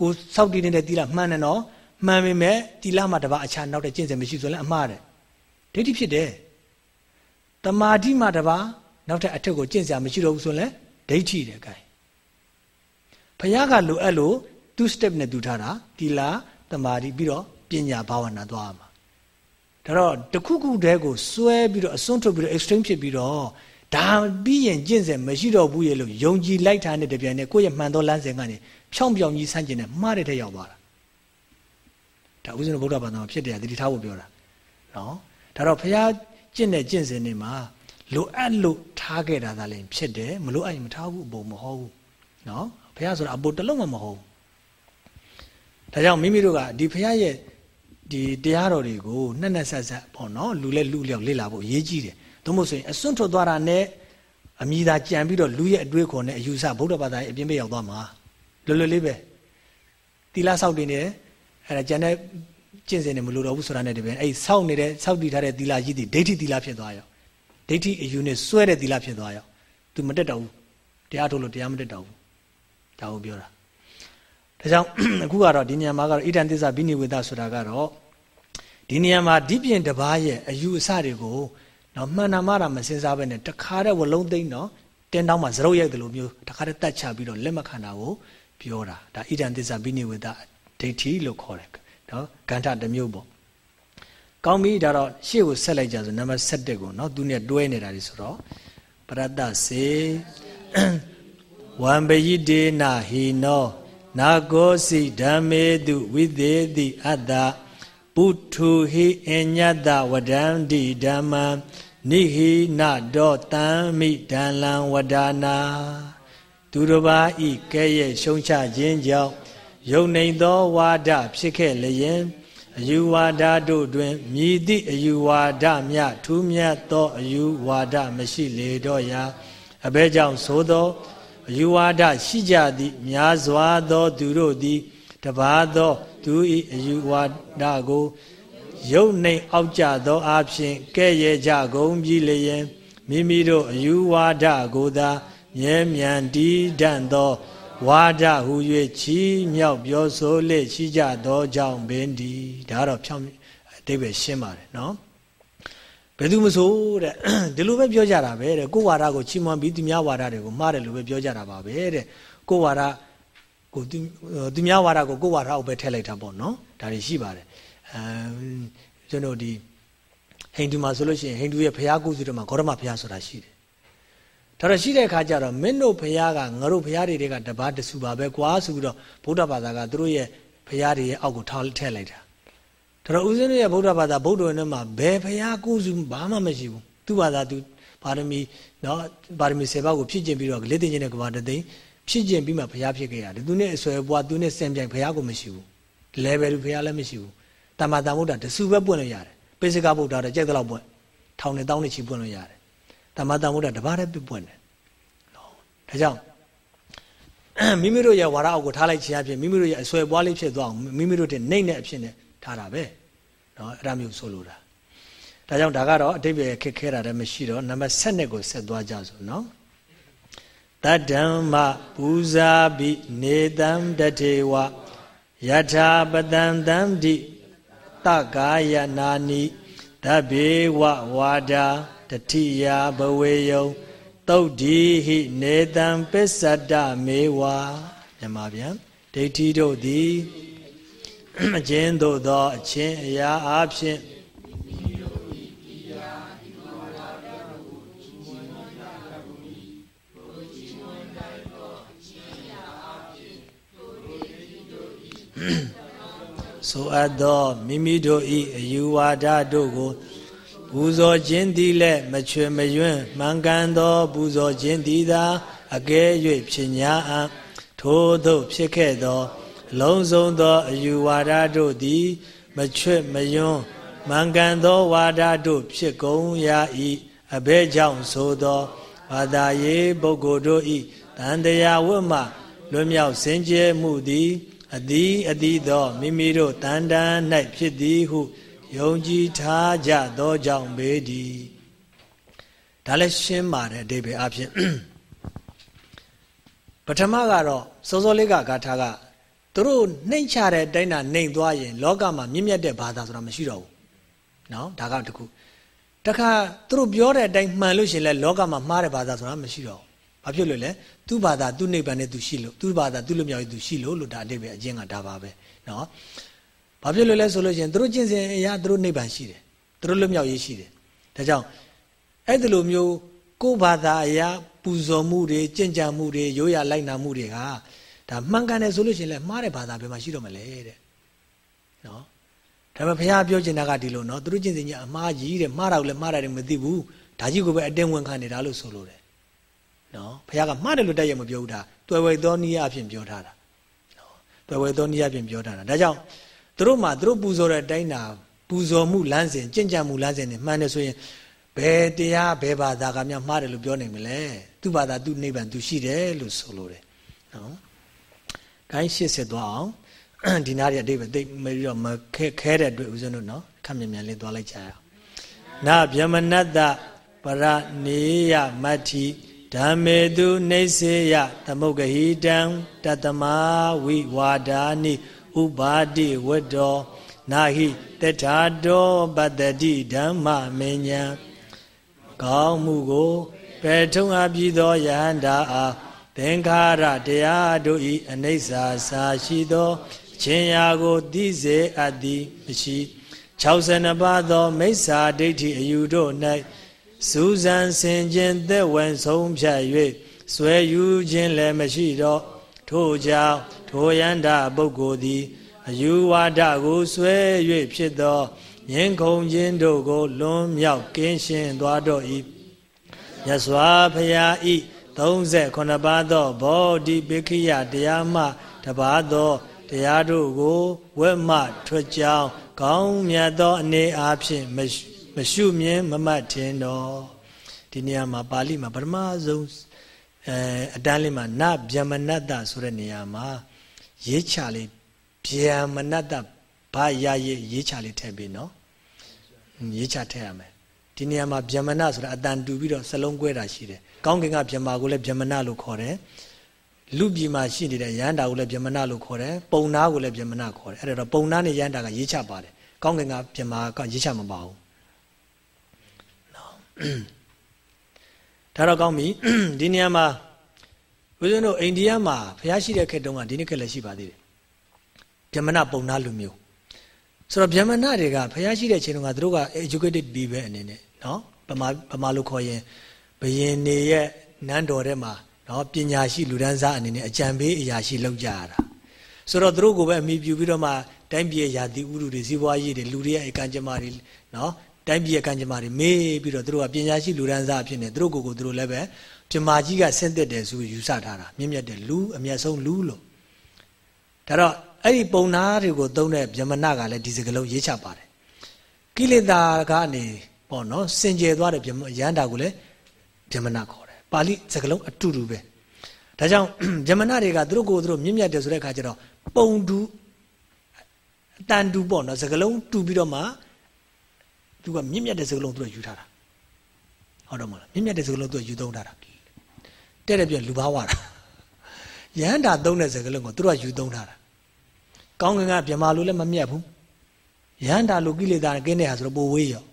ကိုစောက်တည်နေတဲ့တီလမှန်တယ်နော်မှန်ပေမဲ့တီလမှာတပါးအခြားနောက်တဲ့ကျင့်စဉ်မရှိဆိုရင်အမှားတယ်ဒိဋ္ဌိဖြစ်တယ်တမာတိမှာတပါးနောက်ထပ်အထက်ကိုကျင့်စရာမရှိတော့ဘူးဆိုရင်ဒိဋ္ဌိတဲ့ gain ဘုရားကလိုအပ်လို့ two step နဲ့တူထားတာတီလာတမာတိပြီးတော့ပညာဘာဝနာသွားမှာဒါတော့တခုခုတည်းကိုစွဲပြီးတော့အစွန်းထုတ်ပြီးတော့ extreme ဖြစ်ပြီးတော့ဒါပြီးရင်ကျင့်စဉ်မရှိတော့ဘူးရဲ့လို့ယုံကြည်လိုက်တာနဲ့တပြိုင်နက်ကိုယ့်ရဲ့မှန်သောလမ်းစဉ်ကနေဖြောင်းပြောင်ကြီးဆန့်ကျင်တဲ့မှားတဲ့ထက်ရောက်သွားတာဒါဥစဉ်ဗုဒ္ဓဘာသာမှာဖြစ်တယ်တတိထားဖို့ပြောတာနော်ဒါတော့ဘုရားကျင့်တဲ့ကျင့်စဉ်တွေမှာလိုအပ်လို့ထားခဲ့တာသာလည်းဖြစ်တယ်မလိုအပ်ရင်မထားဘူးအပေါ်မဟုတ်ဘူးနော် ဘုရားဆိုတာအပေါ်တစ်လုံးမှမဟုတ်ဘူးဒါကြောင့်မိမိတို့ကဒီဘုရားရဲ့ဒီတရားတော်တွေကိုနှက်နှက်ဆက်ဆက်ပေါ့နော်လူလဲလူလျောက်လေ့လာဖို့အရေးကြီးတယ်သို့မဟုတ်ဆိုရင်အစွန့်ထွက်သွားတာနဲ့အမိသာကြံပြီးတော့လူရဲ့အတွေးခေါ်နဲ့အယူဆဗုဒ္ဓဘာသာရဲ့အပြင်းပေးရောက်သွားမှာလွယ်လွယ်လေးပဲတီလာဆောက်တင်နေတယ်အဲ့ဒါကြံတဲ့ကျင့်စဉ်တွေမလိုတော့ဘူးဆိုတာနဲ့တပည့်အဲ့ဆောက်နေတဲ့ဆောက်တည်ထားတဲ့တီလာကြီးဒီဒိဋ္ဌိတီလာဖြစ်သွားရောဒိဋ္ဌိအယူနဲ့စွဲတဲ့တီလာဖြစ်သွားရော तू မတက်တော့ဘူးတရားထုတ်လို့တရားမတက်တော့ဘူး ဒါကိုပြောတာဒါကြောင့်အခုကတော့ဒီနေရာမှာကတော့ဣဒံသစ္စာဘိနိဝေဒဆိုတာကတော့ဒီနေရာမှာဒီပြင်တပားရဲ့အယူအဆတွေကိုနော်မှန်တာမှတာမစင်စားပဲနဲ့တခါတည်းဝလုံးသိမ့်နော်တင်းတောင်းမှာသရုပ်ရိုက်တယ်လို့မျိုးတခါတည်းတတ်ချပြီးတော့လက်မခံတာကိုပြောတာဒါဣဒံသစ္စာဘိနိဝေဒဒိဋ္ဌိလို့ခေါ်တယ်နော်ကန္ထတစ်မျိုးပေါ့ကောင်းပြီဒါတော့ရှေ့ကိုဆက်လိုက်ကြဆိုနံပါတ်7ကိုနော်သူနဲ့တွဲနေတာဒီဆိုတော့ပရတ္တစေ ဝံပယိတေနဟိနောနာကောစီဓမ္မေတုဝိသေတိအတ္တပုထုဟိအညတဝဒံတိဓမ္မံနိဟိနဒောတံမိဒံလံဝဒါနာသူတစ်ပါးဤကဲ့ရဲ့ရှုံချခြင်းကြောင့်ယုံနေသောဝါဒဖြစ်ခဲ့လျင်အယူဝါဒတို့တွင်မြည်သည့်အယူဝါဒမြထူးမြတ်သောအယူဝါဒမရှိလေတော့ရာအဘဲကြောင့်သို့သော အယူဝါဒရှိကြသည့်များစွာသောသူတို့သည်တပါးသောသူ၏အယူဝါဒကိုယုံနေအောက်ကြသောအဖြစ်ကဲ့ရဲ့ကြကုန်ပြီလျင်မိမိတို့အယူဝါဒကိုသာမြဲမြံတည်တံ့သောဝါဒဟု၍ချီးမြောက်ပြောဆိုလေရှိကြသောကြောင့်ပင်ဒီဒါတော့ဖြောင်းအတိပ္ပယ်ရှင်းပါတယ်နော် ဘယ်သူမဆိုတဲ့ဒီလိုပဲပြောကြတာပဲတဲ့ကိုဝါဒကိုချီးမွမ်းပြီးသူများဝါဒတွေကိုမှားတယ်လို့ပဲပြောကြတာပါပဲတဲ့ကိုဝါဒကိုသူသူများဝါဒကိုကိုဝါဒအောက်ပဲထည့်လိုက်တာပေါ့နော်ဒါတွေရှိပါတယ်အဲကျွန်တော်ဒီဟိန္ဒူမှာဆိုလို့ရှိရင်ဟိန္ဒူရဲ့ဘုရားကုသတွေမှာဂေါရမဘုရားဆိုတာရှိတယ်ဒါတော့ရှိတဲ့အခါကျတော့မင်းတို့ဘုရားကငါတို့ဘုရားတွေကတပါးတဆူပါပဲကွာဆိုပြီးတော့ဗုဒ္ဓဘာသာကသူတို့ရဲ့ဘုရားတွေရဲ့အောက်ကိုထားထည့်လိုက်တာ ဒါတော့ဦးဇင်းတို့ရဲ့ဗုဒ္ဓဘာသာဗုဒ္ဓဝင်ထဲမှာဘယ်ဘုရားကုစုဘာမှမရှိဘူးသူ့ဘာသာသူပါရမီနော်ပါရမီ7ပါးကိုဖြည့်ကျင့်ပြီးတော့လက်တင်ချင်းတဲ့ကဘာတသိန်းဖြည့်ကျင့်ပြီးမှဘုရားဖြစ်ခဲ့ရတယ်သူနဲ့အဆွဲပွားသူနဲ့စင်ပြိုင်ဘုရားကိုမရှိဘူး level ဘုရားလည်းမရှိဘူးတမ္မာတမ္ဗုဒ္ဓတဆူပဲပွင့်လို့ရတယ်ပိစိကဗုဒ္ဓတော့ကြိုက်တဲ့လောက်ပွင့်ထောင်နဲ့တောင်းနဲ့ချီပွင့်လို့ရတယ်တမ္မာတမ္ဗုဒ္ဓတပါးတည်းပွင့်တယ်ဒါကြောင့်မိမိတို့ရဲ့ဝါရအောက်ကိုထားလိုက်ခြင်းအဖြစ်မိမိတို့ရဲ့အဆွဲပွားလေးဖြစ်သွားအောင်မိမိတို့တဲ့နှိမ့်တဲ့အဖြစ်နဲ့ ထားတာပဲเนาะအဲ့ဒါမျိုးဆိုလိုတာဒါကြောင့်ဒါကတော့အတိပ္ပယ်ခက်ခဲတာလည်းမရှိတော့နံပါတ်7ကိုဆက်သွားကြစို့เนาะတတ္တမ္မပူဇာပိနေတံတထေဝယထာပတံတံတိတကာယနာနိတဘေဝဝါဒာတတိယဘဝေယုံသုတ်ဒီဟိနေတံပစ္စတမေဝါမြန်မာပြန်ဒိဋ္ဌိတို့သည် အကျဉ်သို့သောအချင်းအရာအဖြစ်ဆိုအပ်သောမိမိတို့၏အယူဝါဒတို့ကိုပူဇော်ခြင်းသည်လည်းမချွေမယွန်းမှန်ကန်သောပူဇော်ခြင်းသည်သာအကဲ၍ဖြစ်냐အံထို့သို့ဖြစ်ခဲ့သောအ လုံးစုံသောအယူဝါဒတို့သည် မချွေမယွန်းမှန်ကန်သောဝါဒတို့ဖြစ်ကုန်ရာ၏အဘဲကြောင့်ဆိုသောဘာသာရေးပုဂ္ဂိုလ်တို့၏တန်တရားဝတ်မှလွတ်မြောက်စင်ကြယ်မှုသည်အသည်အသည်သောမိမိတို့တန်တန်၌ဖြစ်သည်ဟုယုံကြည်ထားကြသောကြောင့်ပေဒီဒါလည်းရှင်းပါတယ်အတိပ္ပယ်အဖြစ်ပထမကတော့စောစောလေးကဂါထာက သူတို့နှိမ့်ချတဲ့အတိုင်းတာနှိမ့်သွားရင် လောကမှာမြင့်မြတ်တဲ့ဘာသာဆိုတာမရှိတော့ဘူးနော်ဒါကတခုတခါသူတို့ပြောတဲ့အတိုင်းမှန်လို့ရှင်လဲလောကမှာမှားတဲ့ဘာသာဆိုတာမရှိတော့ဘူးဘာဖြစ်လို့လဲသူ့ဘာသာသူ့နိဗ္ဗာန်နဲ့သူရှိလို့သူ့ဘာသာသူ့လူမြောက်ရေးသူရှိလို့လို့ဒါအတိပ္ပယ်အကျဉ်းကဒါပါပဲနော်ဘာဖြစ်လို့လဲဆိုလို့ရှိရင်သူတို့ကျင့်စဉ်အရာသူတို့နိဗ္ဗာန်ရှိတယ်သူတို့လွတ်မြောက်ရေးရှိတယ်ဒါကြောင့်အဲ့ဒီလိုမျိုးကိုယ်ဘာသာအရာပူဇော်မှုတွေကြင်ကြံမှုတွေရိုးရာလိုက်နာမှုတွေက ဒါမှန်ကန်တယ်ဆိုလို့ရှိရင်လည်းမှားတဲ့ဘာသာဘယ်မှာရှိတော့မလဲတဲ့နော်ဒါပေမဲ့ဘုရားပြောချင်တာကဒီလိုနော်သူတို့ကျင့်စဉ်ကြီးအမှားကြီးတဲ့မှားတာကိုလည်းမှားတာတွေမသိဘူးဒါကြီးကိုပဲအတင်းဝင်ခံနေတာလို့ဆိုလို့တယ်နော်ဘုရားကမှားတယ်လို့တည့်ရမပြောဘူးဒါတွယ်ဝဲသောနည်းအဖြစ်ပြောထားတာနော်တွယ်ဝဲသောနည်းအဖြစ်ပြောထားတာဒါကြောင့်သူတို့မှသူတို့ပူဇော်တဲ့အတိုင်းတာပူဇော်မှုလမ်းစဉ်ကြင်ကြံမှုလမ်းစဉ်နဲ့မှန်တယ်ဆိုရင်ဘယ်တရားဘယ်ဘာသာကများမှားတယ်လို့ပြောနိုင်မလဲသူ့ဘာသာသူ့နိဗ္ဗာန်သူရှိတယ်လို့ဆိုလိုတယ်နော် ခိုင်း80သွားအောင်ဒီနားရအတိတ်ပဲတိတ်မပြီးတော့မခဲခဲတဲ့အတွက်ဦးဇင်းတို့နော်ခက်မြန်မြန်လေးသွားလိုက်ကြရအောင်နာဗျမနတ္တပရနေယမတ္ထိဓမ္မေတုနေစေယသမုဂဟိတံတတမဝိဝါဒာနိဥပါတိဝတ္တောနာဟိတထာတောပတ္တိဓမ္မမေညာကောင်းမှုကိုပယ်ထုံအပ်ပြီးသောယဟန္တာအား သင်္ခါရတရားတို့ဤအနိစ္စစာရှိသောခြင်းရာကိုသိစေအပ်သည်မရှိ62ပါးသောမိစ္ဆာဒိဋ္ဌိအယူတို့၌စူးစမ်းဆင်ခြင်သက်ဝင်ဆုံးဖြတ်၍ဆွဲယူခြင်းလည်းမရှိတော့ထို့ကြောင့်ထိုယန္တာပုဂ္ဂိုလ်သည်အယူဝါဒကိုဆွဲ၍ဖြစ်သောငင်းခုန်ခြင်းတို့ကိုလွန်မြောက်ကင်းရှင်းသွားတော့၏မြတ်စွာဘုရားဤ 38ပါးသောဘောဓိပိခိယတရားမှတပါးသောတရားတို့ကိုဝက်မှထွက်ကြောင်းကောင်းမြတ်သောအနေအားဖြင့်မရှုမြင်မမှတ်ထင်တော့ဒီနေရာမှာပါဠိမှာပထမဆုံးအဲအတန်းလေးမှာနဗျမနတ္တဆိုတဲ့နေရာမှာရေးချလေးဗျမနတ္တဘာရရေးရေးချလေးထည့်ပြီးနော်ရေးချထည့်ရမယ် ဒီနေရာမှာဗျမနဆိုတာအတန်တူပြီးတော့စလုံးကွဲတာရှိတယ်ကောင်းကင်ကဗျမကိုလည်းဗျမနလို့ခေါ်တယ်လူပြည်မှာရှိနေတဲ့ရဟန္တာကိုလည်းဗျမနလို့ခေါ်တယ်ပုံနာကိုလည်းဗျမနခေါ်တယ်အဲ့ဒါတော့ပုံနာနဲ့ရဟန္တာကရေးချပါတယ်ကောင်းကင်ကဗျမကရေးချမပါဘူးဒါတော့ကောင်းပြီဒီနေရာမှာဦးဇင်းတို့အိန္ဒိယမှာဘုရားရှိတဲ့ခေတ်တုန်းကဒီနေ့ခေတ်လည်းရှိပါသေးတယ်ဗျမနပုံနာလူမျိုးဆိုတော့ဗျမနတွေကဘုရားရှိတဲ့ချိန်တုန်းကသူတို့က educated ပြီးပဲအနေနဲ့ နော်ဗမာဗမာလို့ခေါ်ရင်ဘယင်နေရဲ့နန်းတော်ထဲမှာနော်ပညာရှိလူဒန်းစားအနေနဲ့အကြံပေးအရာရှိလောက်ကြရတာဆိုတော့သူတို့ကိုပဲအမိပြုပြီးတော့မှတိုင်းပြည်ရာသီဥတုတွေစီးပွားရေးတွေလူတွေရဲ့အကံကြမ္မာတွေနော်တိုင်းပြည်ရဲ့ကံကြမ္မာတွေမေးပြီးတော့သူတို့ကပညာရှိလူဒန်းစားအဖြစ်နေသူတို့ကိုယ်ကိုသူတို့လည်းပဲပြမာကြီးကဆင့်သက်တယ်ဆိုယူဆထားတာမြင့်မြတ်တယ်လူအမျက်ဆုံးလူလို့ဒါတော့အဲ့ဒီပုံနာတွေကိုသုံးတဲ့ဗျမနကလည်းဒီစကလုံးရေးချပါတယ်ကိလေသာကနေ ပေါ့နော်စင်ကြယ်သွားတဲ့ရဟန္တာကိုလည်းဗျမနခေါ်တယ်ပါဠိစကလုံးအတူတူပဲဒါကြောင့်ဗျမနတွေကသူတို့ကိုသူတို့မြင့်မြတ်တယ်ဆိုတဲ့အခါကျတော့ပုံတူအတန်တူပေါ့နော်စကလုံးတူပြီးတော့မှသူကမြင့်မြတ်တဲ့စကလုံးသူတို့ယူထားတာဟုတ်တော့မလားမြင့်မြတ်တဲ့စကလုံးသူယူသုံးထားတာတဲ့တဲ့ပြလူဘာဝတာယဟန္တာသုံးတဲ့စကလုံးကိုသူတို့ကယူသုံးထားတာကောင်းကင်ကဗြဟ္မာလိုလည်းမမြတ်ဘူးယဟန္တာလိုကိလေသာကင်းတဲ့ဟာဆိုတော့ပိုဝေးရော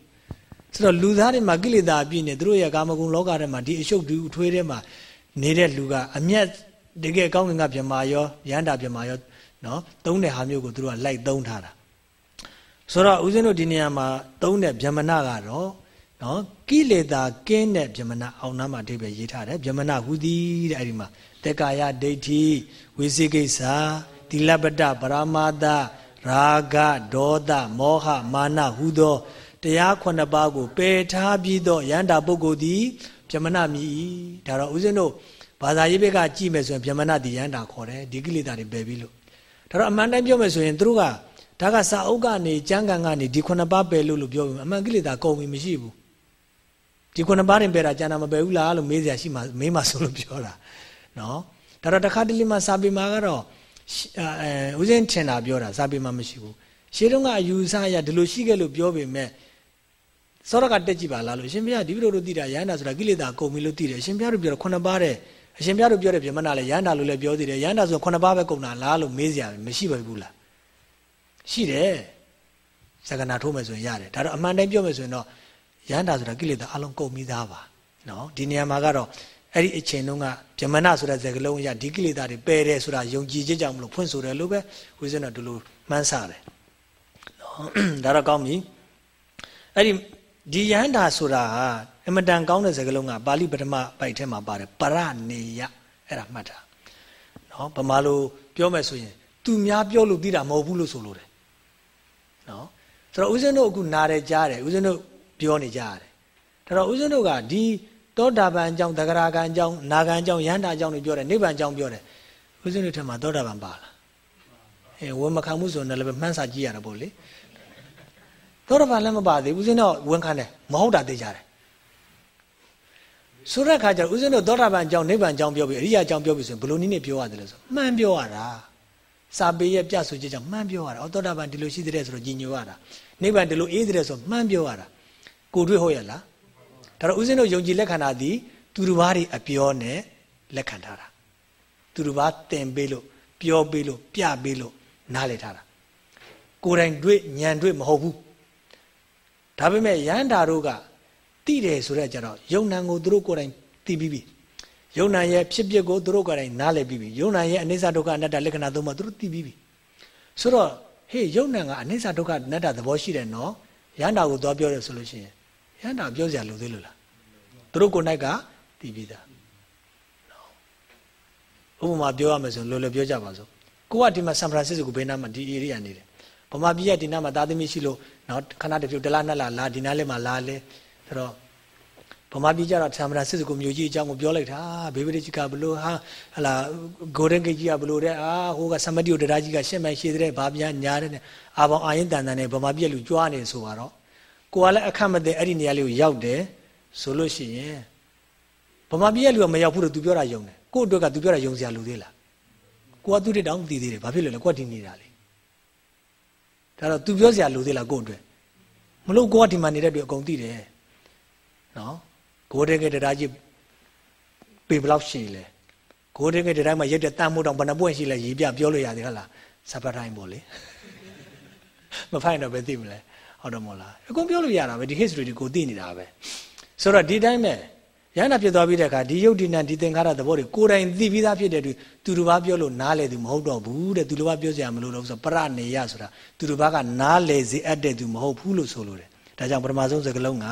ဆိုတော့လူသားတွေမှာကိလေသာအပြည့်နေသူတို့ရဲ့ကာမဂုဏ်လောကထဲမှာဒီအရှုပ်တူအထွေးထဲမှာနေတဲ့လူကအမျက်တကယ်ကောင်းကင်ကဗြဟ္မာရောယဟန္တာဗြဟ္မာရောနော်သုံးတဲ့ဟာမျိုးကိုသူတို့ကလိုက်သုံးထားတာဆိုတော့ဦးဇင်းတို့ဒီနေရာမှာသုံးတဲ့ဗြဟ္မဏကတော့နော်ကိလေသာကင်းတဲ့ဗြဟ္မဏအောင်နာမှာအဓိပ္ပာယ်ရေးထားတယ်ဗြဟ္မဏဟူသည်တဲ့အဲ့ဒီမှာတေကာယဒိဋ္ဌိဝိသိကိစ္စသီလပတ္တပရမာသရာဂဒေါသမောဟမာနဟူသော တရားခုနှစ်ပါးကိုပယ်ထားပြီးသောယန္တာပုဂ္ဂိုလ်သည်ဗြဟ္မဏမြည်ဒါတော့ဦးဇင်းတို့ဘာသာရေးဘက်ကကြည့်မယ်ဆိုရင်ဗြဟ္မဏဒီယန္တာခေါ်တယ်ဒီကိလေသာတွေပယ်ပြီးလို့ဒါတော့အမှန်တိုင်းပြောမယ်ဆိုရင်သူတို့ကဒါကစာအုပ်ကနေကျမ်းဂန်ကနေဒီခုနှစ်ပါးပယ်လို့လို့ပြောပြီးအမှန်ကိလေသာကုန်ပြီမရှိဘူးဒီခုနှစ်ပါးတင်ပယ်တာကျန်တာမပယ်ဘူးလားလို့မေးစရာရှိမှမေးမှဆိုလို့ပြောတာနော်ဒါတော့တခါတလေမှစာပေမှာကတော့အဲဦးစင်းထင်တာပြောတာစာပေမှာမရှိဘူးရှေးတုန်းကအယူဆရဒီလိုရှိခဲ့လို့ပြောပေမဲ့ စောရကတက်ကြည့်ပါလားလို့ရှင်ဘုရားဒီလိုလိုသိတာရဟန္တာဆိုတာကိလေသာကုန်ပြီလို့သိတယ်ရှင်ဘုရားတို့ပြောတော့ခုနှစ်ပါးတဲ့အရှင်ဘုရားတို့ပြောတဲ့ဗြဟ္မဏလည်းရဟန္တာလို့လည်းပြောသေးတယ်ရဟန္တာဆိုခုနှစ်ပါးပဲကုန်တာလားလို့မေးစရာမရှိပါဘူးလားရှိတယ်သက္ကနာထိုးမယ်ဆိုရင်ရတယ်ဒါတော့အမှန်တိုင်းပြောမယ်ဆိုရင်တော့ရဟန္တာဆိုတာကိလေသာအလုံးကုန်ပြီးသားပါနော်ဒီနေရာမှာကတော့အဲ့ဒီအချိန်တုန်းကဗြဟ္မဏဆိုတဲ့စကားလုံးအရဒီကိလေသာတွေပယ်တယ်ဆိုတာယုံကြည်ခြင်းကြောင့်မလို့ဖွင့်ဆိုတယ်လို့ပဲဝိဇ္ဇနာဒီလိုမှန်းဆတယ်နော်ဒါတော့ကောင်းပြီအဲ့ဒီ ဒီယဟန္တာဆိုတာဟာအမတန်ကောင်းတဲ့စကားလုံးကပါဠိပထမပိုက်ထဲမှာပါတယ်ပရနေယအဲ့ဒါမှတ်တာနော်ဗမာလိုပြောမယ်ဆိုရင်သူများပြောလို့သိတာမဟုတ်ဘူးလို့ဆိုလိုတယ်နော်ဆိုတော့ဦးဇင်းတို့အခုနားတယ်ကြားတယ်ဦးဇင်းတို့ပြောနေကြရတယ်ဒါတော့ဦးဇင်းတို့ကဒီတောတာပန်အကြောင်းတဂရကံအကြောင်းနာကံအကြောင်းယန္တာအကြောင်းတွေပြောတယ်နိဗ္ဗာန်အကြောင်းပြောတယ်ဦးဇင်းတို့ထက်မှာတောတာပန်ပါလားအဲဝန်မခံမှုဆိုရင်လည်းမှန်းစာကြည့်ရတာပေါ့လေ တောတာပန်လည်းမပါသေးဦးဇင်းတော့ဝန်ခံတယ်မဟုတ်တာသိကြတယ်ဆိုတဲ့အခါကျဦးဇင်းတို့သောတာပန်အကြောင်းနိဗ္ဗာန်အကြောင်းပြောပြီးအရိယာအကြောင်းပြောပြီးဆိုရင်ဘယ်လိုနည်းနဲ့ပြောရတယ်လဲဆိုမှန်ပြောရတာစာပေရဲ့ပြဆိုချက်ကြောင့်မှန်ပြောရတာဩသောတာပန်ဒီလိုရှိတဲ့ဆိုတော့ကြီးညိုရတာနိဗ္ဗာန်ဒီလိုအေးတဲ့ဆိုမှန်ပြောရတာကိုတွေ့ဟုတ်ရလားဒါတော့ဦးဇင်းတို့ယုံကြည်လက်ခံတာဒီသူတစ်ပါးတွေအပြောနဲ့လက်ခံထားတာသူတစ်ပါးသင်ပေးလို့ပြောပေးလို့ပြပေးလို့နားလည်ထားတာကိုယ်တိုင်တွေ့ညံတွေ့မဟုတ်ဘူး ဒါပေမဲ့ရဟန္တာတို့ကတိတယ်ဆိုတော့ကြတော့ယုံနံကိုသူတို့ကိုယ်တိုင်သိပြီးပြီယုံနံရဲ့ဖြစ်ပျက်ကိုသူတို့ကိုယ်တိုင်နားလည်ပြီးပြီယုံနံရဲ့အနိစ္စဒုက္ခအနတ္တလက္ခဏာသုံးပါသူတို့သိပြီးပြီဆိုတော့ဟေးယုံနံကအနိစ္စဒုက္ခအနတ္တသဘောရှိတယ်နော်ရဟန္တာကိုသွားပြောတယ်ဆိုလို့ရှိရင်ရဟန္တာပြောစရာလိုသေးလို့လားသူတို့ကိုယ်၌ကသိပြီးသားဥပမာပြောရမယ်ဆိုလိုလိုပြောကြပါစို့ကိုကဒီမှာဆန်ဖရန်စစ္စကိုဘယ်နားမှာဒီ area နေတယ် ဗမာပြည်ကဒီနားမှာသားသမီးရှိလို့နော်ခဏတဖြုတ်တလားနှစ်လားလာဒီနားလေးမှာလာလဲဆိုတော့ဗမာပြည်ကျတော့ဆန်ဖရန်စစ္စကိုမြို့ကြီးအကြောင်းကိုပြောလိုက်တာဘေဘရီကြီးကဘလို့ဟာဟလာဂိုဒန်ဂိတ်ကြီးကဘလို့တဲ့အာဟိုကဆမတီယိုတရာကြီးကရှစ်မိုင်ရှည်တဲ့ဘာပြန်ညာတဲ့အာဘောင်အာရင်တန်တန်နဲ့ဗမာပြည်လူကြွားနေဆိုတော့ကိုကလည်းအခက်မသိအဲ့ဒီနေရာလေးကိုရောက်တယ်ဆိုလို့ရှိရင်ဗမာပြည်လူကမရောက်ဘူးလို့ तू ပြောတာယုံတယ်ကို့အတွက်က तू ပြောတာယုံစရာလိုသေးလားကိုကသူ့တက်တောင်မသိသေးတယ်ဘာဖြစ်လို့လဲကိုကဒီနေတာလေ ဒါတော့ तू ပြောစရာလိုသေးလားကို့အတွက်မလို့ကိုကဒီမှာနေတဲ့အတွက်အကုန်သိတယ်နော်ဂိုးတဲ့ကတရားကြီးပေဘလောက်ရှိလဲဂိုးတဲ့ကတရားမှာရက်တဲ့တန်မို့တောင်ဘယ်နှပွင့်ရှိလဲရေးပြပြောလို့ရတယ်ဟုတ်လားစပတ်တိုင်းပေါ့လေမဖိုင်တော့ပဲသိမလဲဟုတ်တော့မဟုတ်လားအကုန်ပြောလို့ရတာပဲဒီ history တွေကိုသိနေတာပဲဆိုတော့ဒီတိုင်းပဲ ရဟန္တာဖြစ်သွားပြီးတဲ့အခါဒီယုတ်ဒီနံဒီသင်္ခါရသဘောတွေကိုယ်တိုင်သိပြီးသားဖြစ်တဲ့သူသူတစ်ပါးပြောလို့နားလေသူမဟုတ်တော့ဘူးတဲ့သူတစ်ပါးပြောစရာမလိုတော့ဘူးဆိုပရနေယဆိုတာသူတစ်ပါးကနားလေစေအပ်တဲ့သူမဟုတ်ဘူးလို့ဆိုလိုတယ်ဒါကြောင့်ပထမဆုံးစကားလုံးက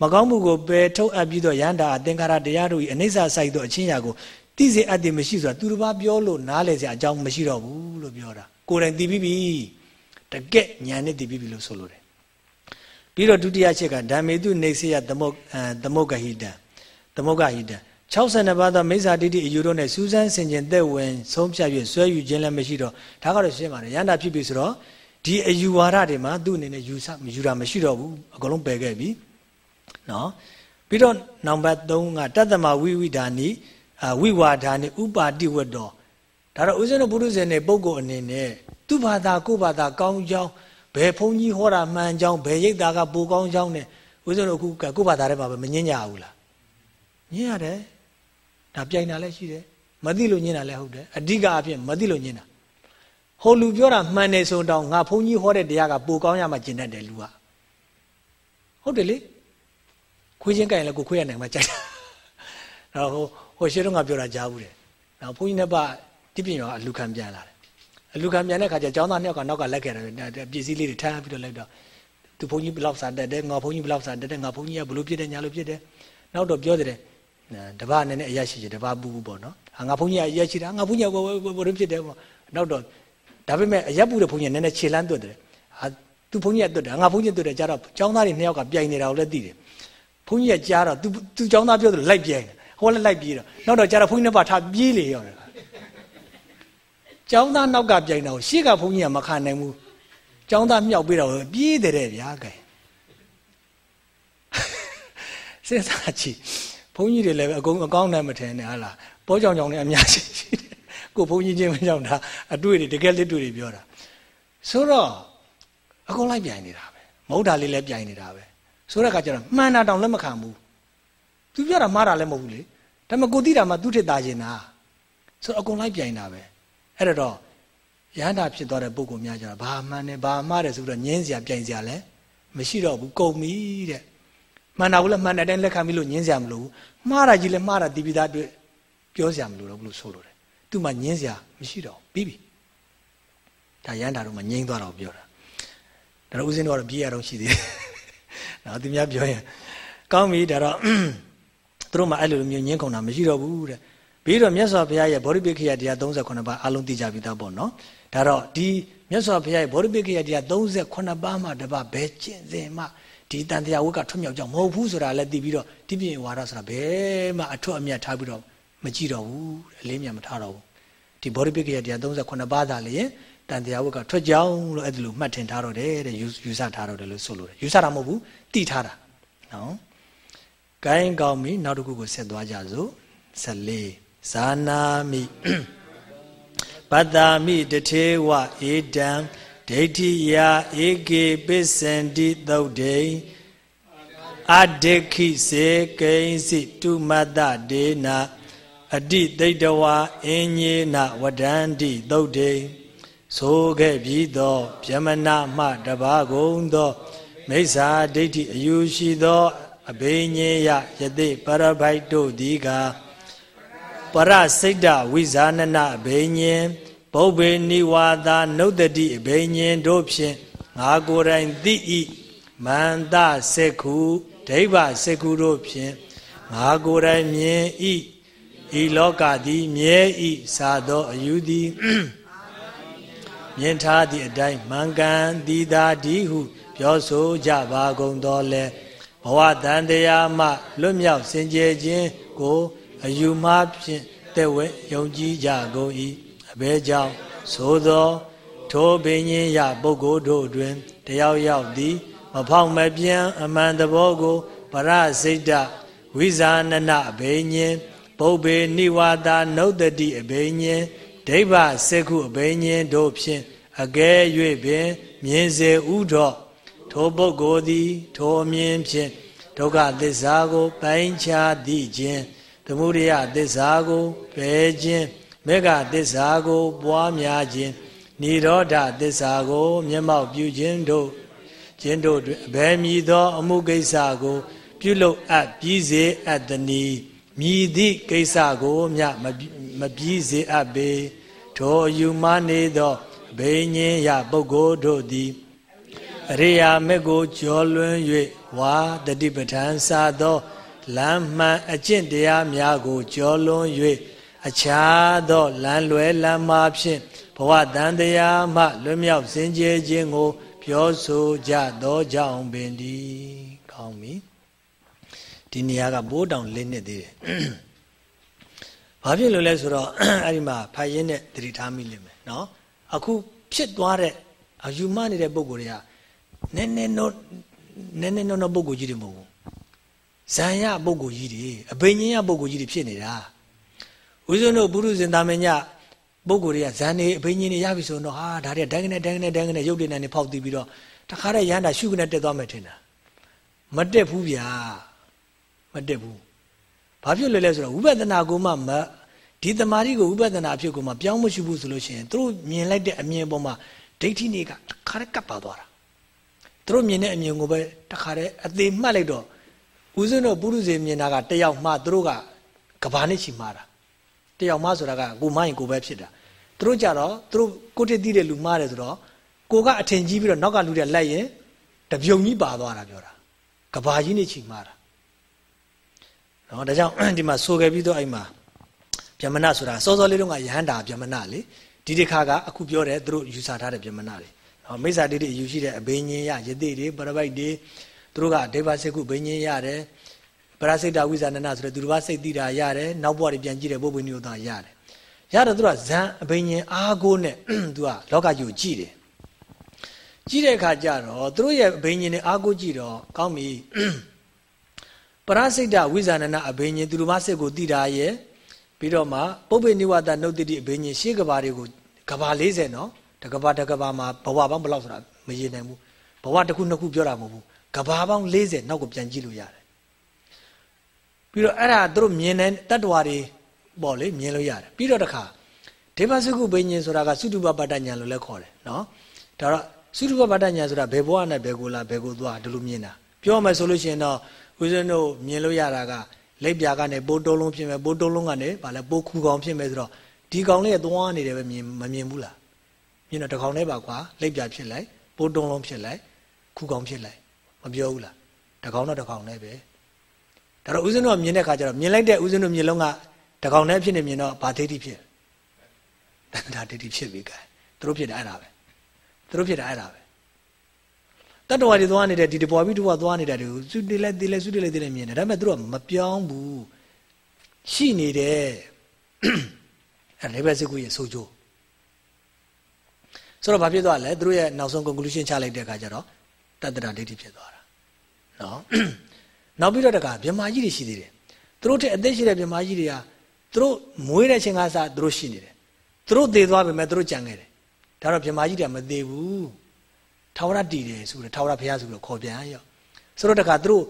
မကောင်းမှုကိုပယ်ထုတ်အပ်ပြီးတော့ရဟန္တာအသင်္ခါရတရားတို့၏အနိစ္စဆိုင်သောအချင်းရာကိုသိစေအပ်တယ်မရှိဆိုတာသူတစ်ပါးပြောလို့နားလေစရာအကြောင်းမရှိတော့ဘူးလို့ပြောတာကိုယ်တိုင်သိပြီးပြီတကက်ဉာဏ်နဲ့သိပြီးပြီလို့ဆိုလိုတယ်ပြီးတော့ဒုတိယချက်ကဓမ္မေတုနေစေယသမုတ်သမုတ်ကဟိတံ သမုတ်ကဟိတံ62ပါးသောမိစ္ဆာဒိဋ္ဌိအယူတို့နဲ့စူးစမ်းဆင်ခြင်သက်ဝင်ဆုံးဖြတ်၍ဆွဲယူခြင်းလည်းမရှိတော့ဒါကတော့ရှင်းပါတယ်ရန္တာဖြစ်ပြီဆိုတော့ဒီအယူဝါဒတွေမှာသူ့အနေနဲ့ယူဆယူတာမရှိတော့ဘူးအကုန်လုံးပယ်ခဲ့ပြီနော်ပြီးတော့နံပါတ်3ကတတ္တမဝိဝိဒါနိဝိဝါဒာနိဥပါတိဝတ္တောဒါတော့ဦးဇင်းတို့ဘုရုဇဉ်တွေပုဂ္ဂိုလ်အနေနဲ့သူ့ဘာသာကိုယ့်ဘာသာကောင်းကြောင်းဘယ်ဘုန်းကြီးဟောတာမှန်ကြောင်းဘယ်ရိတ်သားကပိုကောင်းကြောင်းနဲ့ဦးဇင်းတို့အခုကိုယ့်ဘာသာထဲမှာပဲမငင်းကြဘူးလား ညင်းရတယ်ဒါပြိုင်တာလည်းရှိတယ်မသိလို့ညင်းတာလည်းဟုတ်တယ်အဓိကအဖြစ်မသိလို့ညင်းတာဟိုလူပြောတာမှန်တယ်ဆိုတော့ငါဘုန်းကြီးဟောတဲ့တရားကပိုကောင်းရမှကျင်တတ်တယ်လူကဟုတ်တယ်လေခွေးချင်းကြိုင်လည်းကိုခွေးရနိုင်မှကြိုက်တာတော့ဟိုဟိုရှေ့တော့ငါပြောတာကြားဘူးတယ်နောက်ဘုန်းကြီးနှစ်ပါးတိပြင်ရောအလူခံပြန်လာတယ်အလူခံပြန်တဲ့ခါကျကျောင်းသားနှစ်ယောက်ကနောက်ကလက်ခဲ့တယ်ပစ္စည်းလေးတွေထားပြီးတော့လိုက်တော့သူဘုန်းကြီးဘလောက်စားတက်တယ်ငါဘုန်းကြီးဘလောက်စားတက်တယ်ငါဘုန်းကြီးကဘလို့ဖြစ်တယ်ညာလို့ဖြစ်တယ်နောက်တော့ပြောတယ် တပားနည်းနည်းအရရှိတယ်တပားပူပူပေါ့နော်ဟာငါဘုန်းကြီးကအရရှိတာငါဘုန်းကြီးကဘလို့ဖြစ်တယ်ပေါ့နောက်တော့ဒါပေမဲ့အရက်ပူတဲ့ဘုန်းကြီးကနည်းနည်းခြေလန်းတွတ်တယ်ဟာသူဘုန်းကြီးကတွတ်တယ်ငါဘုန်းကြီးတွတ်တယ်ကြတော့ကျောင်းသားတွေနှစ်ယောက်ကပြိုင်နေတာကိုလည်းသိတယ်ဘုန်းကြီးကကြားတော့သူသူကျောင်းသားပြောတယ်လိုက်ပြိုင်တယ်ဟောလည်းလိုက်ပြေးတော့နောက်တော့ကြတော့ဘုန်းကြီးနှစ်ပါးထားပြေးလေရောကျောင်းသားနောက်ကပြိုင်တာကိုရှေ့ကဘုန်းကြီးကမခံနိုင်ဘူးကျောင်းသားမြောက်ပေးတော့ပြေးတယ်ဗျာကဲစဉ်းစားကြည့်ဘု န်းကြီးတွေလည်းအကုန်အကောင်းနဲ့မထင်နဲ့ဟာလားပေါ်ကြောင်ကြောင်နဲ့အများကြီးရှိတယ်ကိုဘုန်းကြီးချင်းမကြောင်တာအတွေ့တွေတကယ်လက်တွေ့တွေပြောတာဆိုတော့အကုန်လိုက်ပြိုင်နေတာပဲမဟုတ်တာလေးလည်းပြိုင်နေတာပဲဆိုတဲ့အခါကျတော့မှန်တာတောင်လက်မခံဘူးသူပြောတာမှားတာလည်းမဟုတ်ဘူးလေဒါပေမဲ့ကိုသိတာမှသူထစ်သားရင်တာဆိုတော့အကုန်လိုက်ပြိုင်တာပဲအဲ့တော့ရဟန္တာဖြစ်သွားတဲ့ပုဂ္ဂိုလ်များကြတာဘာမှန်တယ်ဘာမှားတယ်ဆိုတော့ငင်းစရာပြိုင်စရာလည်းမရှိတော့ဘူးကုန်ပြီတဲ့မှန်တာကိုလည်းမှန်တဲ့အတိုင်းလက်ခံပြီးလို့ငင်းစရာမလိုဘူး မှားတာကြီးလည်းမှားတာတီးပြီးသားအတွက်ပြောစရာမလိုတော့ဘူးလို့ဆိုလိုတယ်သူ့မှာငင်းစရာမရှိတော့ပြီးပြီဒါရဟန္တာတို့မှငင်းသွားတော့ပြောတာဒါတော့ဦးဇင်းတို့ကတော့ပြေးရတော့ရှိသေးတယ်နော်သူများပြောရင်ကောင်းပြီဒါတော့သူတို့မှအဲ့လိုမျိုးငင်းခုန်တာမရှိတော့ဘူးတဲ့ပြီးတော့မြတ်စွာဘုရားရဲ့ဗောဓိပိခိယတရား38ပါးအလုံးသိကြပြီးသားပေါ့နော်ဒါတော့ဒီမြတ်စွာဘုရားရဲ့ဗောဓိပိခိယတရား38ပါးမှတပါဘယ်ကျင့်စဉ်မှ ဒီတန်တရားဝတ်ကထွတ်မြောက်ကြောင်းမဟုတ်ဘူးဆိုတာလည်းသိပြီးတော့ဒီပြင်ဝါဒဆိုတာဘယ်မှအထွတ်အမြတ်ထားပြီးတော့မကြည့်တော့ဘူးအလေးမြတ်မထားတော့ဘူးဒီဗောဓိပိခိယတရား38ပါးသာလေတန်တရားဝတ်ကထွက်ကြောင်းလို့အဲ့ဒါလိုမှတ်ထင်ထားတော့တယ်တဲ့ယူဆထားတော့တယ်လို့ဆိုလို့တယ်ယူဆတာမဟုတ်ဘူးသိထားတာနော်ဂိုင်းကောင်းပြီနောက်တစ်ခုကိုဆက်သွားကြစို့14ဇာနာမိပတ္တာမိတထေဝဧတံ ဒိဋ္ဌိယဧကေပစ္စန္တိသုတ်တေအဒိခိစေကိဉ္စိတုမတ္တဒေနာအတိသိတဝါအင်းညေနဝဒန္တိသုတ်တေဆိုခဲ့ပြီးသောဗျမနာမှတပါကုန်သောမိစ္ဆာဒိဋ္ဌိအယူရှိသောအဘိညေယယတိပရဘိုက်တို့သည်ကားပရစိတ်တဝိဇာနနအဘိညာဉ် ပုဗ္ဗေနိဝါဒနုဒတိအဘိညာဉ်တို့ဖြင့်ငါကိုယ်တိုင်သိဤမန္တစေခုဒိဗ္ဗစေခုတို့ဖြင့်ငါကိုယ်တိုင်မြင်ဤဤလောကသည်မြဲဤသာသောအယူသည်မြင်ထားသည့်အတိုင်းမှန်ကန်သီသာဒီဟုပြောဆိုကြပါကုန်တော်လဲဘဝတန်တရားမှလွတ်မြောက်စင်ကြယ်ခြင်းကိုအယူမှားဖြင့်တဲ့ဝဲယုံကြည်ကြကုန်၏ အဘဲကြောင့်သို့သော ထိုဘိညာရပုဂ္ဂိုလ်တို့တွင်တယောက်ယောက်သည် မဖောက်မပြန်အမှန်တဘောကိုပရစိတ်တဝိဇာနနအဘိညာပုဗ္ဗေနိဝါဒနုဒတိအဘိညာဒိဗ္ဗစေခုအဘိညာတို့ဖြင့်အကဲ၍ပင် မြင်စေဥတော်ထိုပုဂ္ဂိုလ်သည် ထိုမြင်ဖြင့်ဒုက္ခသစ္စာကို ပိုင်းခြားသည့်ခြင်းသမုဒယသစ္စာကိုပယ်ခြင်း မေဃသစ္စာကိုပွားများခြင်းនិရောဓသစ္စာကို မျက်မှောက်ပြုခြင်းတို့ခြင်းတို့တွင်အဘယ်မည်သော အမှုကိစ္စကို ပြုလုပ်အပ်ပြီးစေအပ်သည်မြည်သည့်ကိစ္စကိုမြမပြီးစေအပ်ပေထိုအယူမနေသောဘိညင်ရပုဂ္ဂိုလ်တို့သည်အရိယာမေကိုကျော်လွန်၍ဝါတတိပဋ္ဌာန်စာသောလမ်းမှန်အကျင့်တရားများကိုကျော်လွန်၍ အခြားသောလမ်းလွယ်လမ်းမာဖြင့်ဘဝတန်တရားမှလွတ်မြောက်စင်ကြယ်ခြင်းကို ပြောဆိုကြသောကြောင့်ပင်ဒီကောင်းပြီဒီနေရာကဘိုးတောင်လင်းနေသေးတယ်ဘာဖြစ်လို့လဲဆိုတော့အဲ့ဒီမှာဖတ်ရင်းနဲ့တတိထားမိလိမ့်မယ်နော်အခုဖြစ်သွားတဲ့အယူမနေတဲ့ပုံကိုယ်တွေကနည်းနည်းတော့နည်းနည်းတော့ပုံကိုယ်ကြီးတွေမဟုတ်ဘူးဇံရပုံကိုယ်ကြီးတွေအဘိညာဉ်ရပုံကိုယ်ကြီးတွေဖြစ်နေတာ ဦးဇင်းတို့ပုရုဇဉ်သားမညပုံကိုယ်တွေကဇံနေအဘိညာဉ်တွေရပြီဆိုတော့ဟာဒါတွေဒိုင်းကနေဒိုင်းကနေဒိုင်းကနေရုပ်တွေနဲ့ဖောက်ပြီးတော့တခါတည်းရဟန္တာရှုကနေတက်သွားမယ်ထင်တာမတက်ဘူးဗျာမတက်ဘူးဘာဖြစ်လဲလဲဆိုတော့ဝိပဿနာကိုမှမဒီတမာရီကိုဝိပဿနာအဖြစ်ကိုမှပြောင်းမရှိဘူးဆိုလို့ရှိရင်သူတို့မြင်လိုက်တဲ့အမြင်ပေါ်မှာဒိဋ္ဌိတွေကတခါတည်းကပ်ပါသွားတာသူတို့မြင်တဲ့အမြင်ကိုပဲတခါတည်းအသေးမှတ်လိုက်တော့ဦးဇင်းတို့ပုရုဇေမြင်တာကတယောက်မှသူတို့ကကဘာနဲ့ချီမှားတာ တယောက်မှဆိုတာကကိုမိုင်းကိုပဲဖြစ်တာသူတို့ကြတော့သူတို့ကိုတည်တည်တဲ့လူမှားတယ်ဆိုတော့ကိုကအထင်ကြီးပြီးတော့နောက်ကလူတွေလိုက်ရင်တပြုံကြီးပါသွားတာပြောတာကဘာကြီးနဲ့ချီမှားတာနော်ဒါကြောင့်ဒီမှာဆိုခဲ့ပြီးတော့အဲ့မှာဗျမနဆိုတာစောစောလေးတုန်းကယဟန္တာဗျမနလေဒီတစ်ခါကအခုပြောတယ်သူတို့ယူဆထားတဲ့ဗျမနတွေနော်မိစ္ဆာတိတိယူရှိတဲ့အဘိညာဉ်ရယတိတွေပရပိုက်တွေသူတို့ကဒေဝစေကုဘိညာဉ်ရတယ် ပရစိတ်တဝိဇာနနာဆိုတဲ့သူတစ်ပါးစိတ်တိတာရတယ်နောက်ဘဝတွေပြန်ကြည့်တယ်ပုပ္ပိနိယောတာရတယ်ရတယ်သူကဇန်အဘိညာဉ်အာကိုနဲ့သူကလောကကြီးကိုကြည့်တယ်ကြည့်တဲ့အခါကျတော့သူတို့ရဲ့အဘိညာဉ်နဲ့အာကိုကြည့်တော့ကောင်းပြီပရစိတ်တဝိဇာနနာအဘိညာဉ်သူတို့မစိတ်ကိုတိတာရဲ့ပြီးတော့မှပုပ္ပေနိဝတနှုတ်တိအဘိညာဉ်ရှေးကဘာတွေကိုကဘာ40နော်တကဘာတကဘာမှာဘဝပေါင်းဘယ်လောက်ဆိုတာမရေနိုင်ဘူးဘဝတစ်ခုနှစ်ခုပြောတာမဟုတ်ဘူးကဘာပေါင်း40နောက်ကိုပြန်ကြည့်လို့ရတယ် ပြီးတော့အဲ့ဒါသူတို့မြင်တဲ့တတ္တဝါတွေပေါ့လေမြင်လို့ရတယ်ပြီးတော့တခါဒေဝစုကုဘိညာဉ်ဆိုတာကသုတုပပတ္တညာလို့လည်းခေါ်တယ်နော်ဒါတော့သုတုပပတ္တညာဆိုတာဘယ်ဘဝနဲ့ဘယ်ကိုလာဘယ်ကိုသွားဒီလိုမြင်တာပြောမယ်ဆိုလို့ရှိရင်တော့ဦးဇင်းတို့မြင်လို့ရတာကလက်ပြာကနေပိုးတုံးလုံးဖြစ်မယ်ပိုးတုံးလုံးကနေဗာလဲပိုးခူကောင်ဖြစ်မယ်ဆိုတော့ဒီကောင်လေးသွားနေတယ်ပဲမြင်မမြင်ဘူးလားမြင်တော့တကောင်လေးပါကွာလက်ပြာဖြစ်လိုက်ပိုးတုံးလုံးဖြစ်လိုက်ခူကောင်ဖြစ်လိုက်မပြောဘူးလားတကောင်တော့တကောင်လေးပဲ ဒါတော့ဦးဇင်းတို့မြင်တဲ့ခါကျတော့မြင်လိုက်တဲ့ဦးဇင်းတို့မြင်လုံးကတကောင်နဲ့ဖြစ်နေမြင်တော့ဗာဒိဋ္ဌိဖြစ်ဒါဒိဋ္ဌိဖြစ်ပြီကဲသူတို့ဖြစ်တယ်အဲ့ဒါပဲသူတို့ဖြစ်တယ်အဲ့ဒါပဲတတ္တဝါတွေသွားနေတဲ့ဒီတပွားပြီးတပွားသွားနေတာတွေကိုစုတည်လဲတည်လဲစုတည်လဲတည်လဲမြင်တယ်ဒါပေမဲ့သူတို့ကမပြောင်းဘူးရှိနေတယ်အဲ့လေဘက်စကူရဲ့ဆိုကြိုးဆိုတော့ဘာဖြစ်သွားလဲသူတို့ရဲ့နောက်ဆုံး conclusion ချလိုက်တဲ့အခါကျတော့တတ္တရာဒိဋ္ဌိဖြစ်သွားတာနော် နောက်ပြီးတော့တကဗြဟ္မာကြီးတွေရှိသေးတယ်သူတို့တဲ့အသက်ရှိတဲ့ဗြဟ္မာကြီးတွေကသူတို့မွေးတဲ့ချိန်ကစားသူတို့ရှိနေတယ်သူတို့သေသွားပြီမဲ့သူတို့ကြံခဲ့တယ်ဒါတော့ဗြဟ္မာကြီးတွေကမသေးဘူးထာဝရတည်တယ်ဆိုတော့ထာဝရဘုရားဆိုတော့ခေါ်ပြန်ရောဆိုတော့တခါသူတို့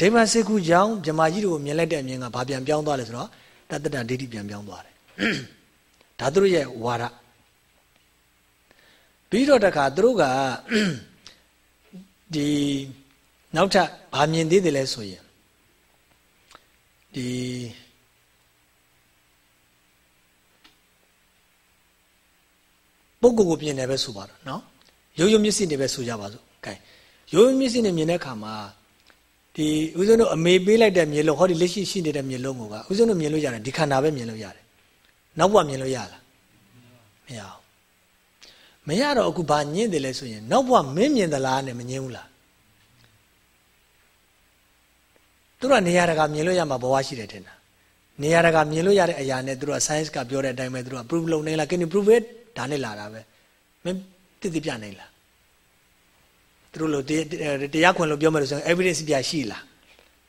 ဒိဗ္ဗစေကုကြောင့်မြမကြီးတို့ကိုမြင်လိုက်တဲ့အမြင်ကဘာပြန်ပြောင်းသွားလဲဆိုတော့တတ္တတဒိဋ္ဌိပြန်ပြောင်းသွားတယ်ဒါသူတို့ရဲ့ဝါဒပြီးတော့တခါသူတို့ကဒီ နောက်ထပ်ဘာမြင်သေးတယ်လဲဆိုရင်ဒီပုဂ္ဂိုလ်ကိုပြင်တယ်ပဲဆိုပါတော့เนาะရိုးရိုးမျက်စိနဲ့ပဲဆိုကြပါစို့။ gain ရိုးရိုးမျက်စိနဲ့မြင်တဲ့အခါမှာဒီဦးဇင်းတို့အမေပေးလိုက်တဲ့မြေလုံးဟောဒီလက်ရှိရှိနေတဲ့မြေလုံးကိုကဦးဇင်းတို့မြင်လို့ရတယ်ဒီခန္ဓာပဲမြင်လို့ရတယ်။နောက်ဘဝမြင်လို့ရလား။မရဘူး။မ မရတော့အခုဘာညင်းတယ်လဲဆိုရင်နောက်ဘဝမင်းမြင်သလားနဲ့မငင်းဘူးလား သူတို့ကနေရာတကာမြင်လို့ရမှာဘဝရှိတယ်ထင်တာနေရာတကာမြင်လို့ရတဲ့အရာနဲ့သူတို့က science ကပြောတဲ့အတိုင်းပဲသူတို့က proof လုပ်နေလား can you prove it ဒါနဲ့လာတာပဲမင်းတည်တည်ပြနိုင်လားသူတို့လို့တရားခွင်လို့ပြောမယ်လို့ဆိုရင် evidence ပြရှိလား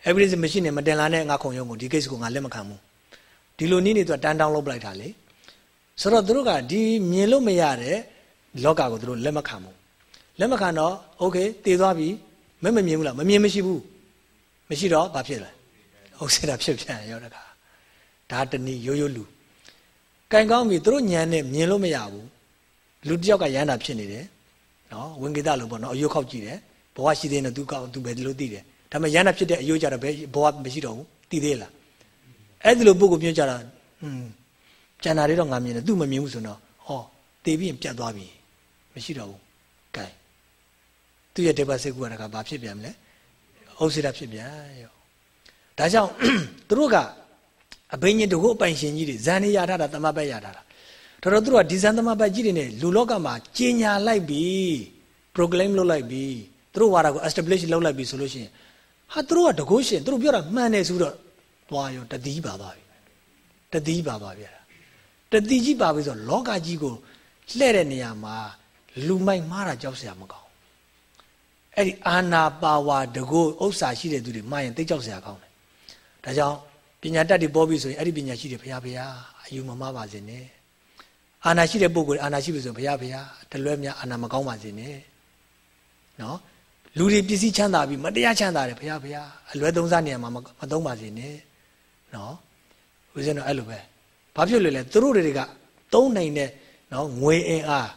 evidence မရှိနေမတင်လာနဲ့ငါခုံရုံးကိုဒီ case ကိုငါလက်မခံဘူးဒီလိုနည်းနေသူကတန်းတောင်းလုပ်ပလိုက်တာလေဆိုတော့သူတို့ကဒီမြင်လို့မရတဲ့လောကကိုသူတို့လက်မခံဘူးလက်မခံတော့ okay တည်သွားပြီမမမြင်ဘူးလားမမြင်မရှိဘူး မရှိတော့ဘာဖြစ်လဲဟုတ်စေတာဖြစ်ပြန်ရောတကားဒါတနည်းရိုးရိုးလူကင်ကောင်းပြီသူတို့ညံနဲ့မြင်လို့မရဘူးလူတယောက်ကရမ်းတာဖြစ်နေတယ်နော်ဝင်ကိတလို့ပေါ့နော်အယုတ်ခောက်ကြည့်တယ်ဘဝရှိသေးတယ်သူကောက်သူပဲဒီလိုသိတယ်ဒါပေမဲ့ရမ်းတာဖြစ်တဲ့အယုတ်ကြတော့ဘယ်ဘဝမရှိတော့ဘူးသိသေးလားအဲ့ဒီလိုပုဂ္ဂိုလ်ပြောကြတာอืมကျန်တာတွေတော့ငါမြင်တယ်သူမမြင်ဘူးဆိုတော့ဟောတေးပြီးရင်ပြတ်သွားပြီမရှိတော့ဘူးကဲသူရဲ့ဒေဝစိတ်ကူကဘာဖြစ်ပြန်မလဲ ဥစ္စေတာဖြစ်ပြန်ရောဒါကြောင့်သူတို့ကအဘိညာဉ်တကုအပိုင်ရှင်ကြီးတွေဇန်နေရထားတာတမပတ်ရထားတာတော်တော်သူတို့ကဒီဇန်တမပတ်ကြီးတွေနဲ့လူလောကမှာကြီးညာလိုက်ပြီ proclaim လုပ်လိုက်ပြီသူတို့ဝါဒကို establish လုပ်လိုက်ပြီဆိုလို့ရှိရင်ဟာသူတို့ကတကုရှင်သူတို့ပြောတာမှန်တယ်ဆိုတော့သွားရောတတိပါသွားပြီတတိပါသွားပြီတတိကြီးပါပြီဆိုတော့လောကကြီးကိုလှဲ့တဲ့နေရာမှာလူမိုက်မှားတာကြောက်စရာမကောင်း အဲ့ဒီအာနာပါဝါတကုဥစ္စာရှိတဲ့သူတွေမှားရင်သိကြောက်စရာကောင်းတယ်ဒါကြောင့်ပညာတတ်တွေပေါ်ပြီဆိုရင်အဲ့ဒီပညာရှိတွေဘုရားဘုရားအယူမမပါစေနဲ့အာနာရှိတဲ့ပုဂ္ဂိုလ်အာနာရှိပြီဆိုရင်ဘုရားဘုရားတလွဲများအာနာမကောင်းပါစေနဲ့နော်လူတွေပစ္စည်းချမ်းသာပြီးမတရားချမ်းသာတယ်ဘုရားဘုရားအလွဲသုံးစားနေရာမှာမသုံးပါစေနဲ့နော်ဦးဇင်းတို့အဲ့လိုပဲဘာဖြစ်လို့လဲသူတို့တွေကသုံးနိုင်တဲ့နော်ငွေအင်အား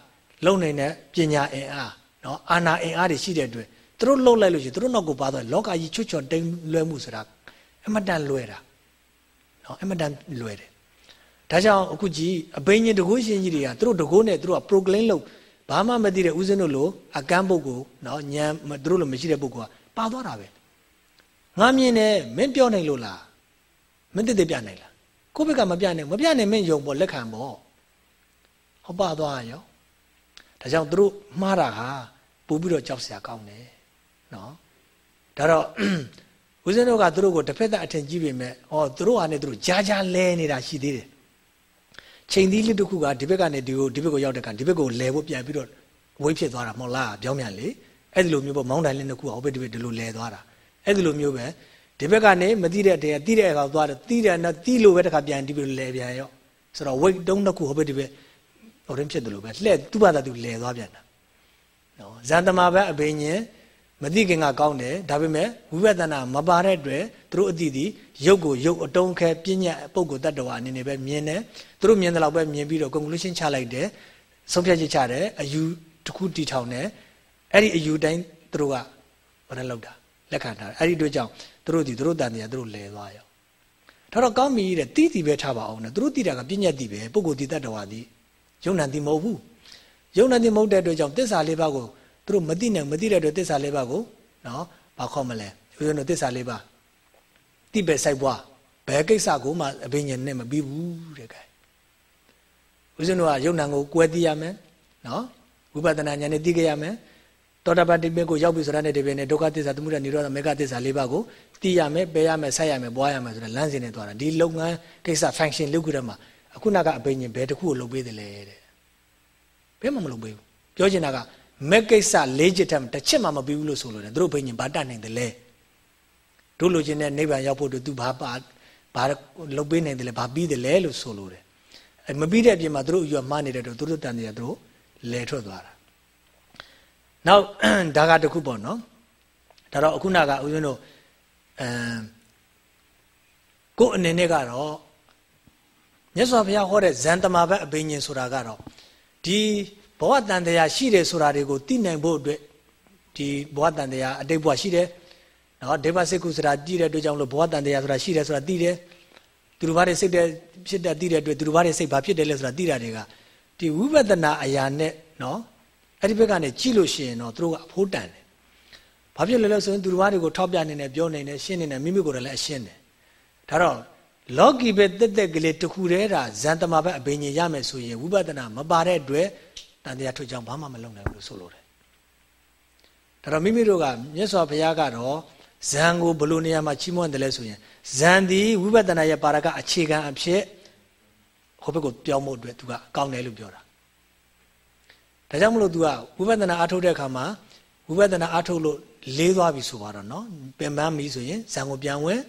လုံနိုင်တဲ့ပညာအင်အား နော်အာနာအင်အားတွေရှိတဲ့အတွက်သူတို့လှုပ်လိုက်လို့ရှိရင်သူတို့နောက်ကိုပါသွားလောကကြီးချွတ်ချွတ်တိမ်လွဲမှုဆိုတာအမတန်လွဲတာနော်အမတန်လွယ်တယ်ဒါကြောင့်အခုကြည့်အဘိညာဉ်တကုရှင်ကြီးတွေကသူတို့တကုနဲ့သူတို့က proclaim လုပ်ဘာမှမသိတဲ့ဦးဇင်းတို့လိုအကန့်ပုဂ္ဂိုလ်နော်ညံသူတို့လိုမရှိတဲ့ပုဂ္ဂိုလ်ကပါသွားတာပဲငါမြင်တယ်မင်းပြောနိုင်လို့လားမင်းတည်တည်ပြနိုင်လားကိုယ့်ဘက်ကမပြနိုင်မပြနိုင်မင်းယုံပေါ်လက်ခံပေါ့ဟောပါသွားရောဒါကြောင့်သူတို့မှားတာဟာ ပို့ပြီးတော့ကြောက်စရာကောင်းတယ်နော်ဒါတော့ဦးဇင်းတို့ကသူတို့ကိုတစ်ဖက်သက်အထင်ကြီးပေမဲ့ဩသူတို့ဟာနဲ့သူတို့ကြားကြားလဲနေတာရှိသေးတယ်ချိန်သီးလေးတစ်ခုကဒီဘက်ကနေဒီကိုဒီဘက်ကိုရောက်တဲ့ကဒီဘက်ကိုလဲဖို့ပြန်ပြီးတော့ဝိဖြစ်သွားတာမဟုတ်လားပြောင်းပြန်လေအဲ့ဒီလိုမျိုးပေါ့မောင်းတိုင်လေးနှစ်ခုကဟိုဘက်ဒီဘက်ဒီလိုလဲသွားတာအဲ့ဒီလိုမျိုးပဲဒီဘက်ကနေမတိတဲ့တည်းကတိတဲ့အခါသွားတယ်တိတဲ့နဲ့တိလို့ပဲတခါပြန်ဒီဘက်လဲပြန်ရောဆိုတော့ weight တုံးတစ်ခုဟိုဘက်ဒီဘက်ဟိုရင်းဖြစ်တယ်လို့ပဲလှဲ့သူ့ဘာသာသူလဲသွားပြန်တာ နော်ဇန်တမာဘက်အဘိညာဉ်မသိခင်ကကောင်းတယ်ဒါပေမဲ့ဝိပဿနာမပါတဲ့အတွက်သူတို့အတိဒီရုပ်ကိုရုပ်အတုံးခဲပြညတ်ပုဂ္ဂိုလ်တ attva အနေနဲ့ပဲမြင်တယ်သူတို့မြင်တယ်လို့ပဲမြင်ပြီးတော့ conclusion ချလိုက်တယ်ဆုံးဖြတ်ချက်ချတယ်အယူတစ်ခုတီထောင်တယ်အဲ့ဒီအယူတိုင်းသူတို့ကဘာနဲ့လောက်တာလက်ခံထားတယ်အဲ့ဒီအတွက်ကြောင့်သူတို့ဒီသူတို့တန်တရားသူတို့လဲသွားရောဒါတော့ကောင်းပြီတဲ့တီးတီပဲထားပါအောင်နော်သူတို့တီးတာကပြညတ်တီပဲပုဂ္ဂိုလ်တီတ attva ဒီယုံနာတီမဟုတ်ဘူး ယုံနာတီမဟုတ်တဲ့အတွက်ကြောင့်တစ္ဆာလေးပါးကိုသူတို့မသိနိုင်မသိတဲ့အတွက်သစ္စာလေးပါးကိုနော်ဘာခေါ်မလဲဦးဇင်းတို့သစ္စာလေးပါးတိပဲစိုက်ပွားဘယ်ကိစ္စကိုမှအဘိညာဉ်နဲ့မပြီးဘူးတဲ့ကဲဦးဇင်းတို့ကယုံနံကိုကွဲသိရမယ်နော်ဝိပဿနာဉာဏ်နဲ့သိကြရမယ်တောတပတိမေကိုရောက်ပြီဆိုတာနဲ့ဒီပဲနဲ့ဒုက္ခသစ္စာသမုဒယនិရောဓမေဃသစ္စာလေးပါးကိုသိရမယ်ပယ်ရမယ်ဆက်ရမယ်ပွားရမယ်ဆိုတဲ့လမ်းစဉ်နဲ့သွားတာဒီလုပ်ငန်းကိစ္စ function လုပ်ကြတဲ့မှာအခုနကအဘိညာဉ်ဘယ်တစ်ခုကိုလုပ်ပေးတယ်လဲတဲ့ ဘယ်မှမလုပ်ပေးဘူးပြောချင်တာကမက်ကိစ္စ၄ချက်တည်းတစ်ချက်မှမပြီးဘူးလို့ဆိုလို့တယ်သူတို့ဘိညာဉ်ဘာတတ်နိုင်တယ်လဲတို့လိုချင်တဲ့နိဗ္ဗာန်ရောက်ဖို့တို့သူဘာပါဘာလုပ်ပေးနိုင်တယ်လဲဘာပြီးတယ်လဲလို့ဆိုလို့တယ်အဲမပြီးတဲ့အပြင်မှာသူတို့အယူမှားနေတဲ့တော့သူတို့တန်တယ်သူတို့လဲထွက်သွားတာနောက်ဒါကတခုပေါ့နော်ဒါတော့အခုနကဦးဇင်းတို့အမ်ကိုယ်အနေနဲ့ကတော့မြတ်စွာဘုရားဟောတဲ့ဇန်တမာဘတ်အဘိညာဉ်ဆိုတာကတော့ ဒီဘဝတန်တရားရှိတယ်ဆိုတာတွေကိုသိနိုင်ဖို့အတွက်ဒီဘဝတန်တရားအတိတ်ဘဝရှိတယ်နော်ဒေဝစိတ်ကုဆိုတာကြည့်တဲ့အတွက်ကြောင့်လို့ဘဝတန်တရားဆိုတာရှိတယ်ဆိုတာသိတယ်သူတို့ဘာတွေစိတ်တဲ့ဖြစ်တဲ့သိတဲ့အတွက်သူတို့ဘာတွေစိတ်ဘာဖြစ်တယ်လဲဆိုတာသိတာတွေကဒီဝိပဿနာအရာနဲ့နော်အဲ့ဒီဘက်ကနေကြည့်လို့ရှိရင်တော့သူတို့ကအဖိုးတန်တယ်ဘာဖြစ်လဲလဲဆိုရင်သူတို့ဘာတွေကိုထောက်ပြနေတယ်ပြောနေတယ်ရှင်းနေတယ်မိမိကိုယ်လည်းအရှင်းတယ်ဒါတော့ လောကီပဲတက်တက်ကလေးတခုတည်းတာဇန်တမာဘက်အဘိညာဉ်ရမယ်ဆိုရင်ဝိပဿနာမပါတဲ့အတွက် တန်တရားထွက်ကြောင်းဘာမှမလုပ်နိုင်ဘူးလို့ဆိုလိုတယ်ဒါတော့မိမိတို့ကမြတ်စွာဘုရားကတော့ဇန်ကိုဘယ်လိုနေရာမှာချီးမွမ်းတယ်လဲဆိုရင်ဇန်သည်ဝိပဿနာရဲ့ပါရကအခြေခံအဖြစ်ဟိုဘက်ကိုပြောင်းဖို့အတွက်သူကကောင်းတယ်လို့ပြောတာဒါကြောင့်မလို့ तू ကဝိပဿနာအားထုတ်တဲ့အခါမှာဝိပဿနာအားထုတ်လို့လေးသွားပြီဆိုပါတော့เนาะပင်ပန်းပြီဆိုရင်ဇန်ကိုပြန်ဝင်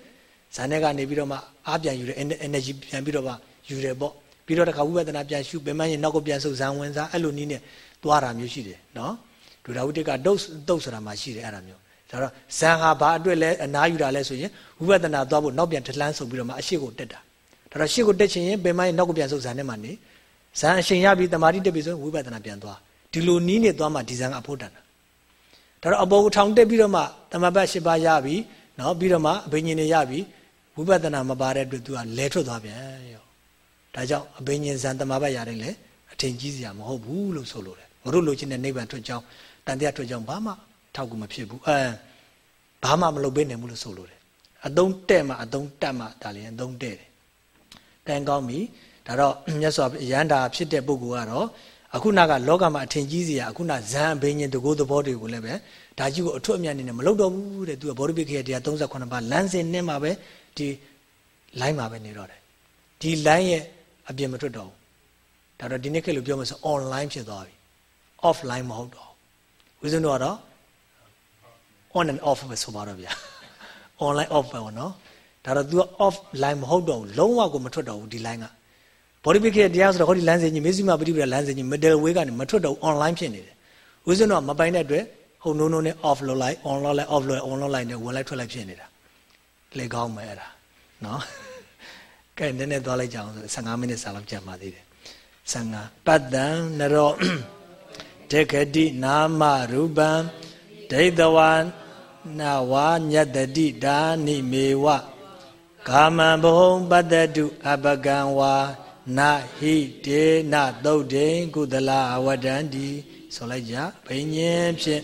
ဇာနဲ့ကနေပြီးတော့မှအားပြန်ယူတယ် energy ပြန်ပြီးတော့မှယူတယ်ပေါ့ပြီးတော့တခါဝိပဿနာပြန်ရှုပင်မရင်နောက်ကပြန်ဆုပ်ဇံဝင်စားအဲ့လိုနည်းနဲ့သွားတာမျိုးရှိတယ်နော်ဒုဒါဝိတကဒုတ်တုတ်ဆိုတာမှရှိတယ်အဲ့ဒါမျိုးဒါတော့ဇံဟာဘာအတွက်လဲအနာယူတာလဲဆိုရင်ဝိပဿနာသွားဖို့နောက်ပြန်ထလန်းဆုံပြီးတော့မှအရှိကိုတက်တာဒါတော့ရှေ့ကိုတက်ချင်ရင်ပင်မရင်နောက်ကပြန်ဆုပ်ဇံနဲ့မှနေဇံအရှင်ရပြီးတမာတိတက်ပြီဆိုရင်ဝိပဿနာပြန်သွားဒီလိုနည်းနဲ့သွားမှဒီဇံကအဖို့တန်တာဒါတော့အပေါ်ကိုထောင်တက်ပြီးတော့မှတမပတ်၈ပါးရပြီနော်ပြီးတော့မှအဘိညာဉ်တွေရပြီ ဝိပဿနာမပါတဲ့အတွက်သူကလဲထွက်သွားပြန်ရောဒါကြောင့်အဘိညာဉ်ဇန်တမပတ်ရတယ်လေအထင်ကြီးစရာမဟုတ်ဘူးလို့ဆိုလို့တယ်ဘုရုလိုချင်တဲ့နိဗ္ဗာန်ထွက်ကြောင်းတန်တရားထွက်ကြောင်းဘာမှထောက်ကူမဖြစ်ဘူးအဲဘာမှမလုပ်ပေးနိုင်ဘူးလို့ဆိုလို့တယ်အတုံးတဲ့မှအတုံးတက်မှဒါလည်းအတုံးတဲ့တယ်တန်ကောင်းပြီဒါတော့မြတ်စွာရဟန္တာဖြစ်တဲ့ပုဂ္ဂိုလ်ကတော့အခုနကလောကမှာအထင်ကြီးစရာအခုနဇန်ဘိညာဉ်တကိုးသဘောတွေကိုလည်းပဲဒါကြီးကိုအထွတ်အမြတ်အနေနဲ့မလုပ်တော့ဘူးတဲ့သူကဘောဓိပိခေတရား38ပါးလမ်းစဉ်နဲ့မှာပဲ ဒီ line မှာပဲနေတော့တယ်ဒီ line ရဲ့အပြင်မထွက်တော့ဘူးဒါတော့ဒီနေ့ခေတ်လို့ပြောမှဆို online ဖြစ်သွားပြီ offline မဟုတ်တော့ဦးဇင်းတို့ကတော့ on and off ပဲဆိုပါတော့ဗျာ online off ပဲပေါ့နော်ဒါတော့ तू offline မဟုတ်တော့ဘူးလုံးဝကိုမထွက်တော့ဘူးဒီ line ကဘောဓိပိခေတရားဆိုတော့ဟောဒီလမ်းစဉ်ကြီးမေဇိမပฏิပဒါလမ်းစဉ်ကြီး middle way ကနေမထွက်တော့ online ဖြစ်နေတယ်ဦးဇင်းတို့ကမပိုင်တဲ့အတွက်ဟိုနိုးနိုးနဲ့ off လုပ်လိုက် on လုပ်လိုက် off လုပ်လိုက် on လုပ်လိုက်နဲ့ဝင်လိုက်ထွက်လိုက်ဖြစ်နေတာ လေကောင်းမယ်အဲ့ဒါနော်ကဲနည်းနည်းသွားလိုက်ကြအောင်ဆို15မိနစ်စာလောက်ကြာပါသေးတယ်15ပတ္တံနရောတေခတိနာမရူပံဒိဋ္ဌဝနဝါညတတိဒါနိမေဝကာမံဘုံပတ္တတုအပကံဝါနာဟိတေနသုတ်တေကုသလအဝတံဒီဆိုလိုက်ကြဘိညာဉ်ဖြင့်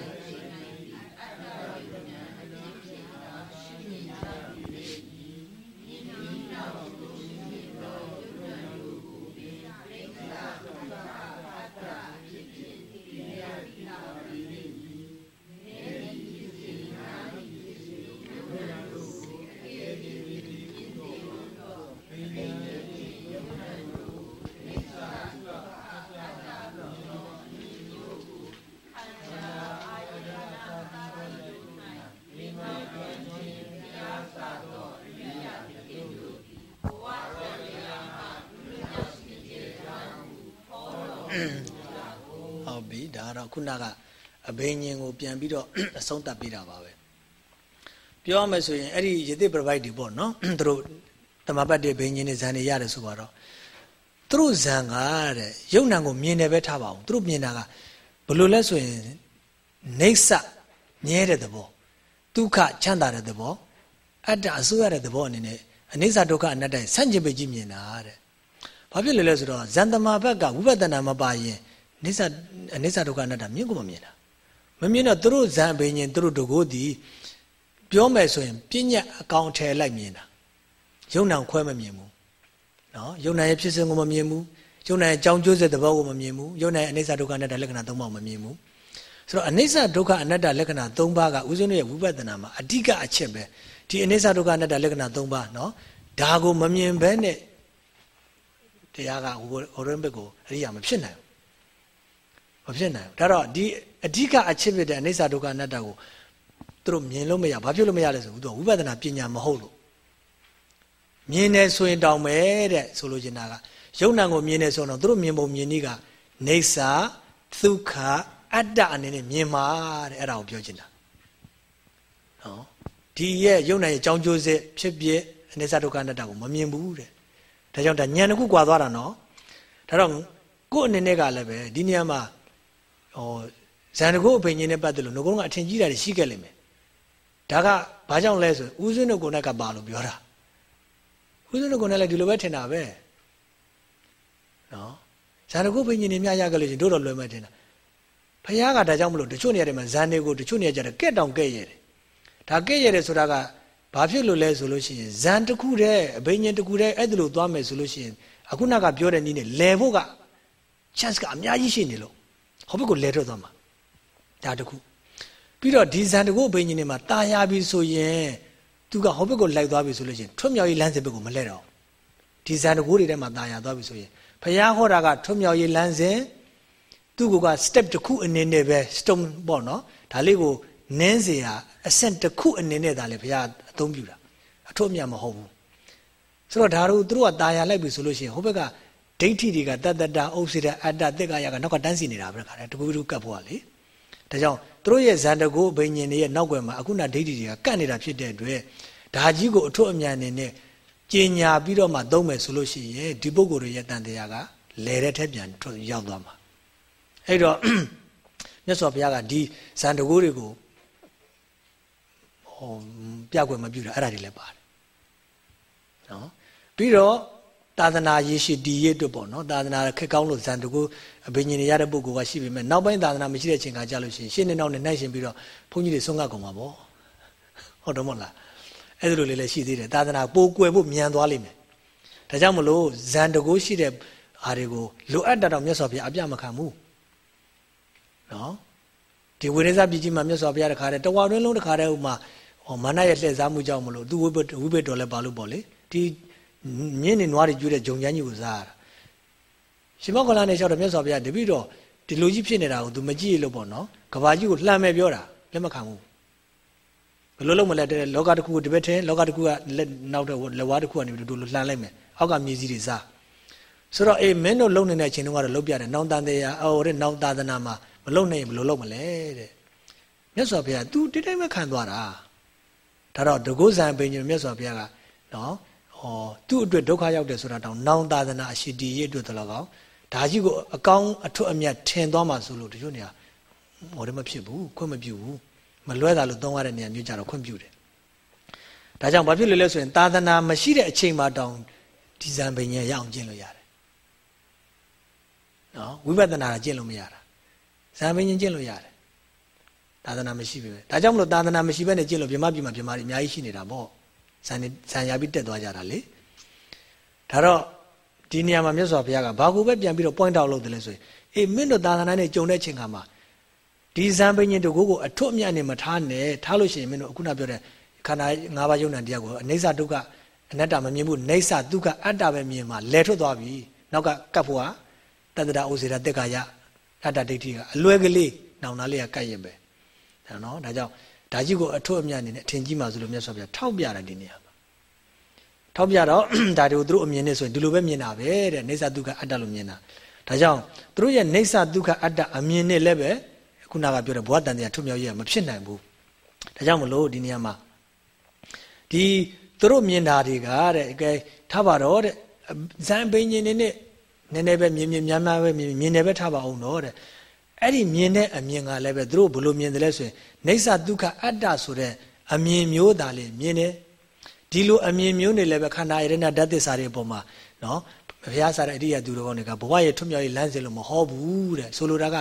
ခုနကအဘိညာဉ်ကိုပြန်ပြီးတော့အဆုံးသတ်ပေးတာပါပဲပြောရမယ်ဆိုရင်အဲ့ဒီယတိ provide တွေပေါ့နော်သူတို့တမပတ်တဲ့ဘိညာဉ်တွေဇန်တွေရတယ်ဆိုတော့သူတို့ဇန်ကတဲ့ယုံနံကိုမြင်တယ်ပဲထားပါအောင်သူတို့မြင်တာကဘယ်လိုလဲဆိုရင်နေဆမြဲတဲ့သဘောဒုက္ခချမ်းသာတဲ့သဘောအတ္တအစိုးရတဲ့သဘောအနေနဲ့အနိစ္စဒုက္ခအနတ္တဆန့်ကျင်ပဲကြည့်မြင်တာတဲ့ဘာဖြစ်လဲလဲဆိုတော့ဇန်တမာဘက်ကဝိပဿနာမပါရင် နိစ္စအနိစ္စဒုက္ခအနတ္တမြင်ကိုမမြင်တာမမြင်တော့သူတို့ဇန်ဘိညာဉ်သူတို့တကိုးဒီပြောမယ်ဆိုရင်ပြဉ္ညတ်အကောင်ထည်လိုက်မြင်တာယုံနာခွဲမမြင်ဘူးနော်ယုံနာရဲ့ဖြစ်စဉ်ကိုမမြင်ဘူးယုံနာရဲ့ကြောင်းကျိုးဆက်သဘောကိုမမြင်ဘူးယုံနာရဲ့အနိစ္စဒုက္ခအနတ္တလက္ခဏာ၃ပါးမမြင်ဘူးဆိုတော့အနိစ္စဒုက္ခအနတ္တလက္ခဏာ၃ပါးကဥစဉ်ရဲ့ဝိပဿနာမှာအဓိကအချက်ပဲဒီအနိစ္စဒုက္ခအနတ္တလက္ခဏာ၃ပါးနော်ဒါကိုမမြင်ဘဲနဲ့တရားကဟိုရင်းဘက်ကိုအရိယာမဖြစ်နိုင်ဘူး မဖြစ်နိုင်ဘူးဒါတော့ဒီအဓိကအချက်ဖြစ်တဲ့အနိစ္စဒုက္ခအနတ္တကိုသူတို့မြင်လို့မရဘာဖြစ်လို့မရလဲဆိုတော့ဝိပဿနာပညာမဟုတ်လို့မြင်နေဆိုရင်တောင်ပဲတဲ့ဆိုလိုချင်တာကယုံနာကိုမြင်နေဆိုတော့သူတို့မြင်ပုံမြင်နည်းကနေစာဒုက္ခအတ္တအနေနဲ့မြင်မှာတဲ့အဲ့ဒါကိုပြောချင်တာနော်ဒီရဲ့ယုံနာရဲ့အကြောင်းကျိုးဆက်ဖြစ်ဖြစ်အနိစ္စဒုက္ခအနတ္တကိုမမြင်ဘူးတဲ့ဒါကြောင့်ဒါညံတစ်ခုကွာသွားတာနော်ဒါတော့ကို့အနေနဲ့ကလည်းပဲဒီနေရာမှာ ဟောဇန်တကုအပင်ကြီးနဲ့ပတ်သက်လို့ငကုန်းကအထင်ကြီးတာရှိခဲ့လိမ့်မယ်ဒါကဘာကြောင့်လဲဆိုဦးဇင်းတို့ကိုယ်နဲ့ကပါလို့ပြောတာဦးဇင်းတို့ကလည်းဒီလိုပဲထင်တာပဲနော်ဇန်တကုဘိညာဉ်တွေမြရကြလို့ရှင်တို့တော့လွယ်မဲ့ထင်တာဖះကဒါကြောင့်မလို့တချို့နေရာတွေမှာဇန်တွေကိုတချို့နေရာကျတော့ကက်တောင်ကက်ရတယ်ဒါကက်ရတယ်ဆိုတာကဘာဖြစ်လို့လဲဆိုလို့ရှိရင်ဇန်တစ်ခုတည်းအဘိညာဉ်တစ်ခုတည်းအဲ့ဒါလို့သွားမယ်ဆိုလို့ရှိရင်အခုနကပြောတဲ့နည်းနဲ့လဲဖို့က chance ကအများကြီးရှိနေလို့ ဟောဘက်ကိုလဲထွက်သွားမှာဒါတခုပြီးတော့ဒီဇန်တကုဘိညာဉ်တွေမှာตายရပြီဆိုရင်သူကဟောဘက်ကိုလိုက်သွားပြီဆိုလို့ရှိရင်ထွတ်မြောက်ရေးလမ်းစဉ်ဘက်ကိုမလဲတော့ဒီဇန်တကုတွေထဲမှာตายရသွားပြီဆိုရင်ဖះဟောတာကထွတ်မြောက်ရေးလမ်းစဉ်သူက step တစ်ခုအနေနဲ့ပဲ stone ပေါ့နော်ဒါလေးကိုနင်းเสียအဆင့်တစ်ခုအနေနဲ့ဒါလေဘုရားအသုံးပြုတာအထွတ်အမြတ်မဟုတ်ဘူးဆိုတော့ဒါတို့သူတို့ကตายရလိုက်ပြီဆိုလို့ရှိရင်ဟိုဘက်က ဒိဋ္ဌိတွေကတတ္တတာဥစ္စေတအတ္တသက္ကာယကနောက်ကတန်းစီနေတာပဲခါတယ်တကူတူကတ်ဖို့ကလေဒါကြောင့်သူတို့ရဲ့ဇန္တကိုဘိညာဉ်တွေရဲ့နောက်ွယ်မှာအခုနဒိဋ္ဌိတွေကကတ်နေတာဖြစ်တဲ့အတွက်ဒါကြီးကိုအထွတ်အမြတ်အနေနဲ့ကျင်ညာပြီးတော့မှသုံးမယ်ဆိုလို့ရှိရင်ဒီပုဂ္ဂိုလ်တွေရဲ့တန်တရားကလဲတဲ့ထက်ပြန်ရောက်သွားမှာအဲ့တော့မြတ်စွာဘုရားကဒီဇန်တကိုးတွေကိုဟောပြကွယ်မပြုတာအဲ့ဒါတွေလည်းပါတယ်နော်ပြီးတော့ သာသနာရေးရှိတည်ရအတွက်ပေါ့နော်သာသနာခက်ကောင်းလို့ဇန်တကိုးအဘိညာဉ်ရတဲ့ပုဂ္ဂိုလ်ကရှိပေမဲ့နောက်ပိုင်းသာသနာမရှိတဲ့အချိန်ကကြာလို့ရှိရင်ရှင်းနေနောက်နဲ့နှိုက်ရှင်ပြီးတော့ဘုန်းကြီးတွေဆုံးကကုန်ပါပေါ့ဟုတ်တယ်မဟုတ်လားအဲ့ဒါလိုလေးလည်းရှိသေးတယ်သာသနာပိုးကွယ်ဖို့မြန်သွားလိမ့်မယ်ဒါကြောင့်မလို့ဇန်တကိုးရှိတဲ့အားတွေကိုလိုအပ်တာတော့မြတ်စွာဘုရားအပြမခံဘူးနော်ဒီဝိရိယပြည်ကြီးမှာမြတ်စွာဘုရားတခါတည်းတဝါတွင်းလုံးတခါတည်းဥမာဟောမာနရဲ့လှည့်စားမှုကြောင့်မလို့သူဝိဘဝိဘတော်လည်းပါလို့ပေါ့လေဒီ မြင်းနေနွားတွေကျွေးတဲ့ဂျုံချမ်းကြီးကိုစားရတာရှင်မောကလာနဲ့လျှောက်တော့မြတ်စွာဘုရားတပည့်တော်ဒီလိုကြီးဖြစ်နေတာကို तू မကြည့်လို့ပေါ့နော်ကဘာကြီးကိုလှမ်းမဲ့ပြောတာလက်မခံဘူးဘယ်လိုလုပ်မလဲတဲ့လောကတစ်ခုကိုဒီဘက်ထဲလောကတစ်ခုကလက်နောက်တဲ့လက်ဝါးတစ်ခုကနေပြီးတို့လှမ်းလိုက်မယ်အောက်ကမြေကြီးတွေစားဆိုတော့အေးမင်းတို့လုံနေတဲ့အချိန်တုန်းကတော့လုတ်ပြတယ်နောင်တန်တရားအော်တဲ့နောင်သာသနာမှာမလုံနိုင်ဘယ်လိုလုပ်မလဲတဲ့မြတ်စွာဘုရား तू တိတိုင်းပဲခံသွားတာဒါတော့ဒဂုဇံပင်ညမြတ်စွာဘုရားကနော်ဟော သူ့အတွက်ဒုက္ခရောက်တယ်ဆိုတာတောင်နောင်သာသနာအရှိတီရဲ့အတွက်တလောကောင်ဒါကြီးကိုအကောင်းအထွတ်အမြတ်ထင်သွားမှဆိုလို့တချို့နေရာဟောတယ်မဖြစ်ဘူးခွင့်မပြုဘူးမလွဲတာလို့သုံးရတဲ့နေရာမျိုးကြတော့ခွင့်ပြုတယ်ဒါကြောင့်ဘာဖြစ်လို့လဲဆိုရင်သာသနာမရှိတဲ့အချိန်မှတောင်ဒီဇံပင်ညရအောင်ကျင့်လို့ရတယ်နော်ဝိပဿနာကျင့်လို့မရတာဇံပင်ညကျင့်လို့ရတယ်သာသနာမရှိပြီပဲဒါကြောင့်မလို့သာသနာမရှိဘဲနဲ့ကျင့်လို့ပြမပြမပြမတွေအများကြီးရှိနေတာပေါ့ ဇန်ဇန်ရပြီးတက်သွားကြတာလေဒါတော့ဒီနေရာမှာမြတ်စွာဘုရားကဘာကိုပဲပြန်ပြီးတော့ point out လုပ်တယ်လဲဆိုရင်အေးမင်းတို့သာသနာနဲ့ကြုံတဲ့ချိန်ခါမှာဒီဇံပင်ညင်တို့ကိုအထွတ်အမြတ်နဲ့မထားနဲ့ထားလို့ရှိရင်မင်းတို့အခုနပြောတဲ့ခန္ဓာ၅ပါးယုံနာတရားကိုအိဋ္ဌဒုက္ခအနတ္တမမြင်ဘူးအိဋ္ဌဒုက္ခအတ္တပဲမြင်မှာလဲထွက်သွားပြီနောက်ကကပ်ဖို့ကတတ္တရာဥစေရတက်ကာယအတ္တဒိဋ္ဌိကအလွဲကလေးနောင်နာလေးကကပ်ရင်ပဲဒါနော်ဒါကြောင့် ဒါကြီးကိုအထွတ်အမြတ်အနေနဲ့အထင်ကြီးမှဆိုလို့မြတ်စွာဘုရားထောက်ပြတယ်ဒီနေရာမှာထောက်ပြတော့ဒါတွေကိုသူတို့အမြင်နဲ့ဆိုရင်ဒီလိုပဲမြင်တာပဲတဲ့နေသဒုက္ခအတ္တလို့မြင်တာဒါကြောင့်သူတို့ရဲ့နေသဒုက္ခအတ္တအမြင်နဲ့လည်းပဲခုနကပြောတဲ့ဘဝတန်တရားထွတ်မြောက်ရမဖြစ်နိုင်ဘူးဒါကြောင့်မလို့ဒီနေရာမှာဒီသူတို့မြင်တာတွေကတဲ့အဲထားပါတော့တဲ့ဇန်ဘိညာဉ်နေနဲ့နည်းနည်းပဲမြင်မြင်များများပဲမြင်မြင်နေပဲထားပါအောင်တော့တဲ့ အဲ့ဒီမြင်တဲ့အမြင်ကလည်းပဲသူတို့ဘယ်လိုမြင်တယ်လဲဆိုရင်နေဆဒုက္ခအတ္တဆိုတဲ့အမြင်မျိုးသာလေမြင်တယ်ဒီလိုအမြင်မျိုးတွေလည်းပဲခန္ဓာရဏဓာတ်သစ္စာတွေအပေါ်မှာနော်ဘုရားစာတဲ့အရိယာသူတော်ကောင်းတွေကဘဝရဲ့ထွမြောက်ရေးလမ်းစဉ်လို့မဟောဘူးတဲ့ဆိုလိုတာက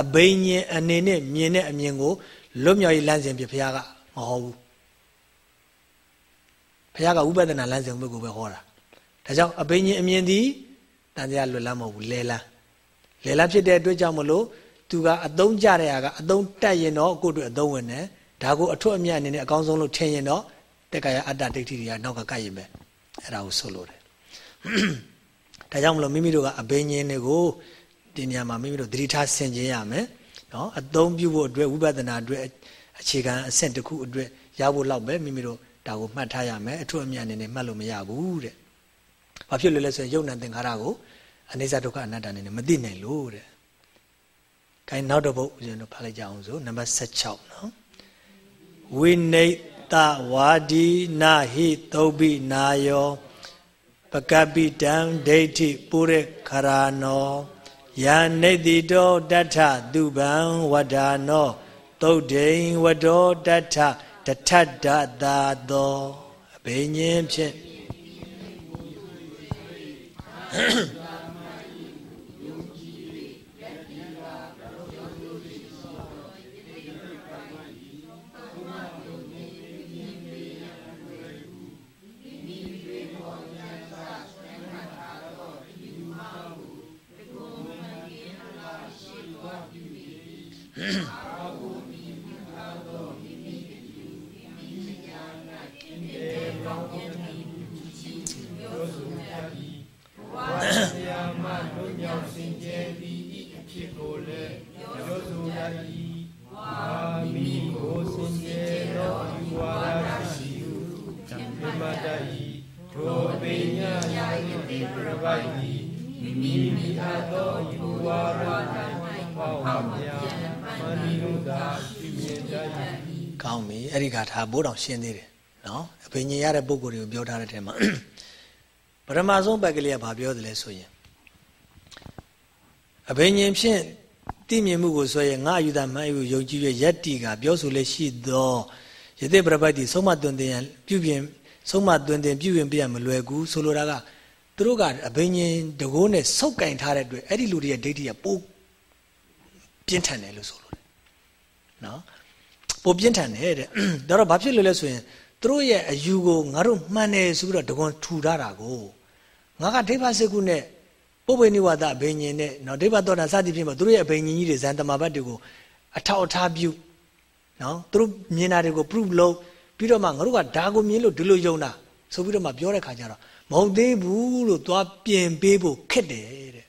အဘိညာဉ်အနေနဲ့မြင်တဲ့အမြင်ကိုလွတ်မြောက်ရေးလမ်းစဉ်ပြဘုရားကမဟောဘူးဘုရားကဥပဒနာလမ်းစဉ်ဘက်ကိုပဲဟောတာဒါကြောင့်အဘိညာဉ်အမြင်သည်တန်တရားလွတ်လမ်းမဟုတ်ဘူးလဲလမ်းလဲလမ်းဖြစ်တဲ့အတွက်ကြောင့်မလို့ သူကအသုံးကြတဲ့ဟာကအသုံးတက်ရင်တော့ကိုယ့်အတွက်အသုံးဝင်တယ်ဒါကိုအထွတ်အမြတ်အနေနဲ့အကောင်းဆုံးလို့ထင်ရင်တော့တက္ကရာအတ္တဒိဋ္ဌိတွေကနောက်ကကပ်ရင်ပဲအဲ့ဒါကိုဆိုလိုတယ်ဒါကြောင့်မလို့မိမိတို့ကအဘိညာဉ်တွေကိုဒီနေရာမှာမိမိတို့သတိထားဆင်ခြင်ရမယ်နော်အသုံးပြုဖို့အတွက်ဝိပဿနာအတွက်အခြေခံအဆင့်တစ်ခုအတွက်ရဖို့လောက်ပဲမိမိတို့ဒါကိုမှတ်ထားရမယ်အထွတ်အမြတ်အနေနဲ့မှတ်လို့မရဘူးတဲ့ဘာဖြစ်လို့လဲဆိုရင်ယုံ nant သင်္ခါရကိုအနိစ္စဒုက္ခအနတ္တအနေနဲ့မသိနိုင်လို့တဲ့ ခိုင်းနောက်တစ်ပုဒ်ဦးဇင်းတို့ဖတ်လိုက်ကြအောင်ဆိုနံပါတ်16နော်ဝိနိတဝါဒီနာဟိသုဘိနာယောပကပိတံဒိဋ္ဌိပုရိခရာနောယာနေတိတောတထသူပံဝဒါနောသုတ်ဒိန်ဝတောတထတထဒတာသောအဘိညာဉ်ဖြင့်ဒါ ဘိုးတော်ရှင်းသေးတယ်နော်အဘိညာဉ်ရတဲ့ပုံကိုယ်တွေကိုပြောထားတဲ့ထဲမှာပထမဆုံးပတ်ကလေးကဘာပြောတယ်လဲဆိုရင်အဘိညာဉ်ဖြင့်သိမြင်မှုကိုဆိုရင်ငါအယူတာမှန်ယူယုံကြည်ရယက်တီကပြောဆိုလက်ရှိသောယသိပရပတ်တိဆုံးမတွင်တင်ပြုပြင်ဆုံးမတွင်တင်ပြုပြင်ပြရမလွယ်ကူဆိုလိုတာကသူတို့ကအဘိညာဉ်တကိုးနဲ့ဆုပ်ကင်ထားတဲ့အတွက်အဲ့ဒီလူတွေရဲ့ဒိဋ္ဌိကပိုးပြင်းထန်တယ်လို့ဆိုလို့တယ်နော် ပိုပြင်းထန်တယ်တဲ့ဒါတော့ဘာဖြစ်လို့လဲဆိုရင်သူတို့ရဲ့အယူကိုငါတို့မှန်တယ်ဆိုပြီးတော့တကွန်ထူထားတာကိုငါကဒိဗ္ဗစကုနဲ့ပုပ္ပေနိဝါဒအဘိညာဉ်နဲ့နော်ဒိဗ္ဗသောတာစသည်ဖြင့်ပေါ့သူတို့ရဲ့အဘိညာဉ်ကြီးတွေဇန်တမာဘတ်တွေကိုအထောက်အထားပြုနော်သူတို့မြင်တာတွေကို proof လုပ်ပြီးတော့မှငါတို့ကဒါကိုမြင်လို့ဒီလိုယုံတာဆိုပြီးတော့မှပြောတဲ့ခါကျတော့မဟုတ်သေးဘူးလို့သွားပြင်ပေးဖို့ခက်တယ်တဲ့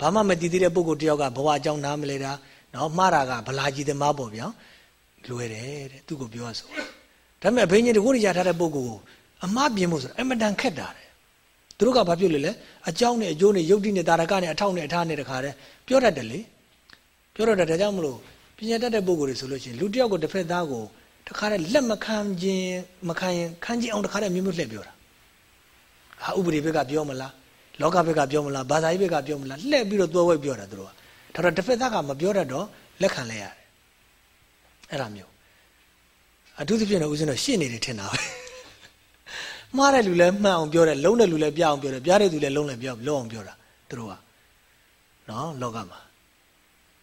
ဘာမှမတည်သေးတဲ့ပုဂ္ဂိုလ်တယောက်ကဘဝအကြောင်းနားမလဲတာနော်မှားတာကဗလာကြီးသမားပေါ့ဗျာ လွယ်တယ်တဲ့သူ့ကိုပြောရဆိုဒါပေမဲ့ဘိညာဉ်တကိုးရထားတဲ့ပုဂ္ဂိုလ်ကိုအမှားပြင်ဖို့ဆိုတာအမတန်ခက်တာတဲ့သူတို့ကဘာဖြစ်လို့လဲအကြောင်းနဲ့အကျိုးနဲ့ယုတ်တိနဲ့တာရကနဲ့အထောက်နဲ့အထားနဲ့တခါတည်းပြောတတ်တယ်လေပြောတော့ဒါကြောင့်မလို့ပညာတတ်တဲ့ပုဂ္ဂိုလ်တွေဆိုလို့ရှိရင်လူတယောက်ကိုတစ်ဖက်သားကိုတခါတည်းလက်မခံခြင်းမခံရင်ခံခြင်းအောင်တခါတည်းမျိုးမျိုးလှည့်ပြောတာဟာဥပဒေဘက်ကပြောမလားလောကဘက်ကပြောမလားဘာသာရေးဘက်ကပြောမလားလှည့်ပြီးတော့သွဲဝဲပြောတာသူတို့ကဒါတော့တစ်ဖက်သားကမပြောတတ်တော့လက်ခံလဲရတယ် အဲ့ဒါမျိုးအထူးသဖြင့်တော့ဦးဇင်းတော့ရှင်းနေတယ်ထင်တာပဲမှားတဲ့လူလည်းမှန်အောင်ပြောတယ်လုံးတဲ့လူလည်းပြအောင်ပြောတယ်ပြတဲ့သူလည်းလုံးလည်းပြောလုံးအောင်ပြောတာသူတို့ကနော်လောကမှာ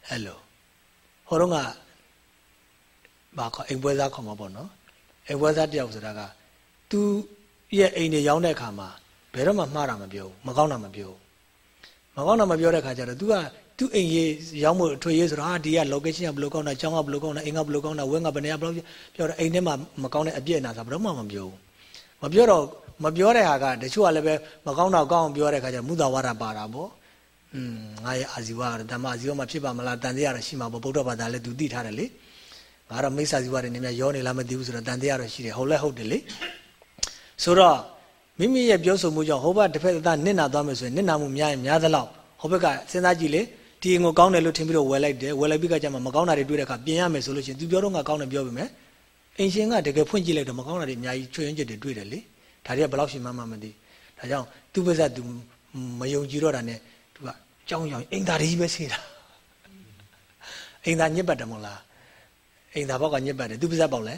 အဲ့လိုဟိုတော့ကဘာခေါ်အိမ်ပွဲစားခေါ်မှာပေါ့နော်အိမ်ပွဲစားတယောက်ဆိုတာက तू ရဲ့အိမ်တွေရောင်းတဲ့အခါမှာဘယ်တော့မှမှားတာမပြောဘူးမကောင်းတာမပြောဘူးမကောင်းတာမပြောတဲ့အခါကျတော့ तू က သူ့အိမ်ရေးရောင်းဖို့အထွေရေးဆိုတော့ဟာဒီက location ကဘယ်လိုကောင်းတာကျောင်းကဘယ်လိုကောင်းတာအိမ်ကဘယ်လိုကောင်းတာဝင်းကဘယ်နေရာဘယ်လိုပြောတော့အိမ်ထဲမှာမကောင်းတဲ့အပြည့်အနာဆိုဘယ်တော့မှမပြောဘူးမပြောတော့မပြောတဲ့ဟာကတချို့ကလည်းပဲမကောင်းတော့ကောင်းအောင်ပြောတဲ့ခါကျမုသာဝါဒပါတာပေါ့อืมငါရဲ့အာဇီဝကဓမ္မအာဇီဝမှာဖြစ်ပါမလားတန်တရားရရှိမှာပေါ့ဗုဒ္ဓဘာသာလည်းသူသိထားတယ်လေငါတော့မိစ္ဆာဇီဝတွေနေမြရောနေလားမသိဘူးဆိုတော့တန်တရားတော့ရှိတယ်ဟုတ်လဲဟုတ်တယ်လေဆိုတော့မိမိရဲ့ပြောဆိုမှုကြောင့်ဟောဘတစ်ဖက်သားနစ်နာသွားမယ်ဆိုရင်နစ်နာမှုများရင်များသလောက်ဟောဘက်ကစဉ်းစားကြည့်လေ ဒီငိုကောင်းတယ်လို့ထင်ပြီးတော့ဝယ်လိုက်တယ်ဝယ်လိုက်ပြီးကကြမှာမကောင်းတာတွေတွေ့တဲ့အခါပြင်ရမယ်ဆိုလို့ရှိရင်သူပြောတော့ငါကောင်းတယ်ပြောပြီမယ်အင်ရှင်ကတကယ်ဖွင့်ကြည့်လိုက်တော့မကောင်းတာတွေအများကြီးချွေရင်ချက်တွေတွေ့တယ်လေဒါတွေကဘယ်လောက်ရှိမှမှမသိဒါကြောင့်သူ့ပါဇက်သူမယုံကြည်တော့တာနဲ့သူကကြောင်းကြောင်အိမ်သားကြီးပဲဆေးတာအိမ်သားညစ်ပတ်တယ်မဟုတ်လားအိမ်သားဘောက်ကညစ်ပတ်တယ်သူ့ပါဇက်ပေါက်လဲ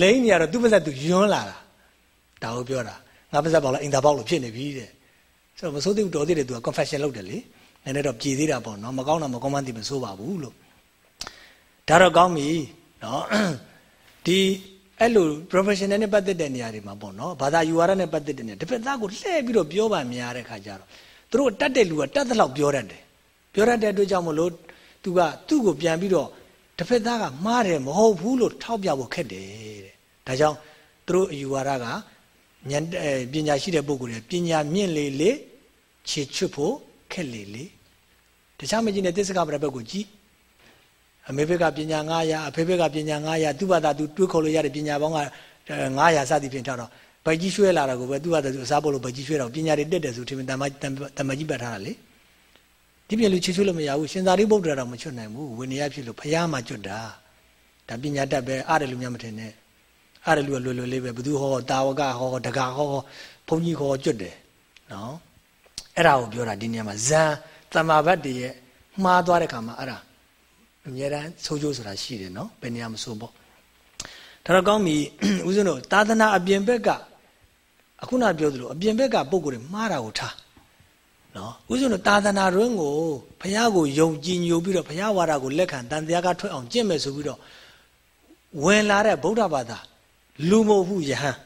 လိမ့်နေရတော့သူ့ပါဇက်သူယွန်းလာတာဒါကိုပြောတာငါပါဇက်ပေါက်လဲအိမ်သားပေါက်လို့ဖြစ်နေပြီတဲ့ ဆိုတော့မဆိုးသေးဘူးတော်သေးတယ်သူက confession လုပ်တယ်လေနည်းနည်းတော့ပြည်သေးတာပေါ့နော်မကောင်းတာမကောင်းမှန်းသိမဆိုးပါဘူးလို့ဒါတော့ကောင်းပြီနော်ဒီအဲ့လို professional နဲ့ပတ်သက်တဲ့နေရာတွေမှာပေါ့နော်ဘာသာယူဝါဒနဲ့ပတ်သက်တဲ့နေရာတစ်ဖက်သားကိုလှည့်ပြီးတော့ပြောပါများတဲ့ခါကျတော့သူတို့တတ်တဲ့လူကတတ်တဲ့လောက်ပြောတတ်တယ်ပြောတတ်တဲ့အတွက်ကြောင့်မလို့သူကသူ့ကိုပြန်ပြီးတော့တစ်ဖက်သားကမှားတယ်မဟုတ်ဘူးလို့ထောက်ပြဖို့ခက်တယ်တဲ့ဒါကြောင့်သူတို့အယူဝါဒကဉာဏ်ပညာရှိတဲ့ပုဂ္ဂိုလ်တွေပညာမြင့်လေလေ ခြေချွတ်ဖို့ခက်လေလေတခြားမကြည့်နဲ့သစ္စကပရဘက်ကိုကြည့်အမေဘက်ကပညာ900အဖေဘက်ကပညာ900သူ့ဘာသာသူတွေးခေါ်လို့ရတဲ့ပညာပေါင်းက900စသည်ဖြင့်ထားတော့ဗိုက်ကြီးရွှဲလာတာကိုပဲသူ့ဘာသာသူအစားပို့လို့ဗိုက်ကြီးရွှဲတော့ပညာတွေတက်တယ်ဆိုထင်တမတမကြီးပတ်ထားတာလေဒီပြင်လူချေချွတ်လို့မရဘူးရှင်သာရိပုတ္တရာတော့မချွတ်နိုင်ဘူးဝိနည်းဖြစ်လို့ဖယားမှကျွတ်တာဒါပညာတတ်ပဲအားတယ်လူများမထင်နဲ့အားတယ်လူကလွယ်လွယ်လေးပဲဘသူဟောတာဝကဟောတကာဟောဘုန်းကြီးဟောကျွတ်တယ်နော် အဲ့ဒါကိုပြောတာဒီနေရာမှာဇန်တမာဘတ်တည်းရဲ့မှားသွားတဲ့ခါမှာအဲ့ဒါအများတန်းဆိုးကျိုးဆိုတာရှိတယ်နော်ဘယ်နေရာမဆိုပေါ့ဒါတော့ကောင်းပြီဦးဇင်းတို့သာသနာအပြင်ဘက်ကအခုနပြောသလိုအပြင်ဘက်ကပုံကိုယ်တွေမှားတာကိုထားနော်ဥစဉ်တို့သာသနာတွင်ကိုဘုရားကိုယုံကြည်ညိုပြီးတော့ဘုရားဝါဒကိုလက်ခံတန်တရားကထွက်အောင်ကျင့်မယ်ဆိုပြီးတော့ဝင်လာတဲ့ဗုဒ္ဓဘာသာလူမဟုတ်ဘူးယဟန်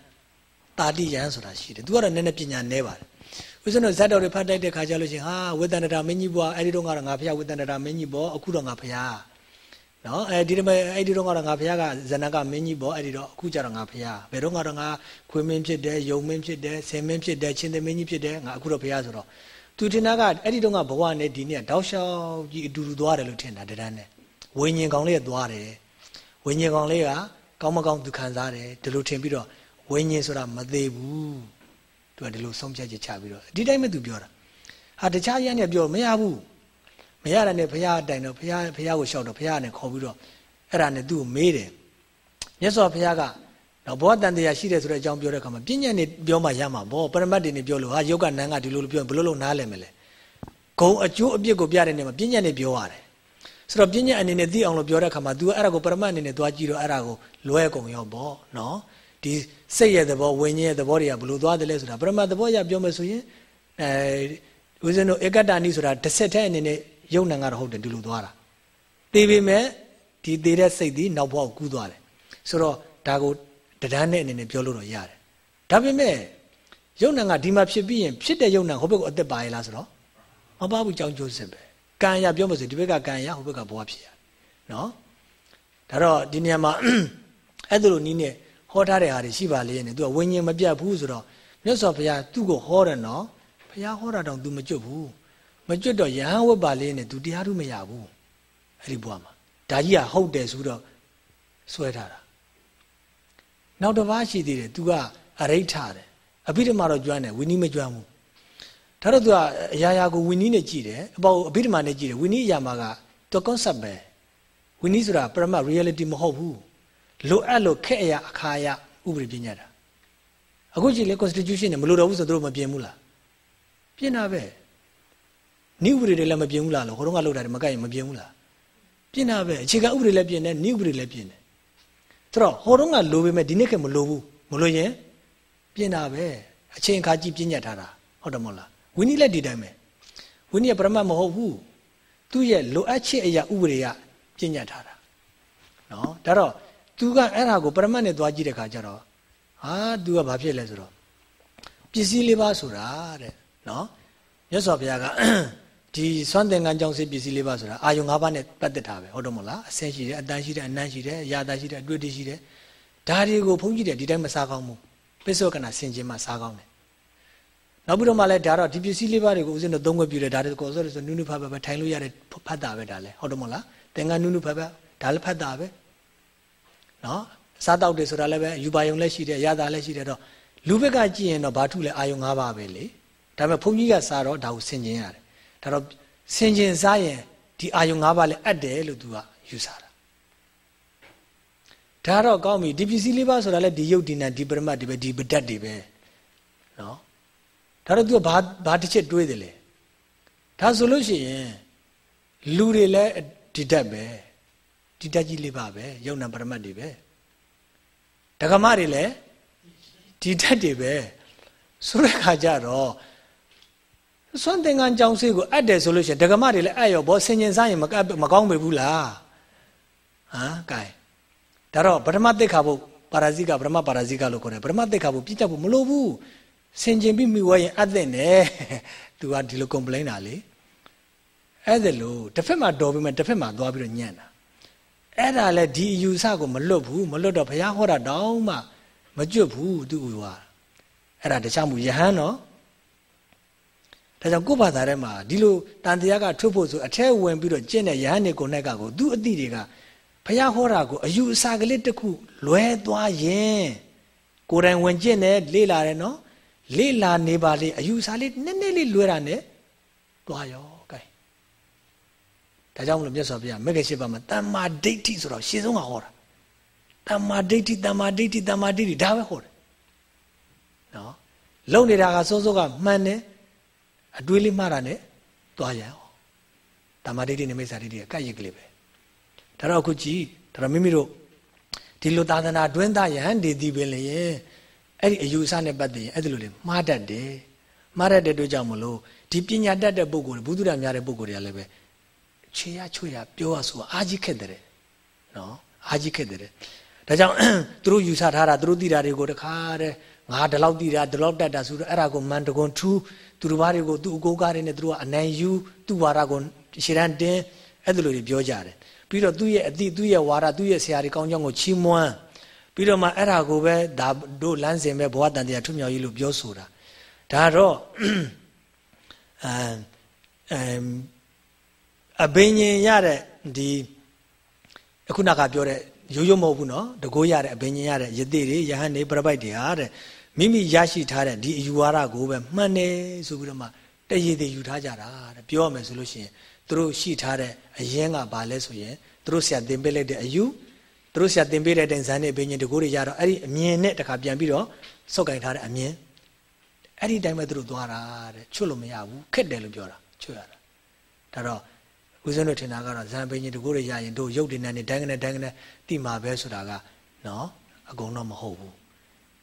တာတိယဟန်ဆိုတာရှိတယ်သူကတော့နည်းနည်းပညာနဲပါတယ် ဥစဉ်တို့ဇတ်တော်တွေဖတ်တိုက်တဲ့ခါကျလို့ရှိရင်ဟာဝေတန္တရာမင်းကြီးဘွားအဲ့ဒီတော့ကတော့ငါဘုရားဝေတန္တရာမင်းကြီးပေါ့အခုတော့ငါဘုရားနော်အဲဒီတော့အဲ့ဒီတော့ကတော့ငါဘုရားကဇနကမင်းကြီးပေါ့အဲ့ဒီတော့အခုကျတော့ငါဘုရားဘယ်တော့ကတော့ငါခွေမင်းဖြစ်တယ်ယုံမင်းဖြစ်တယ်ဆင်မင်းဖြစ်တယ်ချင်းသမင်းကြီးဖြစ်တယ်ငါအခုတော့ဘုရားဆိုတော့သူတင်တာကအဲ့ဒီတော့ကဘဝနဲ့ဒီနေ့တောက်လျှောက်ကြီးအတူတူသွားတယ်လို့ထင်တာတန်းနဲ့ဝိညာဉ်ကောင်လေးကသွားတယ်ဝိညာဉ်ကောင်လေးကကောင်းမကောင်းသူခံစားတယ်ဒီလိုထင်ပြီးတော့ဝိညာဉ်ဆိုတာမသေးဘူး သူကဒီလိုဆုံးဖြတ်ချက်ချပြီးတော့ဒီတိုင်းပဲသူပြောတာဟာတခြားရန်နဲ့ပြောမရဘူးမရတဲ့နဲ့ဘုရားတိုင်တော့ဘုရားဘုရားကိုလျှောက်တော့ဘုရားနဲ့ခေါ်ပြီးတော့အဲ့ဒါနဲ့သူ့ကိုမေးတယ်မြတ်စွာဘုရားကတော့ဘောတန်တရားရှိတယ်ဆိုတဲ့အကြောင်းပြောတဲ့အခါမှာပြဉ္ညာနေပြောမှရမှာဘောပရမတ်တွေနေပြောလို့ဟာယုတ်ကနန်းကဒီလိုလိုပြောဘယ်လိုလုပ်နားလဲမလဲဂုံအကျိုးအပြစ်ကိုပြတဲ့နေမှာပြဉ္ညာနေပြောရတယ်ဆိုတော့ပြဉ္ညာအနေနဲ့သိအောင်လို့ပြောတဲ့အခါမှာ तू အဲ့ဒါကိုပရမတ်အနေနဲ့သွားကြည့်တော့အဲ့ဒါကိုလွဲကုန်ရောပေါ့နော် ဒီစိတ်ရဲ့သဘောဝิญဉ်ရဲ့သဘောတွေကဘယ်လိုသွားတယ်လဲဆိုတာပရမတ်သဘောရပြောမယ်ဆိုရင်အဲဦးဇင်းတို့ဧကတ္တနိဆိုတာတစ်ဆက်တည်းအနေနဲ့ယုံနံကတော့ဟုတ်တယ်ဒီလိုသွားတာသိပေမဲ့ဒီသေးတဲ့စိတ်ဒီနောက်ဘဝကိုကူးသွားတယ်ဆိုတော့ဒါကိုတဒန်းနဲ့အနေနဲ့ပြောလို့တော့ရတယ်ဒါပေမဲ့ယုံနံကဒီမှာဖြစ်ပြီးရင်ဖြစ်တဲ့ယုံနံဟိုဘက်ကိုအသက်ပါရလားဆိုတော့မပါဘူးကြောင်းကျိုးစစ်ပဲကံရပြောမှဆိုဒီဘက်ကကံရဟိုဘက်ကဘဝဖြစ်ရနော်ဒါတော့ဒီနေရာမှာအဲ့ဒါလိုနီးနဲ့ ဟောထားတဲ့ဟာတွေရှိပါလေနဲ့သူကဝิญဉ်မပြတ်ဘူးဆိုတော့မြတ်စွာဘုရားသူ့ကိုဟောတယ်နော်ဘုရားဟောတာတောင် तू မကျွတ်ဘူးမကျွတ်တော့ယဟန်ဝတ်ပါလေးနဲ့ तू တရားထုမရဘူးအဲ့ဒီဘဝမှာဒါကြီးကဟုတ်တယ်ဆိုတော့ဆွဲထားတာနောက်တစ်ပါးရှိသေးတယ် तू ကအရိဋ္ဌတယ်အဘိဓမ္မာတော့ကျွမ်းတယ်ဝိနည်းမကျွမ်းဘူးဒါတော့ तू ကအရာရာကိုဝိနည်းနဲ့ကြည့်တယ်အပေါ်အဘိဓမ္မာနဲ့ကြည့်တယ်ဝိနည်းအရာမှာက तू concept ပဲဝိနည်းဆိုတာပရမတ် reality မဟုတ်ဘူး လိုအပ်လို့ခက်အရာအခါအရာဥပဒေပြညာတာအခုကြည့်လေ constitution နဲ့မလိုတော့ဘူးဆိုတော့မပြင်ဘူးလားပြင်တာပဲနိဥပဒေတွေလည်းမပြင်ဘူးလားလို့ဟိုတုန်းကလုပ်တာတွေမကိုက်ရင်မပြင်ဘူးလားပြင်တာပဲအခြေခံဥပဒေလည်းပြင်တယ်နိဥပဒေလည်းပြင်တယ်ဆိုတော့ဟိုတုန်းကလိုပေမဲ့ဒီနေ့ကမလိုဘူးမလိုရင်ပြင်တာပဲအချိန်အခါကြည့်ပြညတ်ထားတာဟုတ်တယ်မဟုတ်လားဝိနည်းလည်းဒီတိုင်းပဲဝိနည်းကပရမတ်မဟုတ်ဘူးသူ့ရဲ့လိုအပ်ချက်အရာဥပဒေကပြညတ်ထားတာနော်ဒါတော့ သူကအဲ့ဒါကိုပရမတ်နဲ့သွားကြည့်တဲ့ခါကျတော့ဟာသူကဘာဖြစ်လဲဆိုတော့ပစ္စည်းလေးပါဆိုတာတဲ့နော်မြတ်စွာဘုရားကဒီစွမ်းသင်္ကန်းကြောင့်စိပစ္စည်းလေးပါဆိုတာအာယုံ၅ပါးနဲ့ပတ်သက်တာပဲဟုတ်တော့မလားအဆင်းရှိတယ်အတန်းရှိတယ်အနမ်းရှိတယ်အရာတာရှိတယ်အတွေ့အထိရှိတယ်ဒါတွေကိုဘုန်းကြီးတွေဒီတိုင်းမစားကောင်းဘူးပိဿဝကနာဆင်ခြင်းမှစားကောင်းတယ်နောက်ပြီးတော့မှလည်းဒါတော့ဒီပစ္စည်းလေးပါးတွေကိုဦးဇင်းတို့သုံးခွင့်ပြုတယ်ဒါတွေကိုဆိုလို့ဆိုနုနုဖတ်ပဲထိုင်လို့ရတဲ့ဖတ်တာပဲဒါလည်းဟုတ်တော့မလားသင်္ကန်းနုနုဖတ်ပဲဒါလည်းဖတ်တာပဲ နော်စားတောက်တယ်ဆိုတာလည်းပဲယူပါယုံလည်းရှိတယ်ရတာလည်းရှိတယ်တော့လူဘက်ကကြည့်ရင်တော့ဘာထုလဲအာယုံ၅ပါးပဲလေဒါပေမဲ့ဘုန်းကြီးကစားတော့ဒါကိုဆင်ခြင်ရတယ်ဒါတော့ဆင်ခြင်စားရင်ဒီအာယုံ၅ပါးလည်းအပ်တယ်လို့သူကယူဆတာဒါတော့ကောင်းပြီဒီပစ္စည်းလေးပါဆိုတာလည်းဒီယုတ်ဒီနံဒီပရမတ်ဒီပဲဒီပဒတ်တွေပဲနော်ဒါတော့သူကဘာဘာတစ်ချက်တွေးတယ်လေဒါဆိုလို့ရှိရင်လူတွေလည်းဒီတတ်ပဲ ဒီတတ်ကြီးလေးပါပဲယုံနံပရမတ်တွေပဲဒကမတွေလည်းဒီတတ်တွေပဲဆိုတဲ့ခါကျတော့စွန့်သင်္ကန်းကြောင်းစေးကိုအပ်တယ်ဆိုလို့ရှိရင်ဒကမတွေလည်းအပ်ရောဘောဆင်ញင်စားရင်မကမကောင်းပေဘူးလားဟမ်ကဲဒါတော့ပထမသိက္ခာဘုပါရာဇိကပထမပါရာဇိကလို့ခေါ်တယ်ပထမသိက္ခာဘုပြစ်တတ်ဖို့မလိုဘူးဆင်ញင်ပြီးမိဝဲရင်အပ်တဲ့နဲ့သူကဒီလို complain တာလေအဲ့ဒါလို့တစ်ဖက်မှာတော်ပြီးမှတစ်ဖက်မှာသွားပြီးတော့ညံ့တာ အဲ့ဒါလဲဒီအယူဆကိုမလွတ်ဘူးမလွတ်တော့ဘုရားဟောတာတောင်းမှမကျွတ်ဘူးသူ့ဥွာအဲ့ဒါတခြားမူယဟန်နော်ဒါကြောင့်ကိုယ့်ဘာသာထဲမှာဒီလိုတန်တရားကထုတ်ဖို့ဆိုအထဲဝင်ပြီးတော့ကျင့်တဲ့ယဟန်နေကိုနဲ့ကကိုသူ့အတိတွေကဘုရားဟောတာကိုအယူအဆကလေးတစ်ခုလွဲသွားရင်ကိုယ်တိုင်ဝင်ကျင့်တယ်လေ့လာတယ်နော်လေ့လာနေပါလေအယူအဆလေးနည်းနည်းလေးလွဲတာနဲ့သွားရောကဲ ဒါကြောင့်မလို့မြတ်စွာဘုရားမဂ္ဂင်၈ပါးမှာတမ္မာဒိဋ္ဌိဆိုတော့ရှင်းဆုံးကဟောတာတမ္မာဒိဋ္ဌိတမ္မာဒိဋ္ဌိတမ္မာဒိဋ္ဌိဒါပဲဟောတယ်နော်လုံနေတာကစိုးစိုးကမှန်တယ်အတွေးလေးမှားတာနဲ့သွားရအောင်တမ္မာဒိဋ္ဌိနိမိတ်စာဒိဋ္ဌိကကပ်ရစ်ကလေးပဲဒါတော့အခုကြည့်ဒါတော့မိမိတို့ဒီလိုသာသနာတွင်းသားယဟန်ဒီဒီပင်လေအဲ့ဒီအယူအဆနဲ့ပတ်သက်ရင်အဲ့ဒီလိုလေမှားတတ်တယ်မှားတတ်တဲ့အတွက်ကြောင့်မလို့ဒီပညာတတ်တဲ့ပုဂ္ဂိုလ်ဘုသူဒ္ဓများတဲ့ပုဂ္ဂိုလ်တွေကလည်းပဲ ခြေရချွေရပြောရဆိုအာကြီးခက်တယ်နော်အာကြီးခက်တယ်ဒါကြောင့်သူတို့ယူဆထားတာသူတို့သိတာတွေကိုတခါတည်းငါဒီလောက်သိတာဒီလောက်တတ်တာဆိုတော့အဲ့ဒါကိုမန်တကွန်ထူးသူတို့ဘာတွေကိုသူ့အကိုကားတွေနဲ့သူတို့ကအနိုင်ယူသူ့ဝါဒကိုရှေ့တန်းတင်းအဲ့ဒီလိုတွေပြောကြတယ်ပြီးတော့သူ့ရဲ့အတိသူ့ရဲ့ဝါဒသူ့ရဲ့ဆရာတွေကောင်းကြောင်းကိုချီးမွမ်းပြီးတော့မှအဲ့ဒါကိုပဲဒါတို့လမ်းစဉ်ပဲဘဝတန်တရားထွမြောက်ရေးလို့ပြောဆိုတာဒါတော့အမ်အမ် အဘိညာဉ်ရတဲ့ဒီအခုနကပြောတဲ့ရိုးရိုးမဟုတ်ဘူးနော်တကိုးရတဲ့အဘိညာဉ်ရတဲ့ယသိတွေယဟန်နေပြပိုက်တွေဟာတဲ့မိမိရရှိထားတဲ့ဒီအယူဝါဒကိုပဲမှန်တယ်ဆိုပြီးတော့မှတရည်တည်ယူထားကြတာတဲ့ပြောရမယ်ဆိုလို့ရှိရင်သူတို့ရှိထားတဲ့အရင်ကဘာလဲဆိုရင်သူတို့ဆရာသင်ပေးလိုက်တဲ့အယူသူတို့ဆရာသင်ပေးတဲ့တိုင်ဇန်နဲ့ဘိညာဉ်တကိုးတွေရတော့အဲ့ဒီအမြင်နဲ့တခါပြန်ပြီးတော့စောက်ကင်ထားတဲ့အမြင်အဲ့ဒီတိုင်းပဲသူတို့သွားတာတဲ့ချွတ်လို့မရဘူးခက်တယ်လို့ပြောတာချွတ်ရတာဒါတော့ ဦးဇင်းတို့ထင်တာကတော့ဇန်ပင်ကြီးတကိုးတွေရရင်တို့ရုပ်တည်နေတိုင်းကနေတိုင်းကနေတိမှာပဲဆိုတာကနော်အကုန်တော့မဟုတ်ဘူး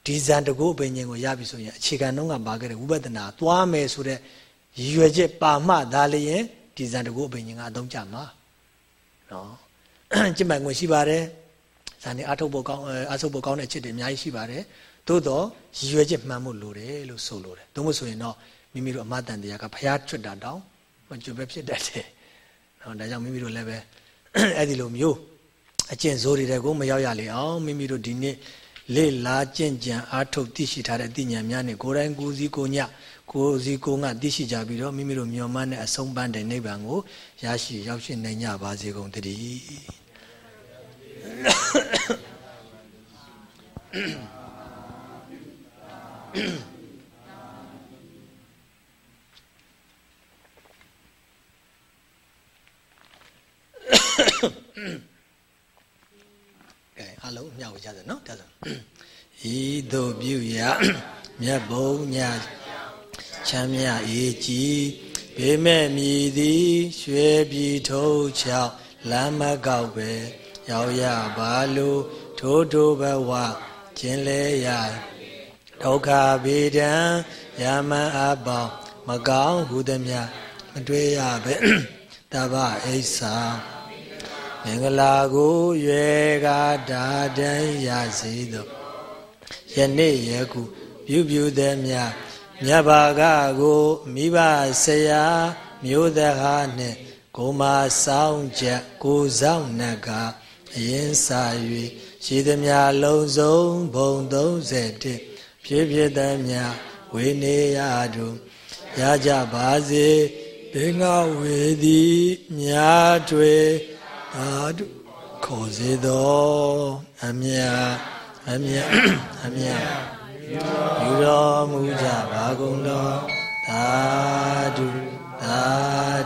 ဒီဇန်တကိုးပင်ကြီးကိုရပြီဆိုရင်အခြေခံတော့ကပါခဲ့တဲ့ဝိပဿနာသွားမယ်ဆိုတဲ့ရည်ရွယ်ချက်ပါမှသာလျင်ဒီဇန်တကိုးပင်ကြီးကအသုံးကျမှာနော်ကျင့်ပိုင်ခွင့်ရှိပါတယ်ဇန်နေအထုတ်ဖို့ကောင်းအဆုပ်ဖို့ကောင်းတဲ့အချက်တွေအများကြီးရှိပါတယ်သို့တော့ရည်ရွယ်ချက်မှန်မှုလိုတယ်လို့ဆိုလိုတယ်သို့မဟုတ်ဆိုရင်တော့မိမိတို့အမတန်တရားကဘုရားချွတ်တာတောင်းမကျွတ်ပဲဖြစ်တတ်တယ် နော်ဒါကြောင့်မိမိတို့လည်းပဲအဲ့ဒီလိုမျိုးအကျင့်စိုးတွေတဲ့ကိုမရောက်ရလေအောင်မိမိတို့ဒီနေ့လေလာကျင့်ကြံအားထုတ်သိရှိထားတဲ့အသိဉာဏ်များနဲ့ကိုယ်တိုင်ကိုယ်စီကိုညကိုယ်စီကိုငါသိရှိကြပြီးတော့မိမိတို့မျှော်မှန်းတဲ့အဆုံးပန်းတဲ့နိဗ္ဗာန်ကိုရရှိရောက်ရှိနိုင်ကြပါစေကုန်တည်း ကဲအလုံးမျှဝေကြစနော်ဒါဆိုဤသို့ပြုရမြတ်ဘုံညာချမ်းမြအေးကြည်ဘေးမဲ့မြည်သည်ရွှေပြည်ထုံးချောက်လမ်းမကောက်ပဲရောက်ရပါလို့ထိုးထိုးဘဝကျင်လဲရဒုက္ခဗေဒံယမန်အပေါင်းမကောင်းဟုသည်မြမတွေ့ရပဲတဗ္ဗအိဆာ မင်္ဂလာကိုရွယ်ကားဒါတန်ရစေသောယနေ့ယခုပြုပြုသည်မြမြတ်ဘာကကိုမိဘဆရာမျိုးသဟာနှင့်ကိုမဆောင်ချက်ကိုဆောင်နက်ကအရင်စာ၍ရှိသည်မြလုံးစုံဘုံ31ဖြစ်ဖြစ်သည်မြဝေနေရတို့ရကြပါစေဘင်္ဂဝေသည်မြားတွေ အာတုခေါ်စေသောအမြအမြအမြယူတော်မူကြပါကုန်သောသာဓုသာ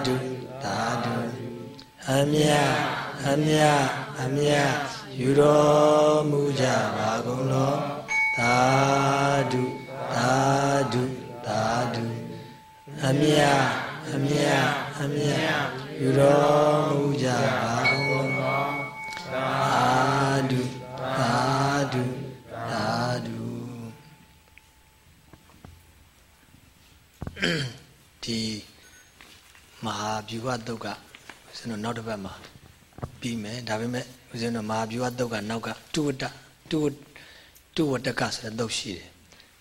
ဓုသာဓုအမြအမြအမြယူတော်မူကြပါကုန်သောသာဓုသာဓုသာဓုအမြအမြအမြ ယူတော်မူကြပါဒီမဟာဗျူဟတုတ်ကဦးဇင်းတို့နောက်တစ်ပတ်မှာပြီးမယ်ဒါပေမဲ့ဦးဇင်းတို့မဟာဗျူဟတုတ်ကနောက်ကတုဝတ္တတုတုဝတ္တကဆိုတဲ့တုတ်ရှိတယ်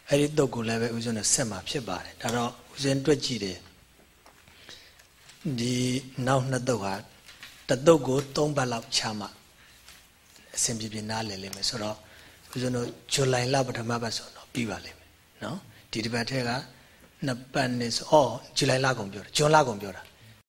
အဲ့ဒီတုတ်ကိုလည်းပဲဦးဇင်းတို့ဆက်မှာဖြစ်ပါတယ်ဒါတော့ဦးဇင်းတွက်ကြည့်တယ် ဒီနောက်နှစ်တုတ်ဟာတတုတ်ကို၃ပတ်လောက်ချမှအဆင်ပြေပြေနားလည်လိမ့်မယ်ဆိုတော့ဦးဇင်းတို့ဇူလိုင်လပထမပတ်ဆိုတော့ပြီးပါလိမ့်မယ်နော်ဒီတစ်ပတ်ထဲကနှစ်ပတ်နဲ့ဆိုအော်ဇူလိုင်လကုန်ပြောတာဂျွန်လကုန်ပြောတာ